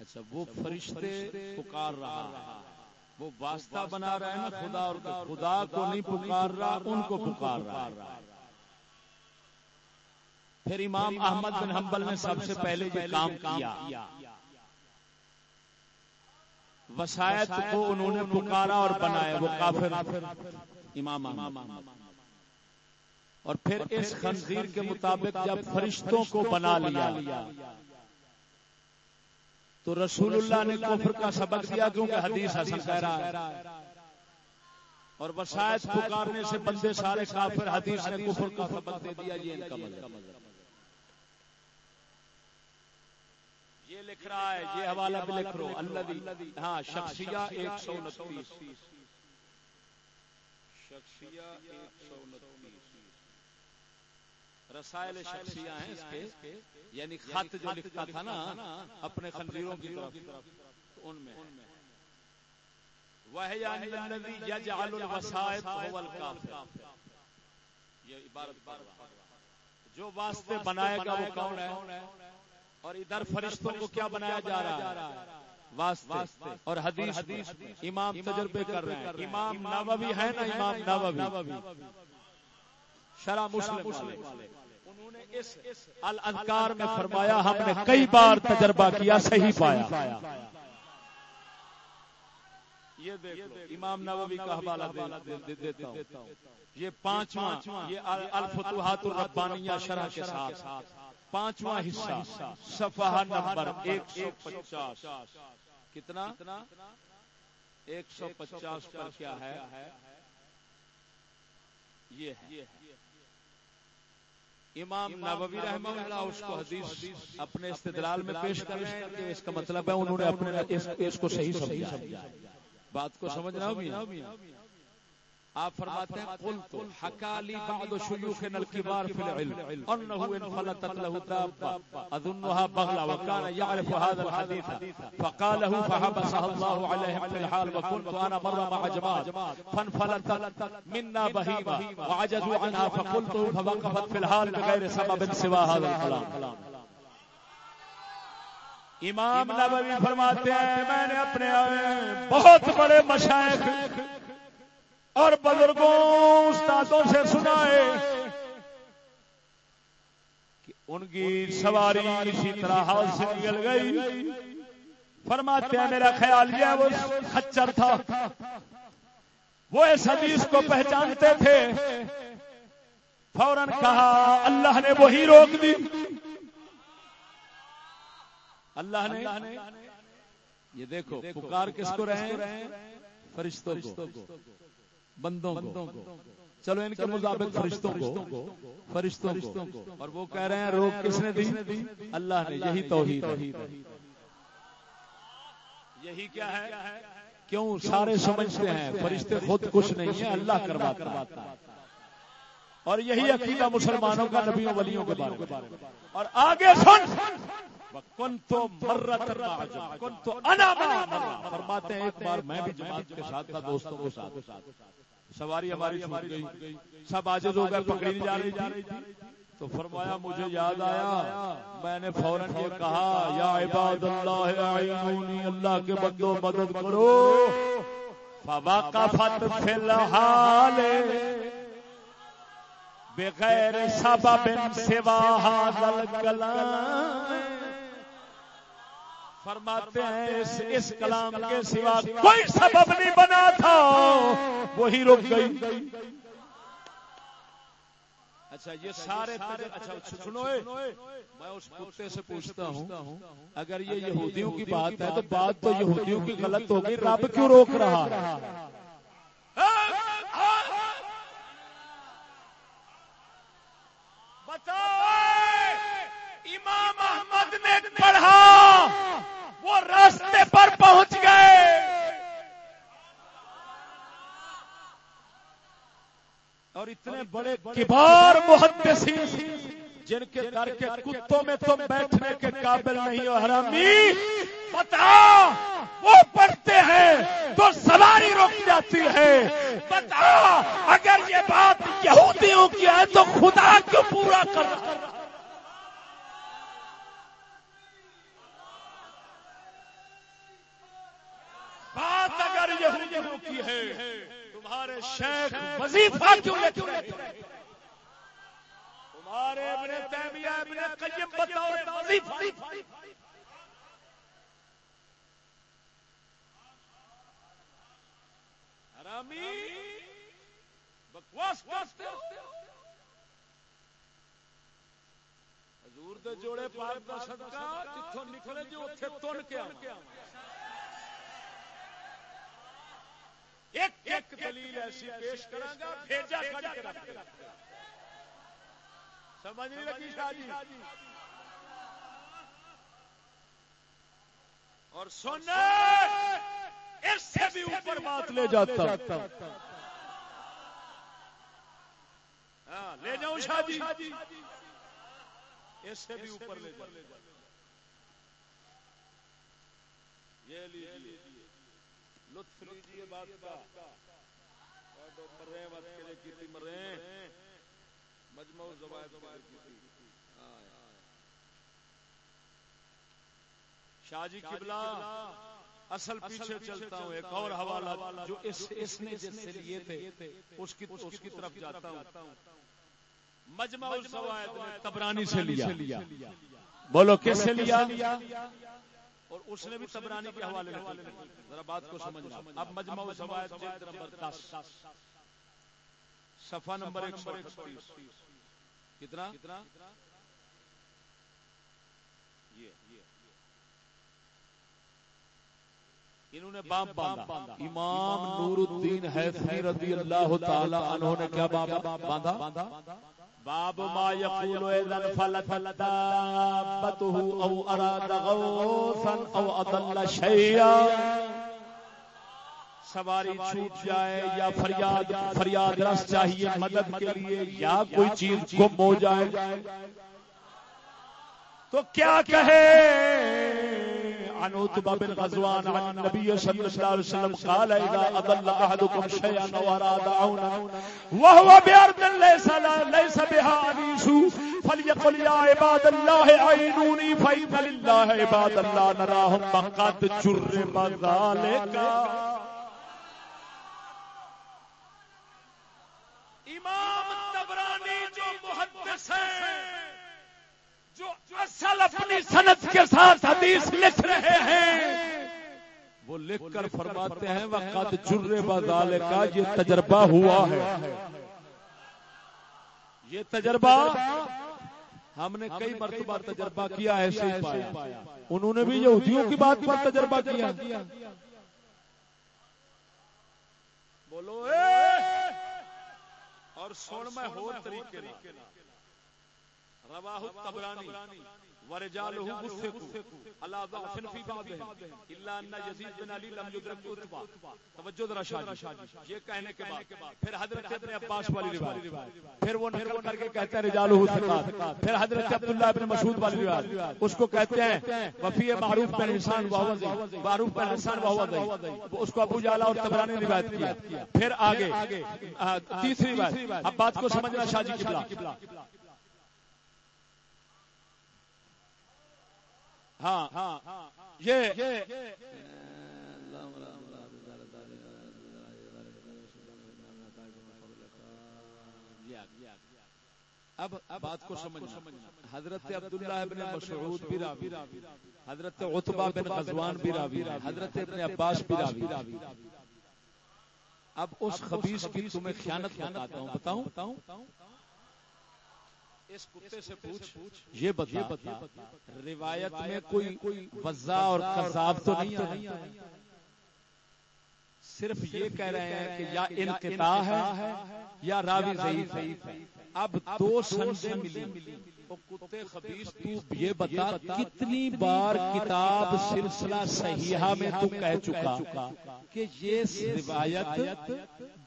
اچھا وہ فرشتے پکار رہا وہ واسطہ بنا رہا ہے نا خدا اور خدا کو نہیں پکار رہا ان کو پکار رہا پھر امام احمد بن حنبل نے سب سے پہلے یہ کام کیا۔ وسائط کو انہوں نے پکارا اور بنایا وہ کافر امام احمد۔ اور پھر اس خنزیر کے مطابق جب فرشتوں کو بنا لیا تو رسول اللہ نے کفر کا سبق دیا کیونکہ حدیث حسن کہہ رہا ہے۔ اور وسائط پکارنے سے بندے سارے کافر حدیث نے کفر کا سبق دے دیا، یہ ان کا مطلب یہ لکھ رہا ہے، یہ حوالہ بھی لکھ رہو اللہ ہاں شخصیہ ایک سو انتیس۔ شخصیہ ایک سو انتیس۔ رسائل شخصیہ ہیں اس کے یعنی خط جو لکھتا تھا نا اپنے خنزیروں کی طرف ان میں۔ وہ یعنی الذی یجعل الوسائط هو الکافر یہ عبارت جو واسطے بنائے گا وہ کون ہے؟ اور ادھر فرشتوں کو کیا بنایا جا رہا ہے؟ واسطے۔ اور حدیث امام تجربے کر رہے ہیں۔ امام نووی ہے نا؟ امام نووی۔ شرح مسلم انہوں نے اس الاذکار میں فرمایا ہم نے کئی بار تجربہ کیا صحیح پایا۔ یہ دیکھو امام نووی کا حوالہ دیتا ہوں۔ یہ پانچواں یہ الفتوحات الربانیہ شرح کے ساتھ۔ پانچواں حصہ۔ صفحہ نمبر ایک سو پچاس۔ کتنا؟ ایک سو پچاس پر کیا ہے؟ یہ ہے۔ امام نووی رحمہ اللہ اس کو حدیث اپنے استدلال میں پیش کر رہے ہیں کہ اس کا مطلب ہے انہوں نے اپنے اس کو صحیح سمجھا بات کو سمجھنا ہوگی آپ فرماتے ہیں، قلت حکالی بعض شیوخنا الكبار في العلم. انه انفلتت له دابه اظنها بغلا وكان يعرف هذا الحديث فقاله فحبسها الله عليهم في الحال وكنت انا مره مع جماعه فانفلتت منا بهيمه وعجزوا عنها فقلت فوقفت في الحال بغير سبب سوى هذا الكلام امام نبوی فرماتے ہیں میں نے اپنے بہت بڑے مشائخ اور بزرگوں، استادوں سے سنا ہے کہ ان کی سواری اسی طرح ہاتھ سے نکل گئی۔ فرماتے ہیں، میرا خیال یہ وہ خچر تھا۔ وہ اس حدیث کو پہچانتے تھے۔ فوراً کہا، اللہ نے وہی روک دی۔ اللہ نے، یہ دیکھو، پکار کس کو رہے فرشتوں کو۔ بندوں کو۔ چلو ان کے مطابق فرشتوں کو۔ فرشتوں کو۔ اور وہ کہہ رہے ہیں روک کس نے دی؟ اللہ نے یہی توحید یہی کیا ہے؟ کیوں؟ سارے سمجھتے ہیں فرشتے خود کچھ نہیں ہے اللہ کرواتا اور یہی عقیدہ مسلمانوں کا نبیوں ولیوں کے بارے میں۔ اور آگے سن! کن تو مرت کن تو انا فرماتے ہیں ایک بار میں بھی جماعت کے ساتھ تھا دوستوں کے ساتھ. سواری ہماری چھوٹ گئی. سب آج ہو گئے پکڑی جا رہی تھی. تو فرمایا مجھے یاد آیا. میں نے فوراً یہ کہا یا عباد اللہ اعینونی اللہ کے بندو مدد کرو. فوقفت فی الحال بغیر سبب سوا هذا الكلام فرماتے ہیں اس, اس کلام کے سوا کوئی سبب نہیں بنا تھا۔ وہی رک گئی۔ اچھا یہ سارے اچھا سنو میں اس کتے سے پوچھتا ہوں اگر یہ یہودیوں کی بات ہے تو بات تو یہودیوں کی غلط ہوگی۔ رب کیوں روک رہا امام احمد نے پڑھا۔ وہ راستے پر پہنچ گئے۔ اور اتنے بڑے کبار محدثین جن کے در کے کتوں میں تم بیٹھنے کے قابل نہیں ہو حرامی بتا وہ پڑھتے ہیں تو سواری رک جاتی ہے۔ بتا اگر یہ بات یہودیوں کی ہے تو خدا کیوں پورا کر۔ تمہارے شیخ وظیفہ کیوں لیتے اور ابن تیمیہ ابن قیم بطور وظیفہ۔ حرامی بکواس کرتے حضور دے جوڑے پاک دا صدقہ جتھوں نکلے جو اوتھے تن کے آواں ایک ایک دلیل ایسی پیش کراں گا بھیجا سمجھ نہیں لگی شاہ جی؟ اور سن اس سے بھی اوپر بات لے جاتا۔ ہاں، لے جاؤں شاہ جی؟ اس سے بھی اوپر لے جاؤں۔ یہ لیجیے۔ لطف لیجیے بات کا مرے بات کے لیے کیتی مرے۔ مجموع شاہ جی قبلہ۔ اصل پیچھے چلتا ہوں۔ ایک اور حوالہ جو اس اس نے جس سے لیے تھے اس کی اس کی طرف جاتا ہوں۔ مجمع الزوائد نے تبرانی سے لیا۔ بولو کس سے لیا؟ اور اس نے بھی تبرانی کے حوالے میں ذرا بات کو سمجھنا۔ اب مجمع الزوائد جلد نمبر 10 صفحہ نمبر 138 کتنا؟ یہ۔ انہوں نے باب باندھا۔ امام نور الدین حیثمی رضی اللہ تعالی عنہ نے کیا باب باندھا؟ باب ما یقول اذن فلت دابته او اراد غوثا او اضل شیئا سواری چھوٹ جائے یا فریاد فریاد رس چاہیے مدد کے لیے یا کوئی چیز گم ہو جائے۔ تو کیا کہے؟ عن عتبہ بن غزوان عن النبي صلى الله عليه وسلم قال اذا اضل احدكم شيئا واراد عونا وهو بارض ليس ليس بها انيس فليقل يا عباد الله عينوني فإن لله عباد الله نراهم قد جرب ذلك امام تبرانی جو محدث ہیں جو اصل اپنی صنعت کے ساتھ حدیث لکھ رہے ہیں۔ وہ لکھ کر فرماتے ہیں وقت جرے بدالے کا یہ تجربہ ہوا ہے۔ یہ تجربہ ہم نے کئی مرتبہ تجربہ کیا ایسے ہی پایا۔ انہوں نے بھی یہودیوں کی بات پر تجربہ کیا۔ بولو اور سن میں ہو طریقے رواہ الطبرانی ورجالہ مسکو الا ضعف فی بعضهم الا ان یزید بن علی لم یدرک عتبہ۔ توجہ ذرا شاہ جی یہ کہنے کے بعد، پھر حضرت ابن عباس والی روایت، پھر وہ نقل کر کے کہتے ہیں رجالہ ثقات، پھر حضرت عبداللہ ابن مسعود والی روایت، اس کو کہتے ہیں وفی معروف بن حسان وهو معروف بن حسان وهو اس کو ابو جعلا اور طبرانی نے روایت کیا۔ پھر آگے تیسری روایت، اب بات کو سمجھنا شاہ جی قبلہ۔ ہاں۔ یہ اب بات کو سمجھنا۔ حضرت عبداللہ ابن مسعود بھی راوی۔ حضرت عتبہ بن غزوان بھی راوی۔ حضرت ابن عباس بھی راوی۔ اب اس خبیث کی تمہیں خیانت بتاتا ہوں۔ بتاؤں؟ اس کتے سے پوچھ۔ یہ بتا روایت میں کوئی وزا اور قذاب تو نہیں آیا؟ صرف یہ کہہ رہے ہیں کہ یا انقطاع ہے یا راوی ضعیف ہے۔ اب دو سندیں ملی۔ کتے خبیث تو یہ بتا کتنی بار کتاب سلسلہ صحیحہ میں تو کہہ چکا کہ یہ روایت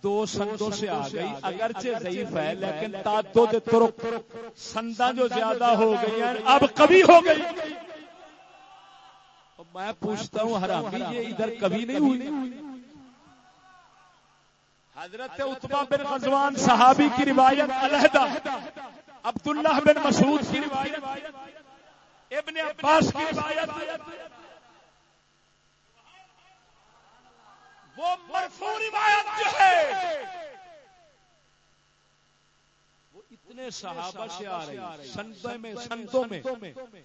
دو سندوں سے آ گئی اگرچہ ضعیف ہے لیکن تاتو دے ترک سندہ جو زیادہ ہو گئی ہیں اب کبھی ہو گئی۔ میں پوچھتا ہوں حرامی یہ ادھر کبھی نہیں ہوئی۔ حضرت عتبہ بن غزوان صحابی کی روایت علیحدہ۔ عبداللہ بن مسعود کی روایت، ابن عباس کی روایت، وہ مرفوع روایت جو ہے اتنے صحابہ سے آ رہی سنتوں میں سنتوں میں،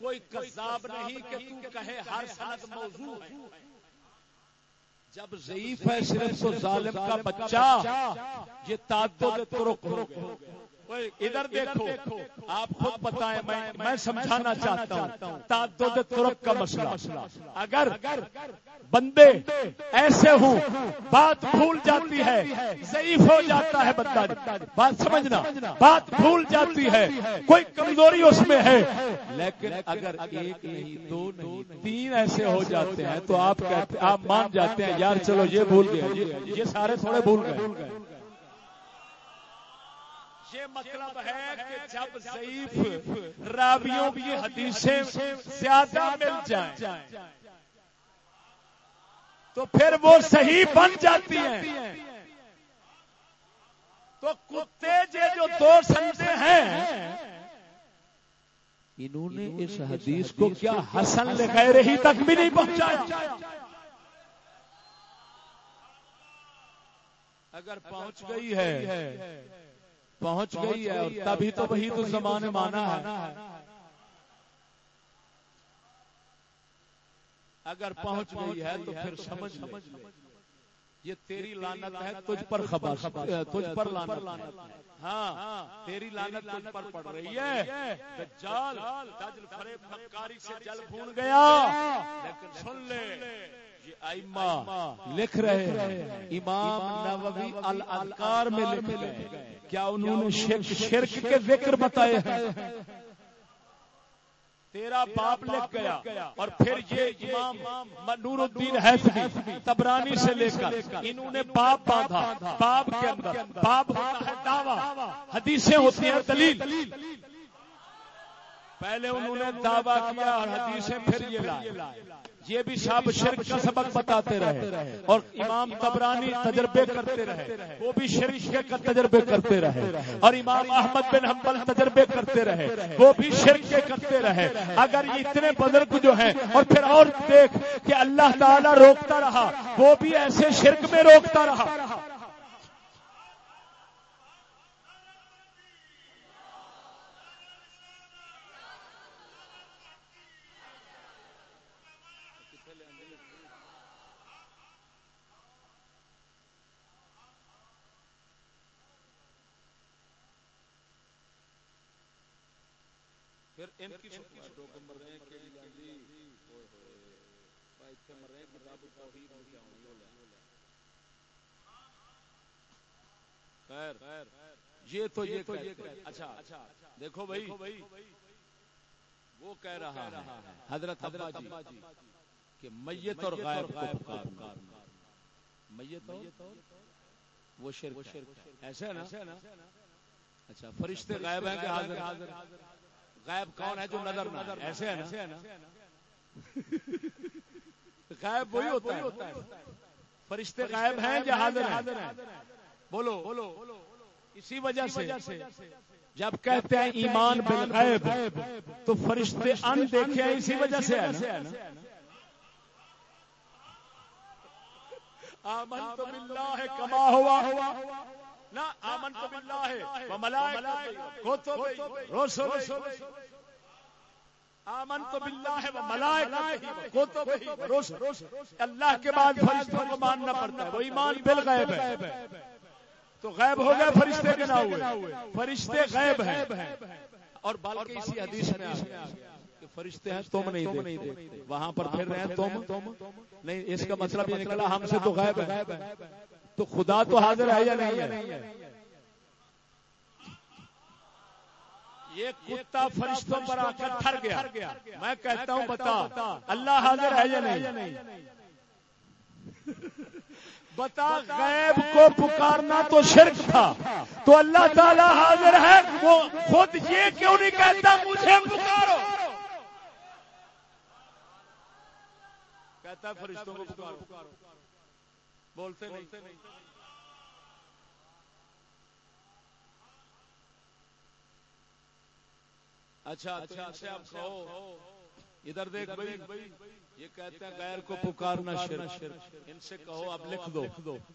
کوئی کذاب نہیں کہ تو کہے ہر سند موضوع ہے۔ جب ضعیف ہے، صرف تو ظالم کا بچہ، یہ تعدد ترک ہو گئے ادھر دیکھو آپ خود بتائیں میں میں سمجھانا چاہتا ہوں تعدد ترک کا مسئلہ۔ اگر بندے ایسے ہوں بات بھول جاتی ہے ضعیف ہو جاتا ہے بندہ۔ بات سمجھنا بات بھول جاتی ہے۔ کوئی کمزوری اس میں ہے۔ لیکن اگر ایک نہیں دو نہیں۔ تین ایسے ہو جاتے ہیں تو آپ کہتے آپ مان جاتے ہیں یار چلو یہ بھول گئے یہ سارے تھوڑے بھول گئے۔ یہ مطلب ہے کہ جب ضعیف راویوں کی حدیثیں زیادہ مل جائیں تو پھر وہ صحیح بن جاتی ہیں۔ تو کتے جو دو سنتے ہیں انہوں نے اس حدیث کو کیا حسن لغیر ہی تک بھی نہیں پہنچایا۔ اگر پہنچ گئی ہے پہنچ گئی ہے اور تبھی تو وہی تو زمانے مانا ہے۔ اگر پہنچ گئی ہے تو پھر سمجھ یہ تیری لانت ہے تجھ پر خبر تجھ پر لانت ہاں تیری لانت تجھ پر پڑ رہی ہے۔ دجال دجل فریب مکاری سے جل بھون گیا۔ لیکن سن لے۔ جی، لکھ رہے ہیں۔ امام نووی الاذکار میں لکھ گئے کیا انہوں نے شرک شرک کے ذکر بتائے ہیں؟ تیرا باپ لکھ گیا اور پھر یہ امام نور الدین حیثمی تبرانی سے لے کر انہوں نے باپ باندھا۔ باپ کے اندر، باپ ہوتا ہے دعویٰ۔ حدیثیں ہوتی ہیں دلیل۔ پہلے انہوں نے دعویٰ کیا اور حدیثیں پھر یہ لائے۔ یہ بھی صاحب شرک کا سبق بتاتے رہے اور امام تبرانی تجربے کرتے رہے، وہ بھی شرک کا تجربے کرتے رہے اور امام احمد بن حنبل تجربے کرتے رہے، وہ بھی شرک کے کرتے رہے۔ اگر یہ اتنے بزرگ جو ہیں، اور پھر اور دیکھ کہ اللہ تعالی روکتا رہا، وہ بھی ایسے شرک میں روکتا رہا پھر ان کی یہ تو یہ اچھا۔ دیکھو بھائی۔ وہ کہہ رہا ہے۔ حضرت جی کہ میت اور غائب کو پکارنا۔ میت اور وہ شرک ایسا ہے نا؟ اچھا فرشتے غائب ہیں کہ حاضر غائب کون ہے جو نظر نہ ایسے ہے نا؟ غائب وہی ہوتا ہے۔ فرشتے غائب ہیں یا حاضر ہیں؟ بولو۔ بولو۔ اسی وجہ سے جب کہتے ہیں ایمان بالغیب تو فرشتے ان دیکھے ہیں اسی وجہ سے ہے نا؟ آمن تو باللہ کما ہوا۔ ہوا۔ نہ آمن تو باللہ کتب رسل آمن تو باللہ کتب رسل اللہ کے بعد فرشتوں کو ماننا پڑتا ہے وہ ایمان بالغیب ہے۔ تو غیب ہو گئے فرشتے کے نہ ہوئے۔ فرشتے غیب ہیں۔ اور بلکہ اسی حدیث میں آ فرشتے ہیں تم نہیں دیکھتے۔ وہاں پر پھر رہے ہیں تم نہیں اس کا مطلب یہ نکلا ہم سے تو غیب ہے۔ تو خدا تو حاضر ہے یا نہیں ہے؟ یہ کتا فرشتوں پر آ کر تھر گیا۔ میں کہتا ہوں بتا، اللہ حاضر ہے یا نہیں؟ بتا، غیب کو پکارنا تو شرک تھا۔ تو اللہ تعالی حاضر ہے، وہ خود یہ کیوں نہیں کہتا، مجھے پکارو۔ کہتا فرشتوں کو پکارو۔ بولتے نہیں اچھا اچھا آپ کہو ادھر دیکھ بھائی یہ کہتے ہیں غیر کو پکارنا شرک۔ ان سے کہو اب لکھ دو۔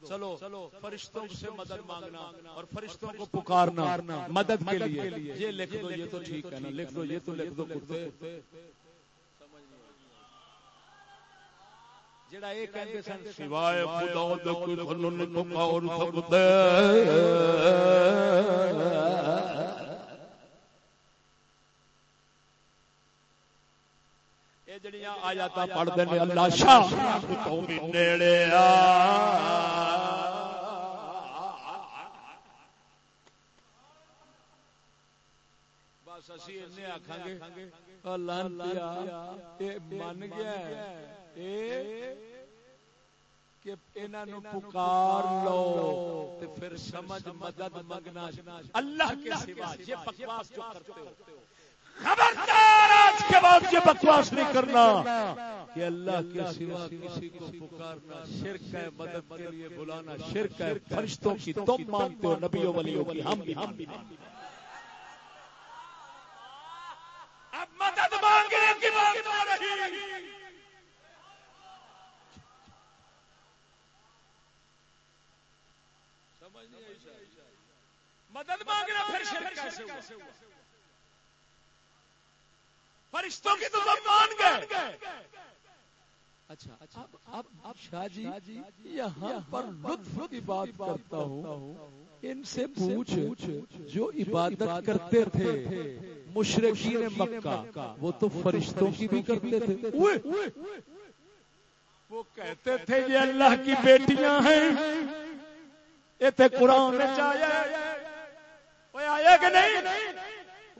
چلو فرشتوں سے مدد مانگنا اور فرشتوں کو پکارنا مدد کے لیے۔ یہ لکھ دو یہ تو ٹھیک ہے نا۔ لکھ دو یہ تو لکھ دو کتے۔ جڑا یہ کہتے سن سوائے خدا دے کوئی جڑیاں آیات پڑھتے ہیں اللہ شاہ تو بھی نیڑے آ۔ بس اسی اینے آکھاں گے اللہ اے من گیا ہے کہ انہاں نو پکار لو تے پھر سمجھ مدد منگنا اللہ کے سوا یہ بکواس جو کرتے ہو۔ خبردار آج کے بعد یہ بکواس نہیں کرنا۔ کہ اللہ کے سوا کسی کو پکارنا شرک ہے مدد کے لیے بلانا شرک ہے فرشتوں کی تم مانتے ہو نبیوں ولیوں کی ہم بھی ہم بھی اب مدد مانگنے کی بات ہو رہی مدد مانگنا پھر شرک کیسے ہوا فرشتوں کی تو سب مان گئے۔ اچھا اب اب شاہ جی یہاں پر لطف کی بات کرتا ہوں۔ ان سے پوچھ جو عبادت کرتے تھے۔ مشرقین مکہ وہ تو فرشتوں کی بھی کرتے تھے۔ وہ کہتے تھے یہ اللہ کی بیٹیاں ہیں۔ یہ تھے قرآن میں آیا کہ نہیں?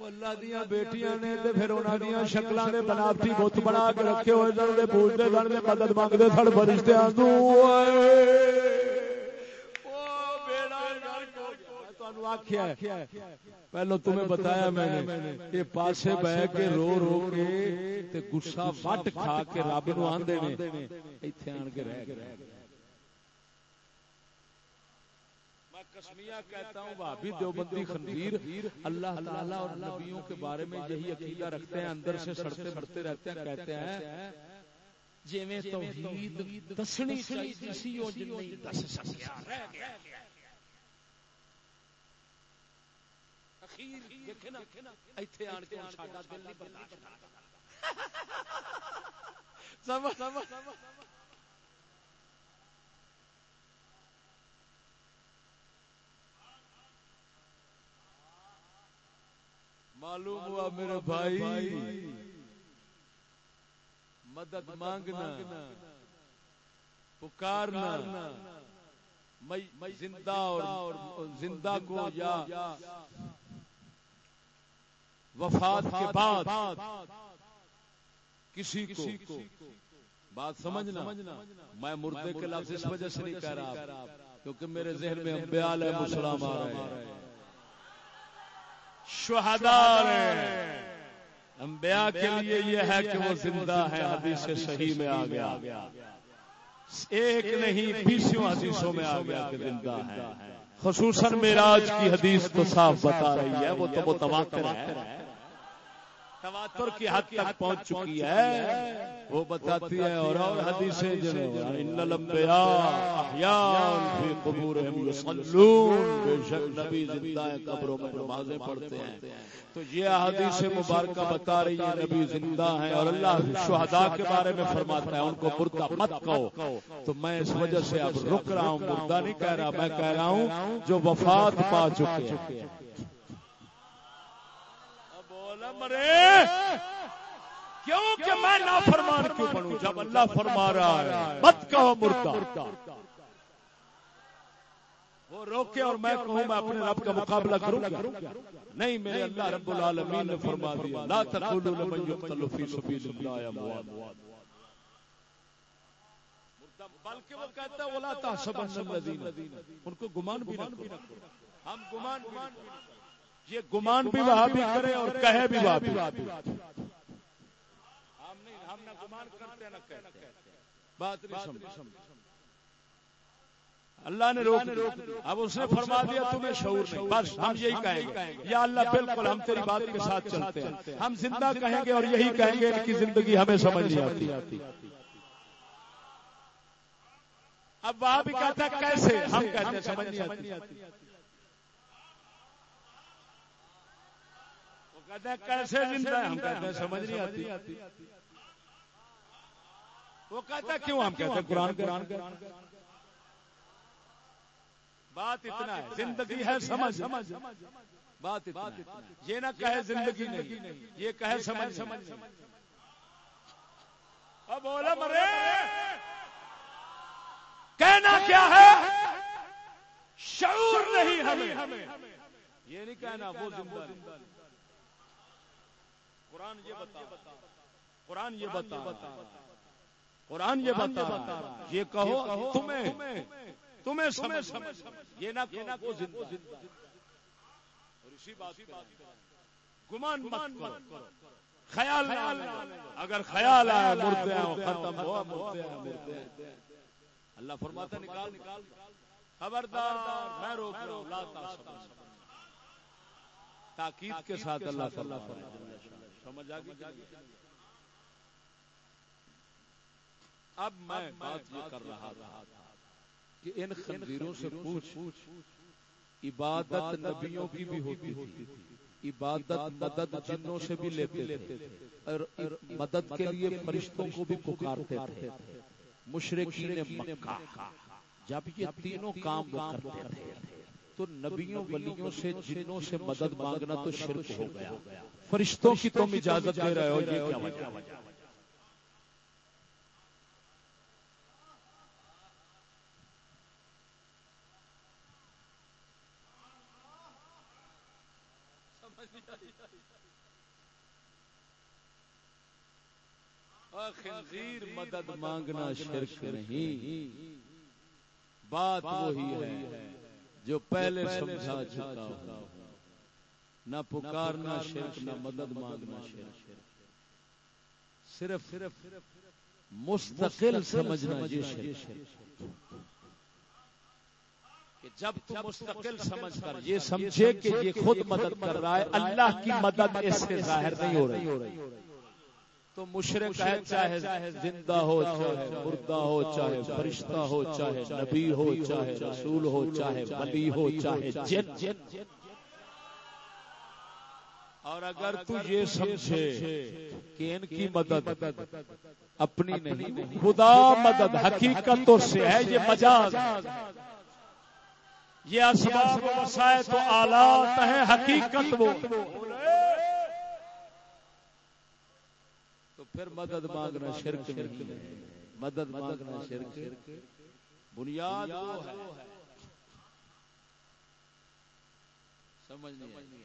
اللہ دیا بیٹیاں نے تے پھر انہاں دیا شکلاں دے بناوٹی بت بنا کے رکھے ہوئے سن تے پوچھتے سن تے مدد سن فرشتیاں تو۔ پہلو تمہیں بتایا میں نے یہ پاسے بہ کے رو رو کے تے گسا وٹ کھا کے رب نو آندے نے ایتھے آن کے رہ گئے۔ کسمیا کہتا ہوں بھابی دیوبندی خنزیر، اللہ تعالیٰ اور نبیوں کے بارے میں یہی عقیدہ رکھتے ہیں، اندر سے سڑتے سڑتے رہتے ہیں، کہتے ہیں، جیویں توحید دسنی چاہیے سی او جن نہیں دس سکیا۔ رہ گیا اخیر دیکھے نا، ایتھے آن کے ساڈا دل نہیں برداشت سمجھ سمجھ معلوم ہوا میرے بھائی، مدد مانگنا، پکارنا زندہ اور زندہ کو یا وفات کے بعد کسی کو بات سمجھنا، میں مردے کے لفظ اس وجہ سے نہیں کہہ رہا، کیونکہ میرے ذہن میں انبیاء علیہ السلام آ رہے ہیں۔ شہدار انبیاء کے لیے یہ ہے کہ وہ زندہ ہے حدیث صحیح میں آ گیا۔ ایک نہیں بیسوں حدیثوں میں آ گیا کہ زندہ ہے خصوصاً میراج کی حدیث تو صاف بتا رہی ہے وہ تو متواتر ہے۔ تواتر کی حد تک پہنچ چکی ہے وہ بتاتی ہے اور اور حدیثیں ان الانبیاء احیاء فی قبورہم یصلون۔ بے شک نبی زندہ ہے قبروں میں نمازیں پڑھتے ہیں۔ تو یہ حدیث مبارکہ بتا رہی ہے نبی زندہ ہیں اور اللہ شہداء کے بارے میں فرماتا ہے ان کو مردہ مت کہو۔ تو میں اس وجہ سے اب رک رہا ہوں مردہ نہیں کہہ رہا میں کہہ رہا ہوں جو وفات پا چکے ہیں۔ مرے۔ کیوں کہ میں نافرمان کیوں بنوں؟ جب اللہ فرما رہا ہے مت کہو مردہ۔ وہ روکے اور میں کہوں میں اپنے رب کا مقابلہ کروں گا۔ نہیں میرے اللہ رب العالمین نے فرما دیا لا تقولوا لمن يقتل في سبيل الله اموات بلکہ وہ کہتا ہے ولا تحسبن الذين۔ ان کو گمان بھی نہ کرو۔ ہم گمان بھی نہ کرو۔ یہ گمان بھی وہاں بھی کرے اور کہے بھی وہاں بھی۔ ہم نہ گمان کرتے نہ کہتے۔ بات نہیں سمجھ۔ اللہ نے روک اب اس نے فرما دیا تمہیں شعور نہیں۔ بس ہم یہی کہیں گے۔ یا اللہ بالکل ہم تیری بات کے ساتھ چلتے ہیں۔ ہم زندہ کہیں گے اور یہی کہیں گے ان کی زندگی ہمیں سمجھ نہیں آتی۔ اب وہاں بھی کہتا ہے کیسے؟ ہم کہتے ہیں سمجھ نہیں آتی۔ کہتے ہیں کیسے زندہ ہے ہم کہتے ہیں سمجھ نہیں آتی۔ وہ کہتا ہے کیوں ہم کہتے ہیں؟ قرآن قرآن بات اتنا ہے۔ زندگی ہے سمجھ۔ سمجھ بات اتنا یہ نہ کہے زندگی نہیں۔ یہ کہے سمجھ سمجھ اب بولا مرے۔ کہنا کیا ہے؟ شعور نہیں ہمیں۔ یہ نہیں کہنا وہ زندہ قرآن یہ بتا۔ قرآن یہ بتا۔ قرآن یہ بتا۔ یہ کہو تمہیں۔ تمہیں۔ سمجھ۔ یہ نہ کہنا وہ زندہ۔ اور اسی بات گمان مت کرو۔ خیال اگر خیال آیا مردے ختم ہوا مردے اللہ فرماتا نکال۔ نکال۔ خبردار میں روک رہا ہوں لاتا تاکید کے ساتھ اللہ سمجھ آ اب میں بات یہ کر رہا تھا کہ ان خنزیروں سے پوچھ عبادت نبیوں کی بھی ہوتی تھی۔ عبادت مدد جنوں سے بھی لیتے تھے۔ اور مدد کے لیے فرشتوں کو بھی پکارتے تھے۔ مشرقین مکہ۔ جب یہ تینوں کام وہ کرتے تھے۔ تو نبیوں ولیوں سے جنوں سے مدد مانگنا تو شرک ہو گیا۔ فرشتوں کی تم اجازت دے رہے ہو یہ کیا وجہ؟ خنزیر مدد مانگنا شرک نہیں۔ بات وہی ہے۔ جو پہلے سمجھا چکا ہو نہ پکارنا شرک نہ مدد مانگنا۔ شرک صرف صرف مستقل سمجھنا یہ شرک کہ جب تو مستقل سمجھ کر یہ سمجھے کہ یہ خود مدد کر رہا ہے۔ اللہ کی مدد اس سے ظاہر نہیں ہو رہی۔ تو مشرق ہے چاہے زندہ ہو چاہے مردہ ہو چاہے فرشتہ ہو چاہے نبی ہو چاہے رسول ہو چاہے ولی ہو چاہے جن جن اور اگر تو یہ سمجھے کہ ان کی مدد اپنی نہیں خدا مدد حقیقت تو سے ہے یہ مجاز۔ یہ اسباب و وسائل تو آلات ہے حقیقت وہ تو پھر مدد مانگنا شرک نہیں ہے۔ مدد مانگنا شرک بنیاد وہ ہے۔ سمجھ نہیں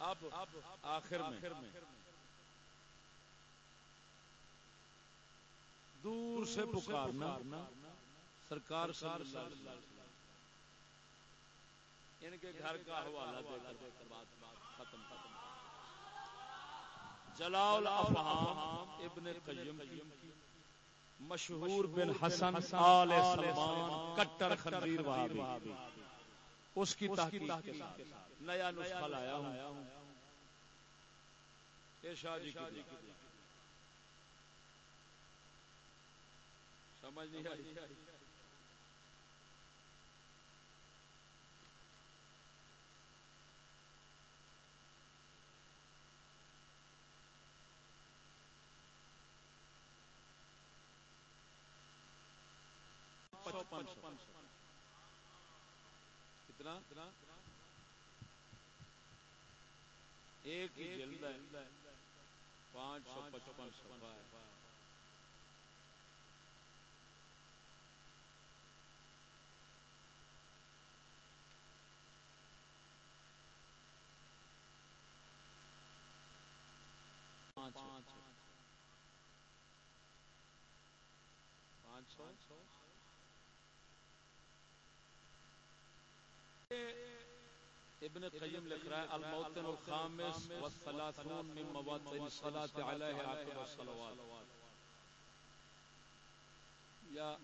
اب آخر میں۔ دور سے پکارنا سرکار ان کے گھر کا حوالہ دے کر بات ختم ختم جلال افہام ابن قیم کی مشہور بن حسن آل سلمان کٹر خنزیر وہابی۔ اس کی تحقیق کے ساتھ۔ نیا نسخہ لایا ہوں۔ شاہ جی کی سمجھ نہیں آئی۔ کتنا؟ ایک ہی جلد ہے۔ پانچ سو پچپن سفا ابن قیم لکھ رہا ہے الموتن الخامس والثلاثون من مواطن صلاة علیہ آخر الصلوات۔ یا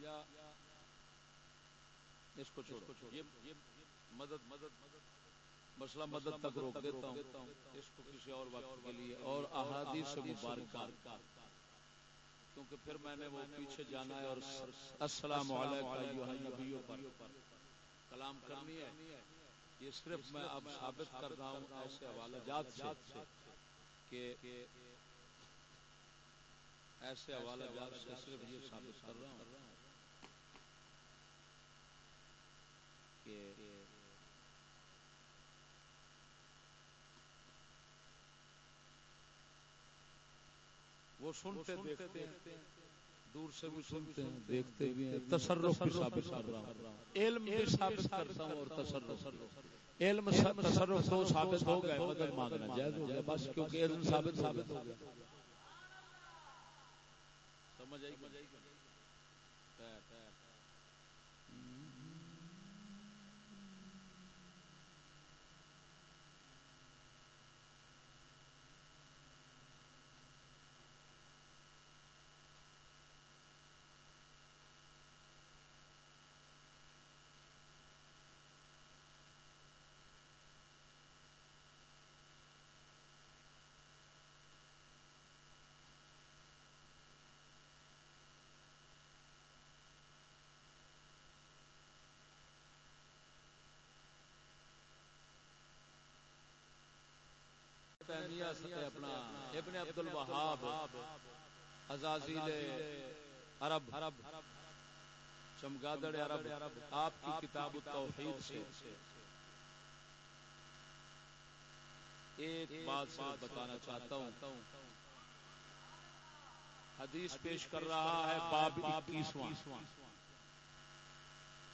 اس کو چھوڑو۔ یہ مدد مدد مسئلہ مدد تک روک دیتا ہوں۔ اس کو کسی اور وقت کے لیے اور احادیث مبارکہ۔ کیونکہ پھر میں نے وہ پیچھے جانا ہے اور السلام علیکم پر کلام کرنی ہے۔ یہ صرف میں اب ثابت کر رہا ہوں ایسے حوالہ جات سے کہ ایسے حوالہ جات سے صرف یہ ثابت کر رہا ہوں کہ وہ سنتے دیکھتے ہیں دور سے بھی سنتے ہیں دیکھتے بھی ہیں تصرف بھی ثابت کر رہا ہوں۔ علم بھی ثابت کرتا ہوں اور تصرف علم تصرف تو ثابت ہو گئے مدد مانگنا جائز ہو گیا بس کیونکہ علم ثابت ثابت ہو گیا۔ سمجھ آئی تیمیہ اپنا، ابن عبد الوہاب عزازیل عرب عرب چمگادڑ عرب، آپ کی کتاب التوحید سے۔ ایک بات سے بتانا چاہتا ہوں۔ حدیث پیش کر رہا ہے باب اکیسواں۔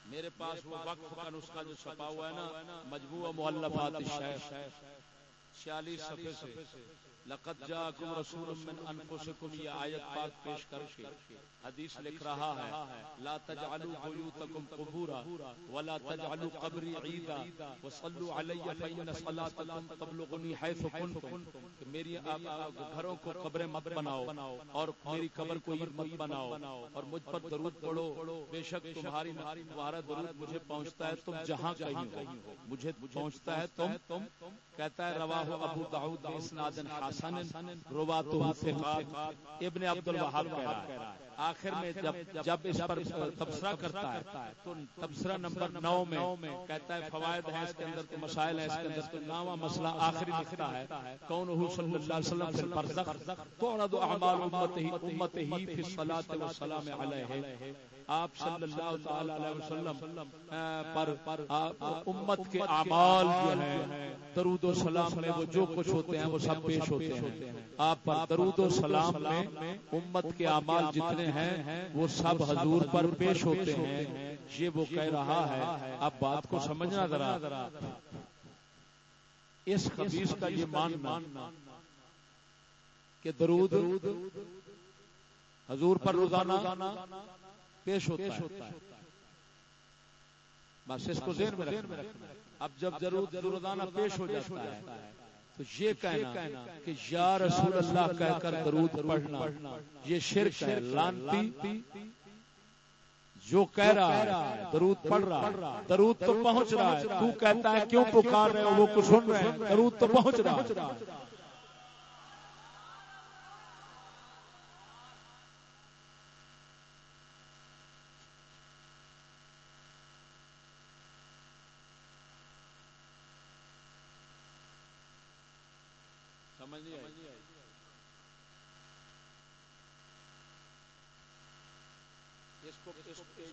میرے پاس وہ وقت کا نسخہ جو چھپا ہوا ہے نا، مجموعہ مؤلفات شیخ۔ چھیالیس صفحے سے۔ لقد جاءکم رسول من انفسکم، یہ آیت پاک پیش کر کے حدیث لکھ رہا ہے، لا تجعلوا بیوتکم قبورا ولا تجعلوا قبری عیدا، وصلوا علی فین صلاتکم تبلغنی حیث کنتم، کہ میری گھروں کو قبر مت بناؤ اور میری قبر کو عید مت بناؤ اور مجھ پر درود پڑھو، بے شک تمہاری تمہارا درود مجھے پہنچتا ہے تم جہاں کہیں ہو۔ مجھے پہنچتا ہے تم، کہتا ہے رواہ ابو داؤد اسناد حسن رواتو ثقات ابن عبد الوهاب کہہ رہا ہے۔ آخر میں جب جب اس پر تبصرہ کرتا ہے، تو تبصرہ نمبر نو میں کہتا ہے، فوائد ہیں اس کے اندر تو مسائل ہیں اس کے اندر تو نامہ مسئلہ آخری لکھتا ہے۔ کون ہو صلی اللہ علیہ وسلم فی البرزخ تعرض اعمال امته امته فی الصلاة والسلام علیہ۔ آپ صلی اللہ تعالی علیہ وسلم پر امت کے اعمال جو ہیں درود و سلام میں وہ جو کچھ ہوتے ہیں وہ سب پیش ہوتے ہیں۔ آپ پر درود و سلام میں امت کے اعمال جتنے ہیں وہ سب حضور پر پیش ہوتے ہیں۔ یہ وہ کہہ رہا ہے۔ اب بات کو سمجھنا ذرا۔ اس خبیص کا یہ ماننا کہ درود حضور پر روزانہ پیش ہوتا ہے۔ بس اس کو ذہن میں رکھنا اب جب ضرور روزانہ پیش ہو جاتا ہے تو یہ کہنا کہ یا رسول اللہ کہہ کر درود پڑھنا یہ شرک ہے لانتی۔ جو کہہ رہا ہے درود پڑھ رہا ہے۔ درود تو پہنچ رہا ہے۔ تو کہتا ہے کیوں پکار رہے ہو؟ وہ کچھ سن رہے ہیں۔ درود تو پہنچ رہا ہے۔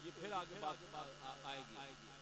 یہ پھر آگے بات آئے گی۔